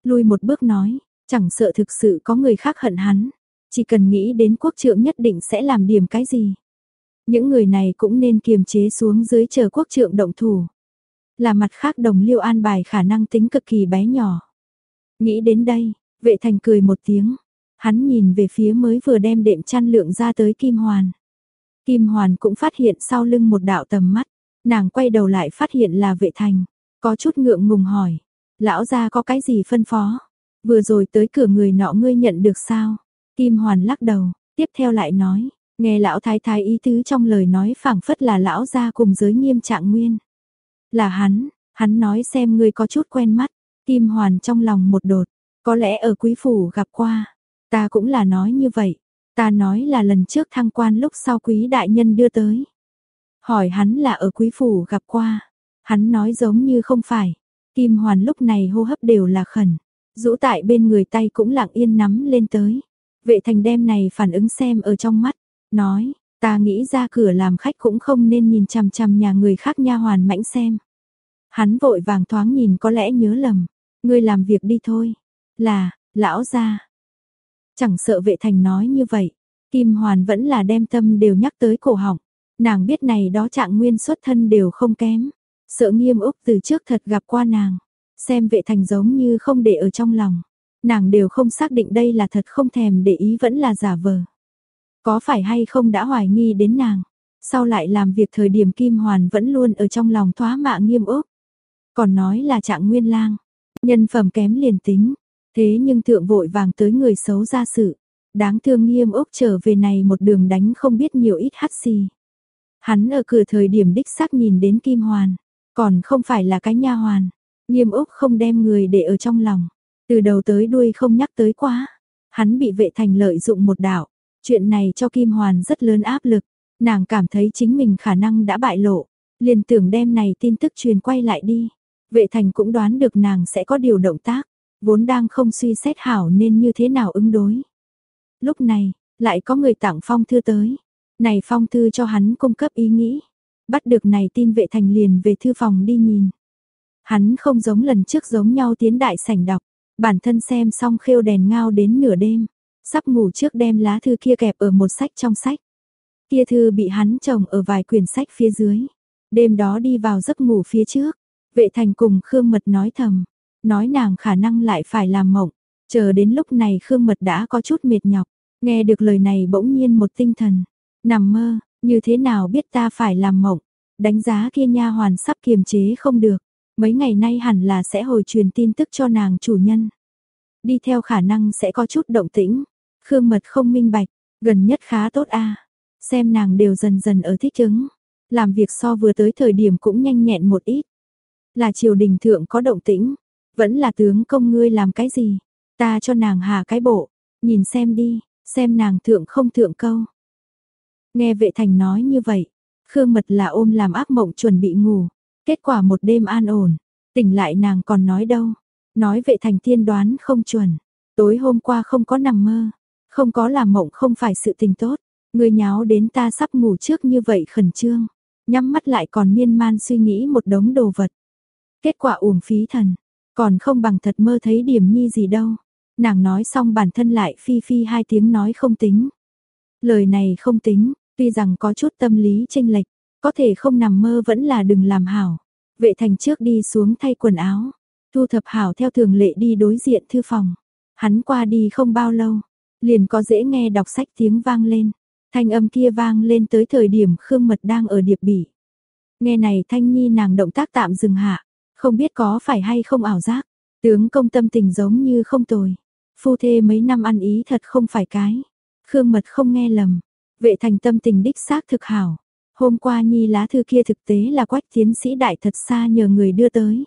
Lui một bước nói, chẳng sợ thực sự có người khác hận hắn, chỉ cần nghĩ đến quốc trượng nhất định sẽ làm điểm cái gì. Những người này cũng nên kiềm chế xuống dưới chờ quốc trượng động thủ. Là mặt khác đồng liêu an bài khả năng tính cực kỳ bé nhỏ. Nghĩ đến đây, vệ thành cười một tiếng. Hắn nhìn về phía mới vừa đem đệm chăn lượng ra tới Kim Hoàn. Kim Hoàn cũng phát hiện sau lưng một đạo tầm mắt. Nàng quay đầu lại phát hiện là vệ thành. Có chút ngượng ngùng hỏi. Lão gia có cái gì phân phó? Vừa rồi tới cửa người nọ ngươi nhận được sao? Kim Hoàn lắc đầu, tiếp theo lại nói, nghe lão thái thái ý tứ trong lời nói phảng phất là lão gia cùng giới nghiêm trạng nguyên. Là hắn, hắn nói xem ngươi có chút quen mắt, Kim Hoàn trong lòng một đột, có lẽ ở quý phủ gặp qua, ta cũng là nói như vậy, ta nói là lần trước thăng quan lúc sau quý đại nhân đưa tới. Hỏi hắn là ở quý phủ gặp qua, hắn nói giống như không phải, Kim Hoàn lúc này hô hấp đều là khẩn, rũ tại bên người tay cũng lặng yên nắm lên tới. Vệ thành đem này phản ứng xem ở trong mắt, nói, ta nghĩ ra cửa làm khách cũng không nên nhìn chằm chằm nhà người khác nha hoàn mãnh xem. Hắn vội vàng thoáng nhìn có lẽ nhớ lầm, ngươi làm việc đi thôi, là, lão gia. Chẳng sợ vệ thành nói như vậy, Kim Hoàn vẫn là đem tâm đều nhắc tới cổ họng, nàng biết này đó trạng nguyên xuất thân đều không kém, sợ nghiêm úc từ trước thật gặp qua nàng, xem vệ thành giống như không để ở trong lòng nàng đều không xác định đây là thật không thèm để ý vẫn là giả vờ. Có phải hay không đã hoài nghi đến nàng, sau lại làm việc thời điểm Kim Hoàn vẫn luôn ở trong lòng thoá mạ nghiêm Úc. Còn nói là trạng nguyên lang, nhân phẩm kém liền tính, thế nhưng thượng vội vàng tới người xấu ra sự. Đáng thương nghiêm ốc trở về này một đường đánh không biết nhiều ít hát xì. Hắn ở cửa thời điểm đích xác nhìn đến Kim Hoàn, còn không phải là cái nha hoàn. Nghiêm Úc không đem người để ở trong lòng. Từ đầu tới đuôi không nhắc tới quá. Hắn bị vệ thành lợi dụng một đạo. Chuyện này cho Kim Hoàn rất lớn áp lực. Nàng cảm thấy chính mình khả năng đã bại lộ. Liền tưởng đem này tin tức truyền quay lại đi. Vệ thành cũng đoán được nàng sẽ có điều động tác. Vốn đang không suy xét hảo nên như thế nào ứng đối. Lúc này, lại có người tặng phong thư tới. Này phong thư cho hắn cung cấp ý nghĩ. Bắt được này tin vệ thành liền về thư phòng đi nhìn. Hắn không giống lần trước giống nhau tiến đại sảnh đọc. Bản thân xem xong khêu đèn ngao đến nửa đêm, sắp ngủ trước đem lá thư kia kẹp ở một sách trong sách. Kia thư bị hắn trồng ở vài quyển sách phía dưới. Đêm đó đi vào giấc ngủ phía trước, vệ thành cùng Khương Mật nói thầm, nói nàng khả năng lại phải làm mộng. Chờ đến lúc này Khương Mật đã có chút mệt nhọc, nghe được lời này bỗng nhiên một tinh thần. Nằm mơ, như thế nào biết ta phải làm mộng, đánh giá kia nha hoàn sắp kiềm chế không được. Mấy ngày nay hẳn là sẽ hồi truyền tin tức cho nàng chủ nhân. Đi theo khả năng sẽ có chút động tĩnh. Khương Mật không minh bạch, gần nhất khá tốt a. Xem nàng đều dần dần ở thích ứng. Làm việc so vừa tới thời điểm cũng nhanh nhẹn một ít. Là triều đình thượng có động tĩnh, vẫn là tướng công ngươi làm cái gì? Ta cho nàng hạ cái bộ, nhìn xem đi, xem nàng thượng không thượng câu. Nghe vệ thành nói như vậy, Khương Mật là ôm làm ác mộng chuẩn bị ngủ, Kết quả một đêm an ổn, tỉnh lại nàng còn nói đâu. Nói vệ thành thiên đoán không chuẩn. Tối hôm qua không có nằm mơ. Không có làm mộng không phải sự tình tốt. Người nháo đến ta sắp ngủ trước như vậy khẩn trương. Nhắm mắt lại còn miên man suy nghĩ một đống đồ vật. Kết quả uổng phí thần. Còn không bằng thật mơ thấy điểm nhi gì đâu. Nàng nói xong bản thân lại phi phi hai tiếng nói không tính. Lời này không tính, tuy rằng có chút tâm lý chênh lệch, có thể không nằm mơ vẫn là đừng làm hảo. Vệ thành trước đi xuống thay quần áo. Thu thập hảo theo thường lệ đi đối diện thư phòng. Hắn qua đi không bao lâu. Liền có dễ nghe đọc sách tiếng vang lên. Thanh âm kia vang lên tới thời điểm Khương Mật đang ở điệp bỉ. Nghe này Thanh Nhi nàng động tác tạm dừng hạ. Không biết có phải hay không ảo giác. Tướng công tâm tình giống như không tồi. Phu thê mấy năm ăn ý thật không phải cái. Khương Mật không nghe lầm. Vệ thành tâm tình đích xác thực hảo. Hôm qua Nhi lá thư kia thực tế là quách tiến sĩ đại thật xa nhờ người đưa tới.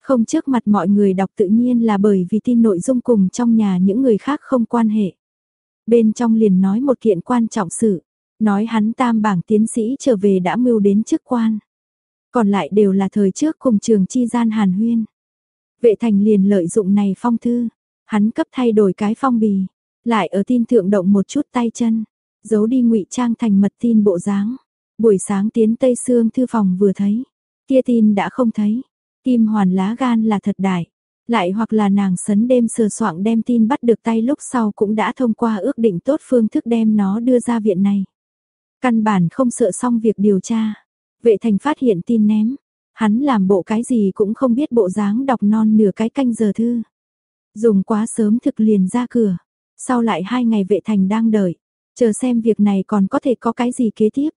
Không trước mặt mọi người đọc tự nhiên là bởi vì tin nội dung cùng trong nhà những người khác không quan hệ. Bên trong liền nói một kiện quan trọng sự, nói hắn tam bảng tiến sĩ trở về đã mưu đến chức quan. Còn lại đều là thời trước cùng trường chi gian hàn huyên. Vệ thành liền lợi dụng này phong thư, hắn cấp thay đổi cái phong bì, lại ở tin thượng động một chút tay chân, giấu đi ngụy trang thành mật tin bộ dáng. Buổi sáng tiến Tây Sương thư phòng vừa thấy, kia tin đã không thấy. Kim hoàn lá gan là thật đại. Lại hoặc là nàng sấn đêm sờ soạng đem tin bắt được tay lúc sau cũng đã thông qua ước định tốt phương thức đem nó đưa ra viện này. Căn bản không sợ xong việc điều tra. Vệ thành phát hiện tin ném. Hắn làm bộ cái gì cũng không biết bộ dáng đọc non nửa cái canh giờ thư. Dùng quá sớm thực liền ra cửa. Sau lại hai ngày vệ thành đang đợi. Chờ xem việc này còn có thể có cái gì kế tiếp.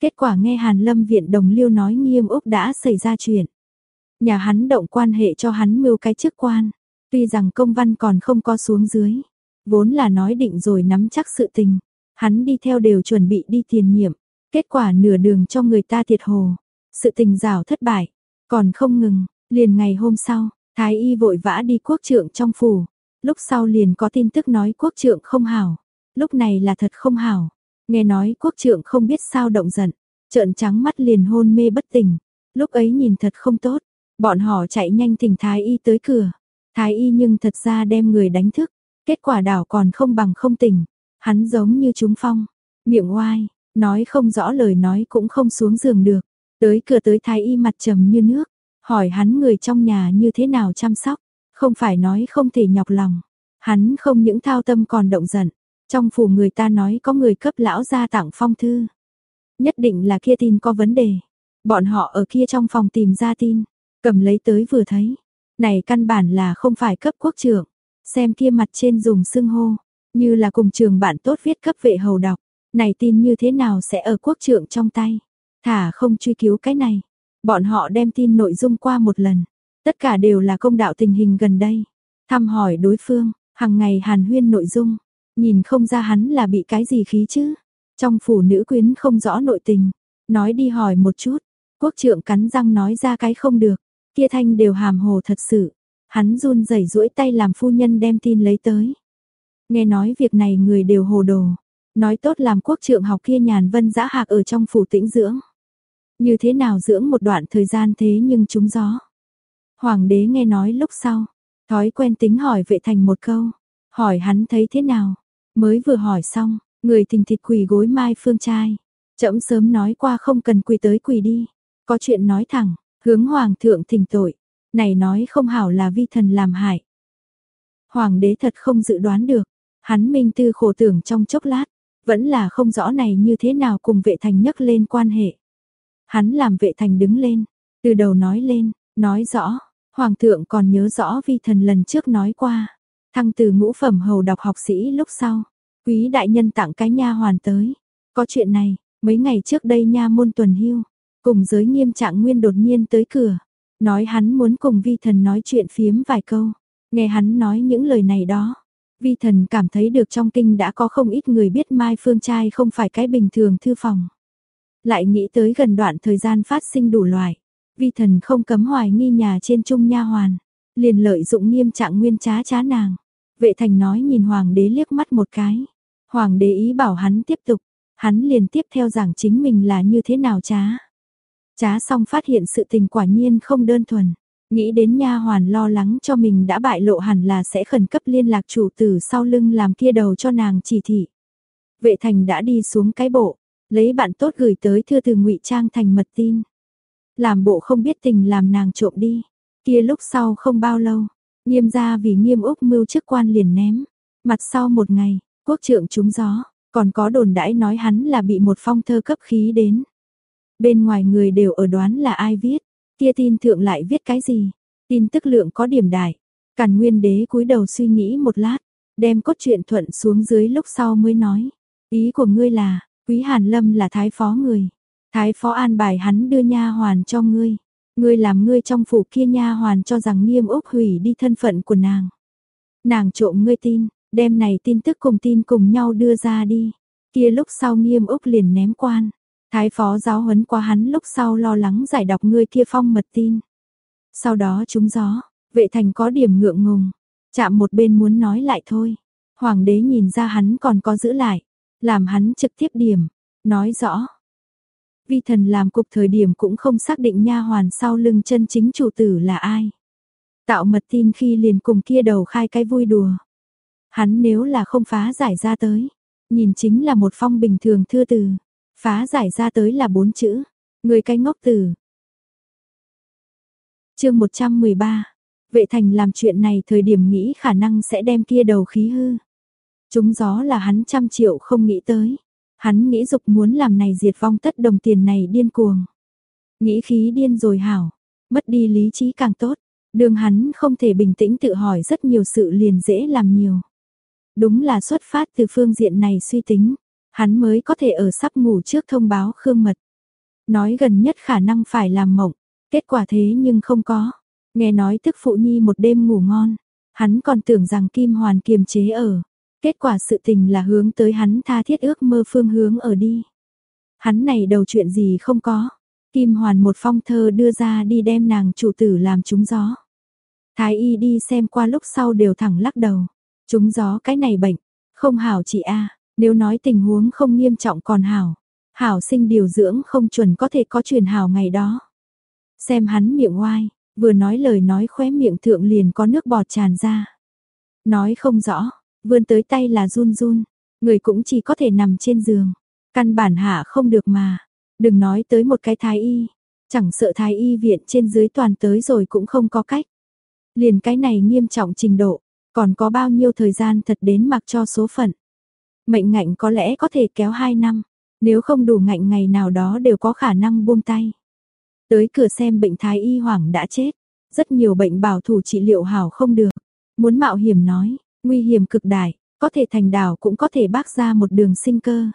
Kết quả nghe Hàn Lâm Viện Đồng Liêu nói nghiêm Úc đã xảy ra chuyện. Nhà hắn động quan hệ cho hắn mưu cái chức quan. Tuy rằng công văn còn không có xuống dưới. Vốn là nói định rồi nắm chắc sự tình. Hắn đi theo đều chuẩn bị đi tiền nhiệm. Kết quả nửa đường cho người ta thiệt hồ. Sự tình rào thất bại. Còn không ngừng. Liền ngày hôm sau, Thái y vội vã đi quốc trượng trong phủ. Lúc sau liền có tin tức nói quốc trượng không hảo. Lúc này là thật không hảo. Nghe nói quốc trượng không biết sao động giận. Trợn trắng mắt liền hôn mê bất tỉnh. Lúc ấy nhìn thật không tốt. Bọn họ chạy nhanh thỉnh Thái y tới cửa. Thái y nhưng thật ra đem người đánh thức. Kết quả đảo còn không bằng không tỉnh. Hắn giống như chúng phong. Miệng oai, nói không rõ lời nói cũng không xuống giường được. Tới cửa tới Thái y mặt trầm như nước. Hỏi hắn người trong nhà như thế nào chăm sóc. Không phải nói không thể nhọc lòng. Hắn không những thao tâm còn động giận. Trong phủ người ta nói có người cấp lão gia tặng phong thư. Nhất định là kia tin có vấn đề. Bọn họ ở kia trong phòng tìm ra tin. Cầm lấy tới vừa thấy. Này căn bản là không phải cấp quốc trưởng. Xem kia mặt trên dùng xưng hô. Như là cùng trường bạn tốt viết cấp vệ hầu đọc. Này tin như thế nào sẽ ở quốc trưởng trong tay. Thả không truy cứu cái này. Bọn họ đem tin nội dung qua một lần. Tất cả đều là công đạo tình hình gần đây. Thăm hỏi đối phương, hàng ngày hàn huyên nội dung. Nhìn không ra hắn là bị cái gì khí chứ. Trong phủ nữ quyến không rõ nội tình. Nói đi hỏi một chút. Quốc trượng cắn răng nói ra cái không được. Kia thanh đều hàm hồ thật sự. Hắn run rẩy duỗi tay làm phu nhân đem tin lấy tới. Nghe nói việc này người đều hồ đồ. Nói tốt làm quốc trượng học kia nhàn vân dã hạc ở trong phủ tĩnh dưỡng. Như thế nào dưỡng một đoạn thời gian thế nhưng trúng gió. Hoàng đế nghe nói lúc sau, thói quen tính hỏi vệ thành một câu, hỏi hắn thấy thế nào. Mới vừa hỏi xong, người tình thịt quỳ gối mai phương trai. Chậm sớm nói qua không cần quỳ tới quỳ đi. Có chuyện nói thẳng, hướng hoàng thượng thỉnh tội. Này nói không hảo là vi thần làm hại. Hoàng đế thật không dự đoán được. Hắn minh tư khổ tưởng trong chốc lát. Vẫn là không rõ này như thế nào cùng vệ thành nhấc lên quan hệ. Hắn làm vệ thành đứng lên, từ đầu nói lên, nói rõ, hoàng thượng còn nhớ rõ vi thần lần trước nói qua, thăng từ ngũ phẩm hầu đọc học sĩ lúc sau, quý đại nhân tặng cái nha hoàn tới. Có chuyện này, mấy ngày trước đây nha môn tuần hưu, cùng giới nghiêm trạng nguyên đột nhiên tới cửa, nói hắn muốn cùng vi thần nói chuyện phiếm vài câu, nghe hắn nói những lời này đó. Vi thần cảm thấy được trong kinh đã có không ít người biết Mai Phương Trai không phải cái bình thường thư phòng. Lại nghĩ tới gần đoạn thời gian phát sinh đủ loại. Vi thần không cấm hoài nghi nhà trên trung nha hoàn. Liền lợi dụng nghiêm trạng nguyên trá trá nàng. Vệ thành nói nhìn hoàng đế liếc mắt một cái. Hoàng đế ý bảo hắn tiếp tục. Hắn liền tiếp theo giảng chính mình là như thế nào trá. Trá xong phát hiện sự tình quả nhiên không đơn thuần. Nghĩ đến nha hoàn lo lắng cho mình đã bại lộ hẳn là sẽ khẩn cấp liên lạc chủ tử sau lưng làm kia đầu cho nàng chỉ thị. Vệ thành đã đi xuống cái bộ, lấy bạn tốt gửi tới thư từ ngụy trang thành mật tin. Làm bộ không biết tình làm nàng trộm đi. Kia lúc sau không bao lâu, nghiêm gia vì nghiêm úc mưu chức quan liền ném. Mặt sau một ngày, quốc trượng trúng gió, còn có đồn đãi nói hắn là bị một phong thơ cấp khí đến. Bên ngoài người đều ở đoán là ai viết, kia tin thượng lại viết cái gì, tin tức lượng có điểm đại. Càn nguyên đế cúi đầu suy nghĩ một lát, đem cốt truyện thuận xuống dưới lúc sau mới nói. Ý của ngươi là, Quý Hàn Lâm là thái phó người. Thái phó an bài hắn đưa nha hoàn cho ngươi. Ngươi làm ngươi trong phủ kia nha hoàn cho rằng nghiêm úc hủy đi thân phận của nàng. Nàng trộm ngươi tin, đem này tin tức cùng tin cùng nhau đưa ra đi. Kia lúc sau nghiêm úc liền ném quan. Thái phó giáo huấn qua hắn lúc sau lo lắng giải đọc ngươi kia phong mật tin. Sau đó trúng gió, vệ thành có điểm ngượng ngùng. Chạm một bên muốn nói lại thôi. Hoàng đế nhìn ra hắn còn có giữ lại làm hắn trực tiếp điểm, nói rõ. Vi thần làm cục thời điểm cũng không xác định nha hoàn sau lưng chân chính chủ tử là ai. Tạo mật tin khi liền cùng kia đầu khai cái vui đùa. Hắn nếu là không phá giải ra tới, nhìn chính là một phong bình thường thưa từ, phá giải ra tới là bốn chữ, người cái ngốc tử, chương 113, vệ thành làm chuyện này thời điểm nghĩ khả năng sẽ đem kia đầu khí hư. Chúng gió là hắn trăm triệu không nghĩ tới. Hắn nghĩ dục muốn làm này diệt vong tất đồng tiền này điên cuồng. Nghĩ khí điên rồi hảo, mất đi lý trí càng tốt. Đường hắn không thể bình tĩnh tự hỏi rất nhiều sự liền dễ làm nhiều. Đúng là xuất phát từ phương diện này suy tính, hắn mới có thể ở sắp ngủ trước thông báo Khương Mật. Nói gần nhất khả năng phải làm mộng, kết quả thế nhưng không có. Nghe nói tức phụ nhi một đêm ngủ ngon, hắn còn tưởng rằng Kim Hoàn kiềm chế ở. Kết quả sự tình là hướng tới hắn tha thiết ước mơ phương hướng ở đi. Hắn này đầu chuyện gì không có. Kim Hoàn một phong thơ đưa ra đi đem nàng chủ tử làm trúng gió. Thái y đi xem qua lúc sau đều thẳng lắc đầu. Trúng gió cái này bệnh, không hảo chị a nếu nói tình huống không nghiêm trọng còn hảo. Hảo sinh điều dưỡng không chuẩn có thể có truyền hảo ngày đó. Xem hắn miệng oai, vừa nói lời nói khóe miệng thượng liền có nước bọt tràn ra. Nói không rõ, vươn tới tay là run run, người cũng chỉ có thể nằm trên giường. Căn bản hạ không được mà, đừng nói tới một cái thái y, chẳng sợ thái y viện trên dưới toàn tới rồi cũng không có cách. Liền cái này nghiêm trọng trình độ, còn có bao nhiêu thời gian thật đến mặc cho số phận. Mệnh ngạnh có lẽ có thể kéo 2 năm, nếu không đủ ngạnh ngày nào đó đều có khả năng buông tay. Tới cửa xem bệnh thái y hoảng đã chết, rất nhiều bệnh bảo thủ trị liệu hảo không được. Muốn mạo hiểm nói, nguy hiểm cực đại, có thể thành đảo cũng có thể bác ra một đường sinh cơ.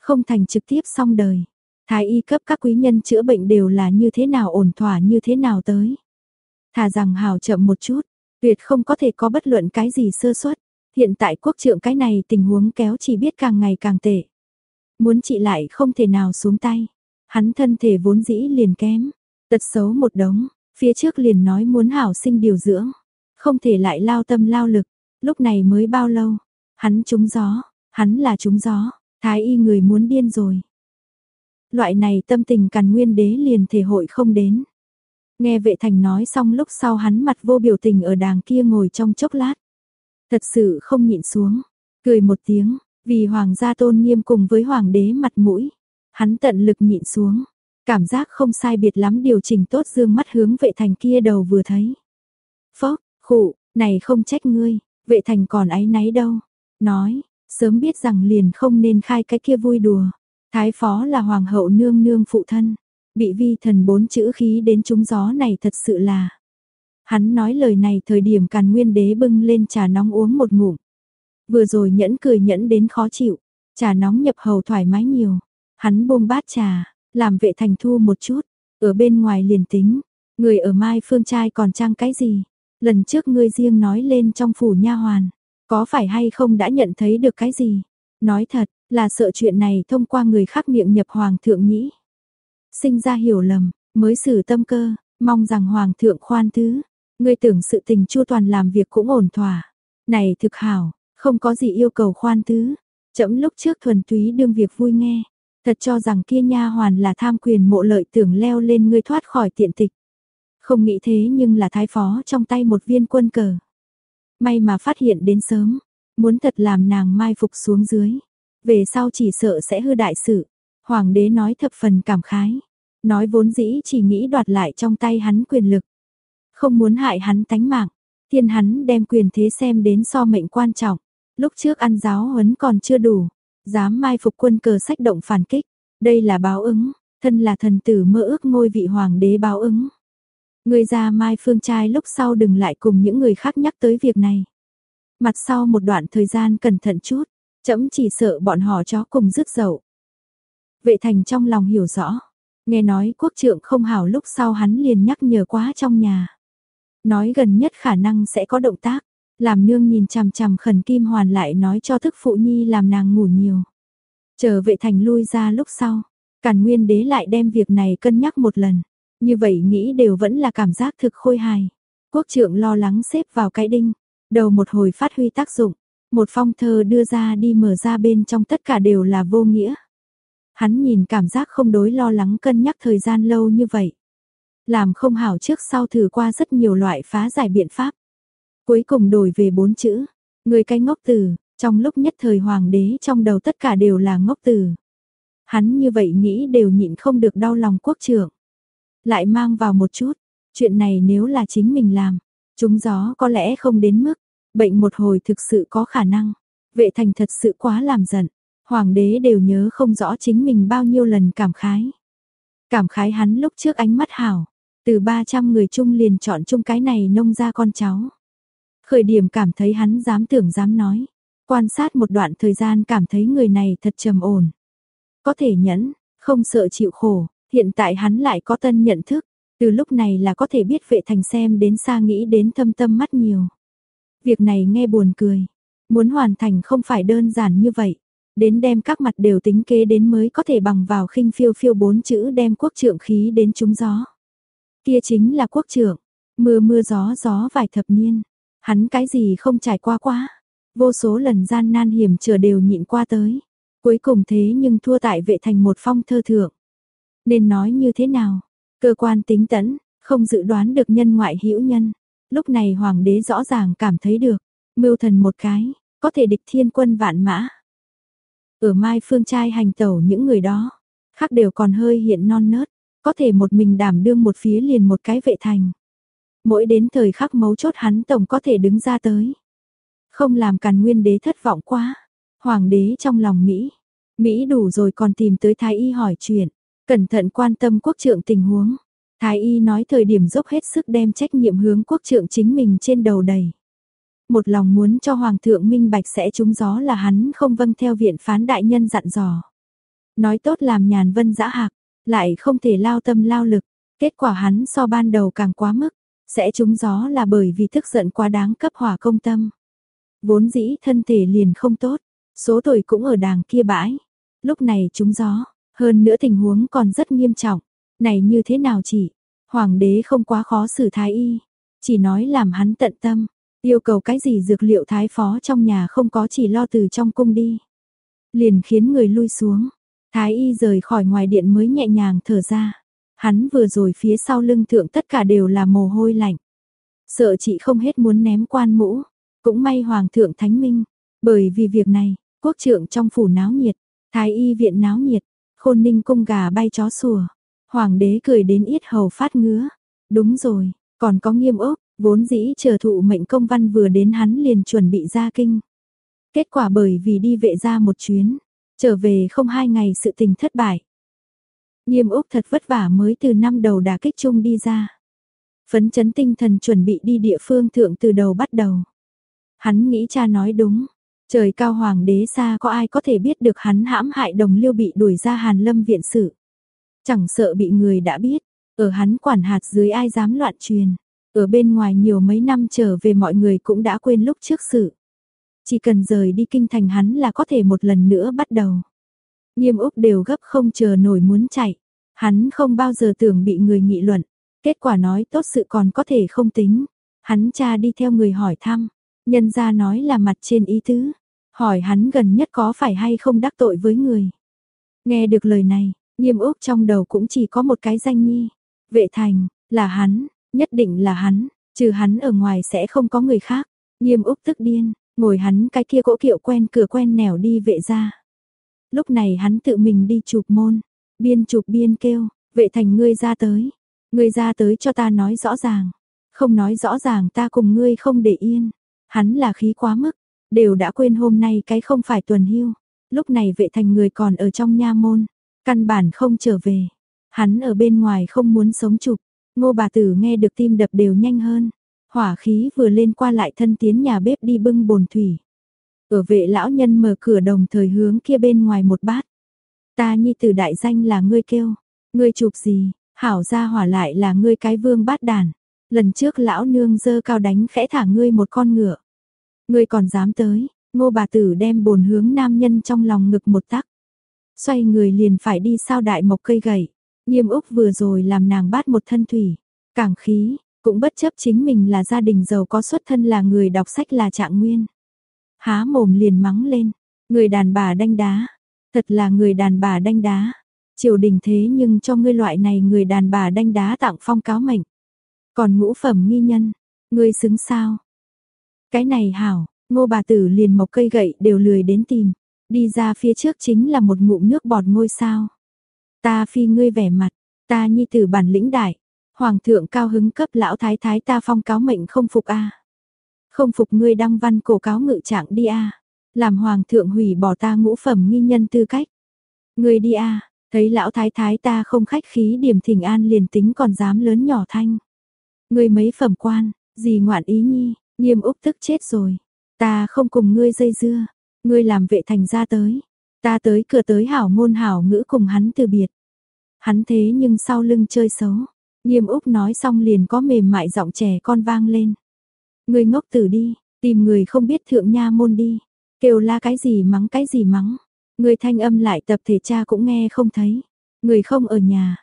Không thành trực tiếp xong đời. Thái y cấp các quý nhân chữa bệnh đều là như thế nào ổn thỏa như thế nào tới. Thà rằng hào chậm một chút, tuyệt không có thể có bất luận cái gì sơ suất. Hiện tại quốc trượng cái này tình huống kéo chỉ biết càng ngày càng tệ. Muốn trị lại không thể nào xuống tay. Hắn thân thể vốn dĩ liền kém, tật xấu một đống, phía trước liền nói muốn hảo sinh điều dưỡng, không thể lại lao tâm lao lực, lúc này mới bao lâu, hắn trúng gió, hắn là trúng gió, thái y người muốn điên rồi. Loại này tâm tình càn nguyên đế liền thể hội không đến. Nghe vệ thành nói xong lúc sau hắn mặt vô biểu tình ở đàng kia ngồi trong chốc lát. Thật sự không nhịn xuống, cười một tiếng, vì hoàng gia tôn nghiêm cùng với hoàng đế mặt mũi. Hắn tận lực nhịn xuống, cảm giác không sai biệt lắm điều chỉnh tốt dương mắt hướng vệ thành kia đầu vừa thấy. Phốc, khụ, này không trách ngươi, vệ thành còn áy náy đâu. Nói, sớm biết rằng liền không nên khai cái kia vui đùa. Thái phó là hoàng hậu nương nương phụ thân, bị vi thần bốn chữ khí đến trúng gió này thật sự là. Hắn nói lời này thời điểm càn nguyên đế bưng lên trà nóng uống một ngụm. Vừa rồi nhẫn cười nhẫn đến khó chịu, trà nóng nhập hầu thoải mái nhiều. Hắn buông bát trà, làm vệ thành thu một chút, ở bên ngoài liền tính, người ở Mai Phương trai còn trang cái gì? Lần trước ngươi riêng nói lên trong phủ nha hoàn, có phải hay không đã nhận thấy được cái gì? Nói thật, là sợ chuyện này thông qua người khác miệng nhập hoàng thượng nhĩ. Sinh ra hiểu lầm, mới xử tâm cơ, mong rằng hoàng thượng khoan thứ. Ngươi tưởng sự tình chu toàn làm việc cũng ổn thỏa. Này thực hảo, không có gì yêu cầu khoan thứ. Chậm lúc trước thuần túy đương việc vui nghe, Thật cho rằng kia nha hoàn là tham quyền mộ lợi tưởng leo lên ngươi thoát khỏi tiện tịch. Không nghĩ thế nhưng là thái phó trong tay một viên quân cờ. May mà phát hiện đến sớm, muốn thật làm nàng mai phục xuống dưới. Về sau chỉ sợ sẽ hư đại sự. Hoàng đế nói thập phần cảm khái. Nói vốn dĩ chỉ nghĩ đoạt lại trong tay hắn quyền lực. Không muốn hại hắn tánh mạng. Thiên hắn đem quyền thế xem đến so mệnh quan trọng. Lúc trước ăn giáo huấn còn chưa đủ. Dám mai phục quân cờ sách động phản kích, đây là báo ứng, thân là thần tử mơ ước ngôi vị hoàng đế báo ứng. Người ra mai phương trai lúc sau đừng lại cùng những người khác nhắc tới việc này. Mặt sau một đoạn thời gian cẩn thận chút, chấm chỉ sợ bọn họ chó cùng rước dậu. Vệ thành trong lòng hiểu rõ, nghe nói quốc trượng không hảo lúc sau hắn liền nhắc nhở quá trong nhà. Nói gần nhất khả năng sẽ có động tác, làm nương nhìn chằm chằm khẩn kim hoàn lại nói cho thức phụ nhi làm nàng ngủ nhiều. Chờ vệ thành lui ra lúc sau, càn nguyên đế lại đem việc này cân nhắc một lần. Như vậy nghĩ đều vẫn là cảm giác thực khôi hài. Quốc trưởng lo lắng xếp vào cái đinh, đầu một hồi phát huy tác dụng. Một phong thơ đưa ra đi mở ra bên trong tất cả đều là vô nghĩa. Hắn nhìn cảm giác không đối lo lắng cân nhắc thời gian lâu như vậy. Làm không hảo trước sau thử qua rất nhiều loại phá giải biện pháp. Cuối cùng đổi về bốn chữ, người cái ngốc tử, trong lúc nhất thời hoàng đế trong đầu tất cả đều là ngốc tử. Hắn như vậy nghĩ đều nhịn không được đau lòng quốc trưởng. Lại mang vào một chút, Chuyện này nếu là chính mình làm, chúng gió có lẽ không đến mức, bệnh một hồi thực sự có khả năng. Vệ thành thật sự quá làm giận, hoàng đế đều nhớ không rõ chính mình bao nhiêu lần cảm khái. Cảm khái hắn lúc trước ánh mắt hảo, từ 300 người chung liền chọn chung cái này nông ra con cháu. Khởi điểm cảm thấy hắn dám tưởng dám nói, quan sát một đoạn thời gian cảm thấy người này thật trầm ổn. Có thể nhẫn, không sợ chịu khổ, hiện tại hắn lại có tân nhận thức, từ lúc này là có thể biết vệ thành xem đến xa nghĩ đến thâm tâm mắt nhiều. Việc này nghe buồn cười, muốn hoàn thành không phải đơn giản như vậy, đến đem các mặt đều tính kế đến mới có thể bằng vào khinh phiêu phiêu bốn chữ đem quốc trượng khí đến trúng gió. Kia chính là quốc trưởng, mưa mưa gió gió vài thập niên, hắn cái gì không trải qua quá, vô số lần gian nan hiểm trở đều nhịn qua tới. Cuối cùng thế nhưng thua tại vệ thành một phong thơ thượng. Nên nói như thế nào? Cơ quan tính tẫn, không dự đoán được nhân ngoại hữu nhân. Lúc này hoàng đế rõ ràng cảm thấy được, mưu thần một cái, có thể địch thiên quân vạn mã. Ở mai phương trai hành tẩu những người đó, khác đều còn hơi hiện non nớt, có thể một mình đảm đương một phía liền một cái vệ thành. Mỗi đến thời khắc mấu chốt hắn tổng có thể đứng ra tới. Không làm càn nguyên đế thất vọng quá. Hoàng đế trong lòng Mỹ. Mỹ đủ rồi còn tìm tới Thái Y hỏi chuyện. Cẩn thận quan tâm quốc trượng tình huống. Thái Y nói thời điểm dốc hết sức đem trách nhiệm hướng quốc trượng chính mình trên đầu đầy. Một lòng muốn cho Hoàng thượng minh bạch sẽ trúng gió là hắn không vâng theo viện phán đại nhân dặn dò. Nói tốt làm nhàn vân dã hạc, lại không thể lao tâm lao lực. Kết quả hắn so ban đầu càng quá mức, sẽ trúng gió là bởi vì thức giận quá đáng cấp hỏa công tâm. Vốn dĩ thân thể liền không tốt, số tuổi cũng ở đàng kia bãi. Lúc này trúng gió, hơn nữa tình huống còn rất nghiêm trọng. Này như thế nào chỉ? Hoàng đế không quá khó xử thái y, chỉ nói làm hắn tận tâm, yêu cầu cái gì dược liệu thái phó trong nhà không có chỉ lo từ trong cung đi. Liền khiến người lui xuống, thái y rời khỏi ngoài điện mới nhẹ nhàng thở ra. Hắn vừa rồi phía sau lưng thượng tất cả đều là mồ hôi lạnh. Sợ chị không hết muốn ném quan mũ, cũng may hoàng thượng thánh minh, bởi vì việc này, quốc trượng trong phủ náo nhiệt, thái y viện náo nhiệt, khôn ninh cung gà bay chó sủa. Hoàng đế cười đến yết hầu phát ngứa. Đúng rồi, còn có nghiêm ốc, vốn dĩ chờ thụ mệnh công văn vừa đến hắn liền chuẩn bị ra kinh. Kết quả bởi vì đi vệ ra một chuyến, trở về không hai ngày sự tình thất bại. Nghiêm ốc thật vất vả mới từ năm đầu đà kích chung đi ra. Phấn chấn tinh thần chuẩn bị đi địa phương thượng từ đầu bắt đầu. Hắn nghĩ cha nói đúng. Trời cao hoàng đế xa có ai có thể biết được hắn hãm hại đồng liêu bị đuổi ra hàn lâm viện sự. Chẳng sợ bị người đã biết, ở hắn quản hạt dưới ai dám loạn truyền. Ở bên ngoài nhiều mấy năm trở về mọi người cũng đã quên lúc trước sự. Chỉ cần rời đi kinh thành hắn là có thể một lần nữa bắt đầu. Nghiêm Úc đều gấp không chờ nổi muốn chạy. Hắn không bao giờ tưởng bị người nghị luận. Kết quả nói tốt sự còn có thể không tính. Hắn cha đi theo người hỏi thăm. Nhân ra nói là mặt trên ý tứ. Hỏi hắn gần nhất có phải hay không đắc tội với người. Nghe được lời này, nghiêm ước trong đầu cũng chỉ có một cái danh nhi. Vệ thành, là hắn, nhất định là hắn, trừ hắn ở ngoài sẽ không có người khác. Nghiêm úc tức điên, ngồi hắn cái kia cỗ kiệu quen cửa quen nẻo đi vệ ra. Lúc này hắn tự mình đi chụp môn, biên chụp biên kêu, vệ thành ngươi ra tới, ngươi ra tới cho ta nói rõ ràng, không nói rõ ràng ta cùng ngươi không để yên. Hắn là khí quá mức, đều đã quên hôm nay cái không phải tuần hưu, lúc này vệ thành người còn ở trong nha môn, căn bản không trở về. Hắn ở bên ngoài không muốn sống chụp, ngô bà tử nghe được tim đập đều nhanh hơn. Hỏa khí vừa lên qua lại thân tiến nhà bếp đi bưng bồn thủy. Ở vệ lão nhân mở cửa đồng thời hướng kia bên ngoài một bát. Ta nhi tử đại danh là ngươi kêu. Ngươi chụp gì, hảo ra hỏa lại là ngươi cái vương bát đàn. Lần trước lão nương dơ cao đánh khẽ thả ngươi một con ngựa. Ngươi còn dám tới, ngô bà tử đem bồn hướng nam nhân trong lòng ngực một tắc. Xoay người liền phải đi sao đại mộc cây gậy. Nghiêm Úc vừa rồi làm nàng bát một thân thủy. cảng khí, cũng bất chấp chính mình là gia đình giàu có xuất thân là người đọc sách là trạng nguyên. Há mồm liền mắng lên, người đàn bà đanh đá, thật là người đàn bà đanh đá. Triều đình thế nhưng cho ngươi loại này người đàn bà đanh đá tặng phong cáo mệnh. Còn ngũ phẩm nghi nhân, ngươi xứng sao? Cái này hảo, ngô bà tử liền mọc cây gậy đều lười đến tìm. Đi ra phía trước chính là một ngụm nước bọt ngôi sao. Ta phi ngươi vẻ mặt, ta nhi tử bản lĩnh đại. Hoàng thượng cao hứng cấp lão thái thái ta phong cáo mệnh không phục a. Không phục ngươi đăng văn cổ cáo ngự trạng đi a. Làm hoàng thượng hủy bỏ ta ngũ phẩm nghi nhân tư cách. Ngươi đi a, thấy lão thái thái ta không khách khí điểm thỉnh an liền tính còn dám lớn nhỏ thanh. Ngươi mấy phẩm quan, gì ngoạn ý nhi, nghiêm úc tức chết rồi. Ta không cùng ngươi dây dưa, ngươi làm vệ thành ra tới. Ta tới cửa tới hảo ngôn hảo ngữ cùng hắn từ biệt. Hắn thế nhưng sau lưng chơi xấu. Nghiêm Úc nói xong liền có mềm mại giọng trẻ con vang lên. Người ngốc tử đi, tìm người không biết thượng nha môn đi. Kêu la cái gì mắng cái gì mắng. Người thanh âm lại tập thể cha cũng nghe không thấy. Người không ở nhà,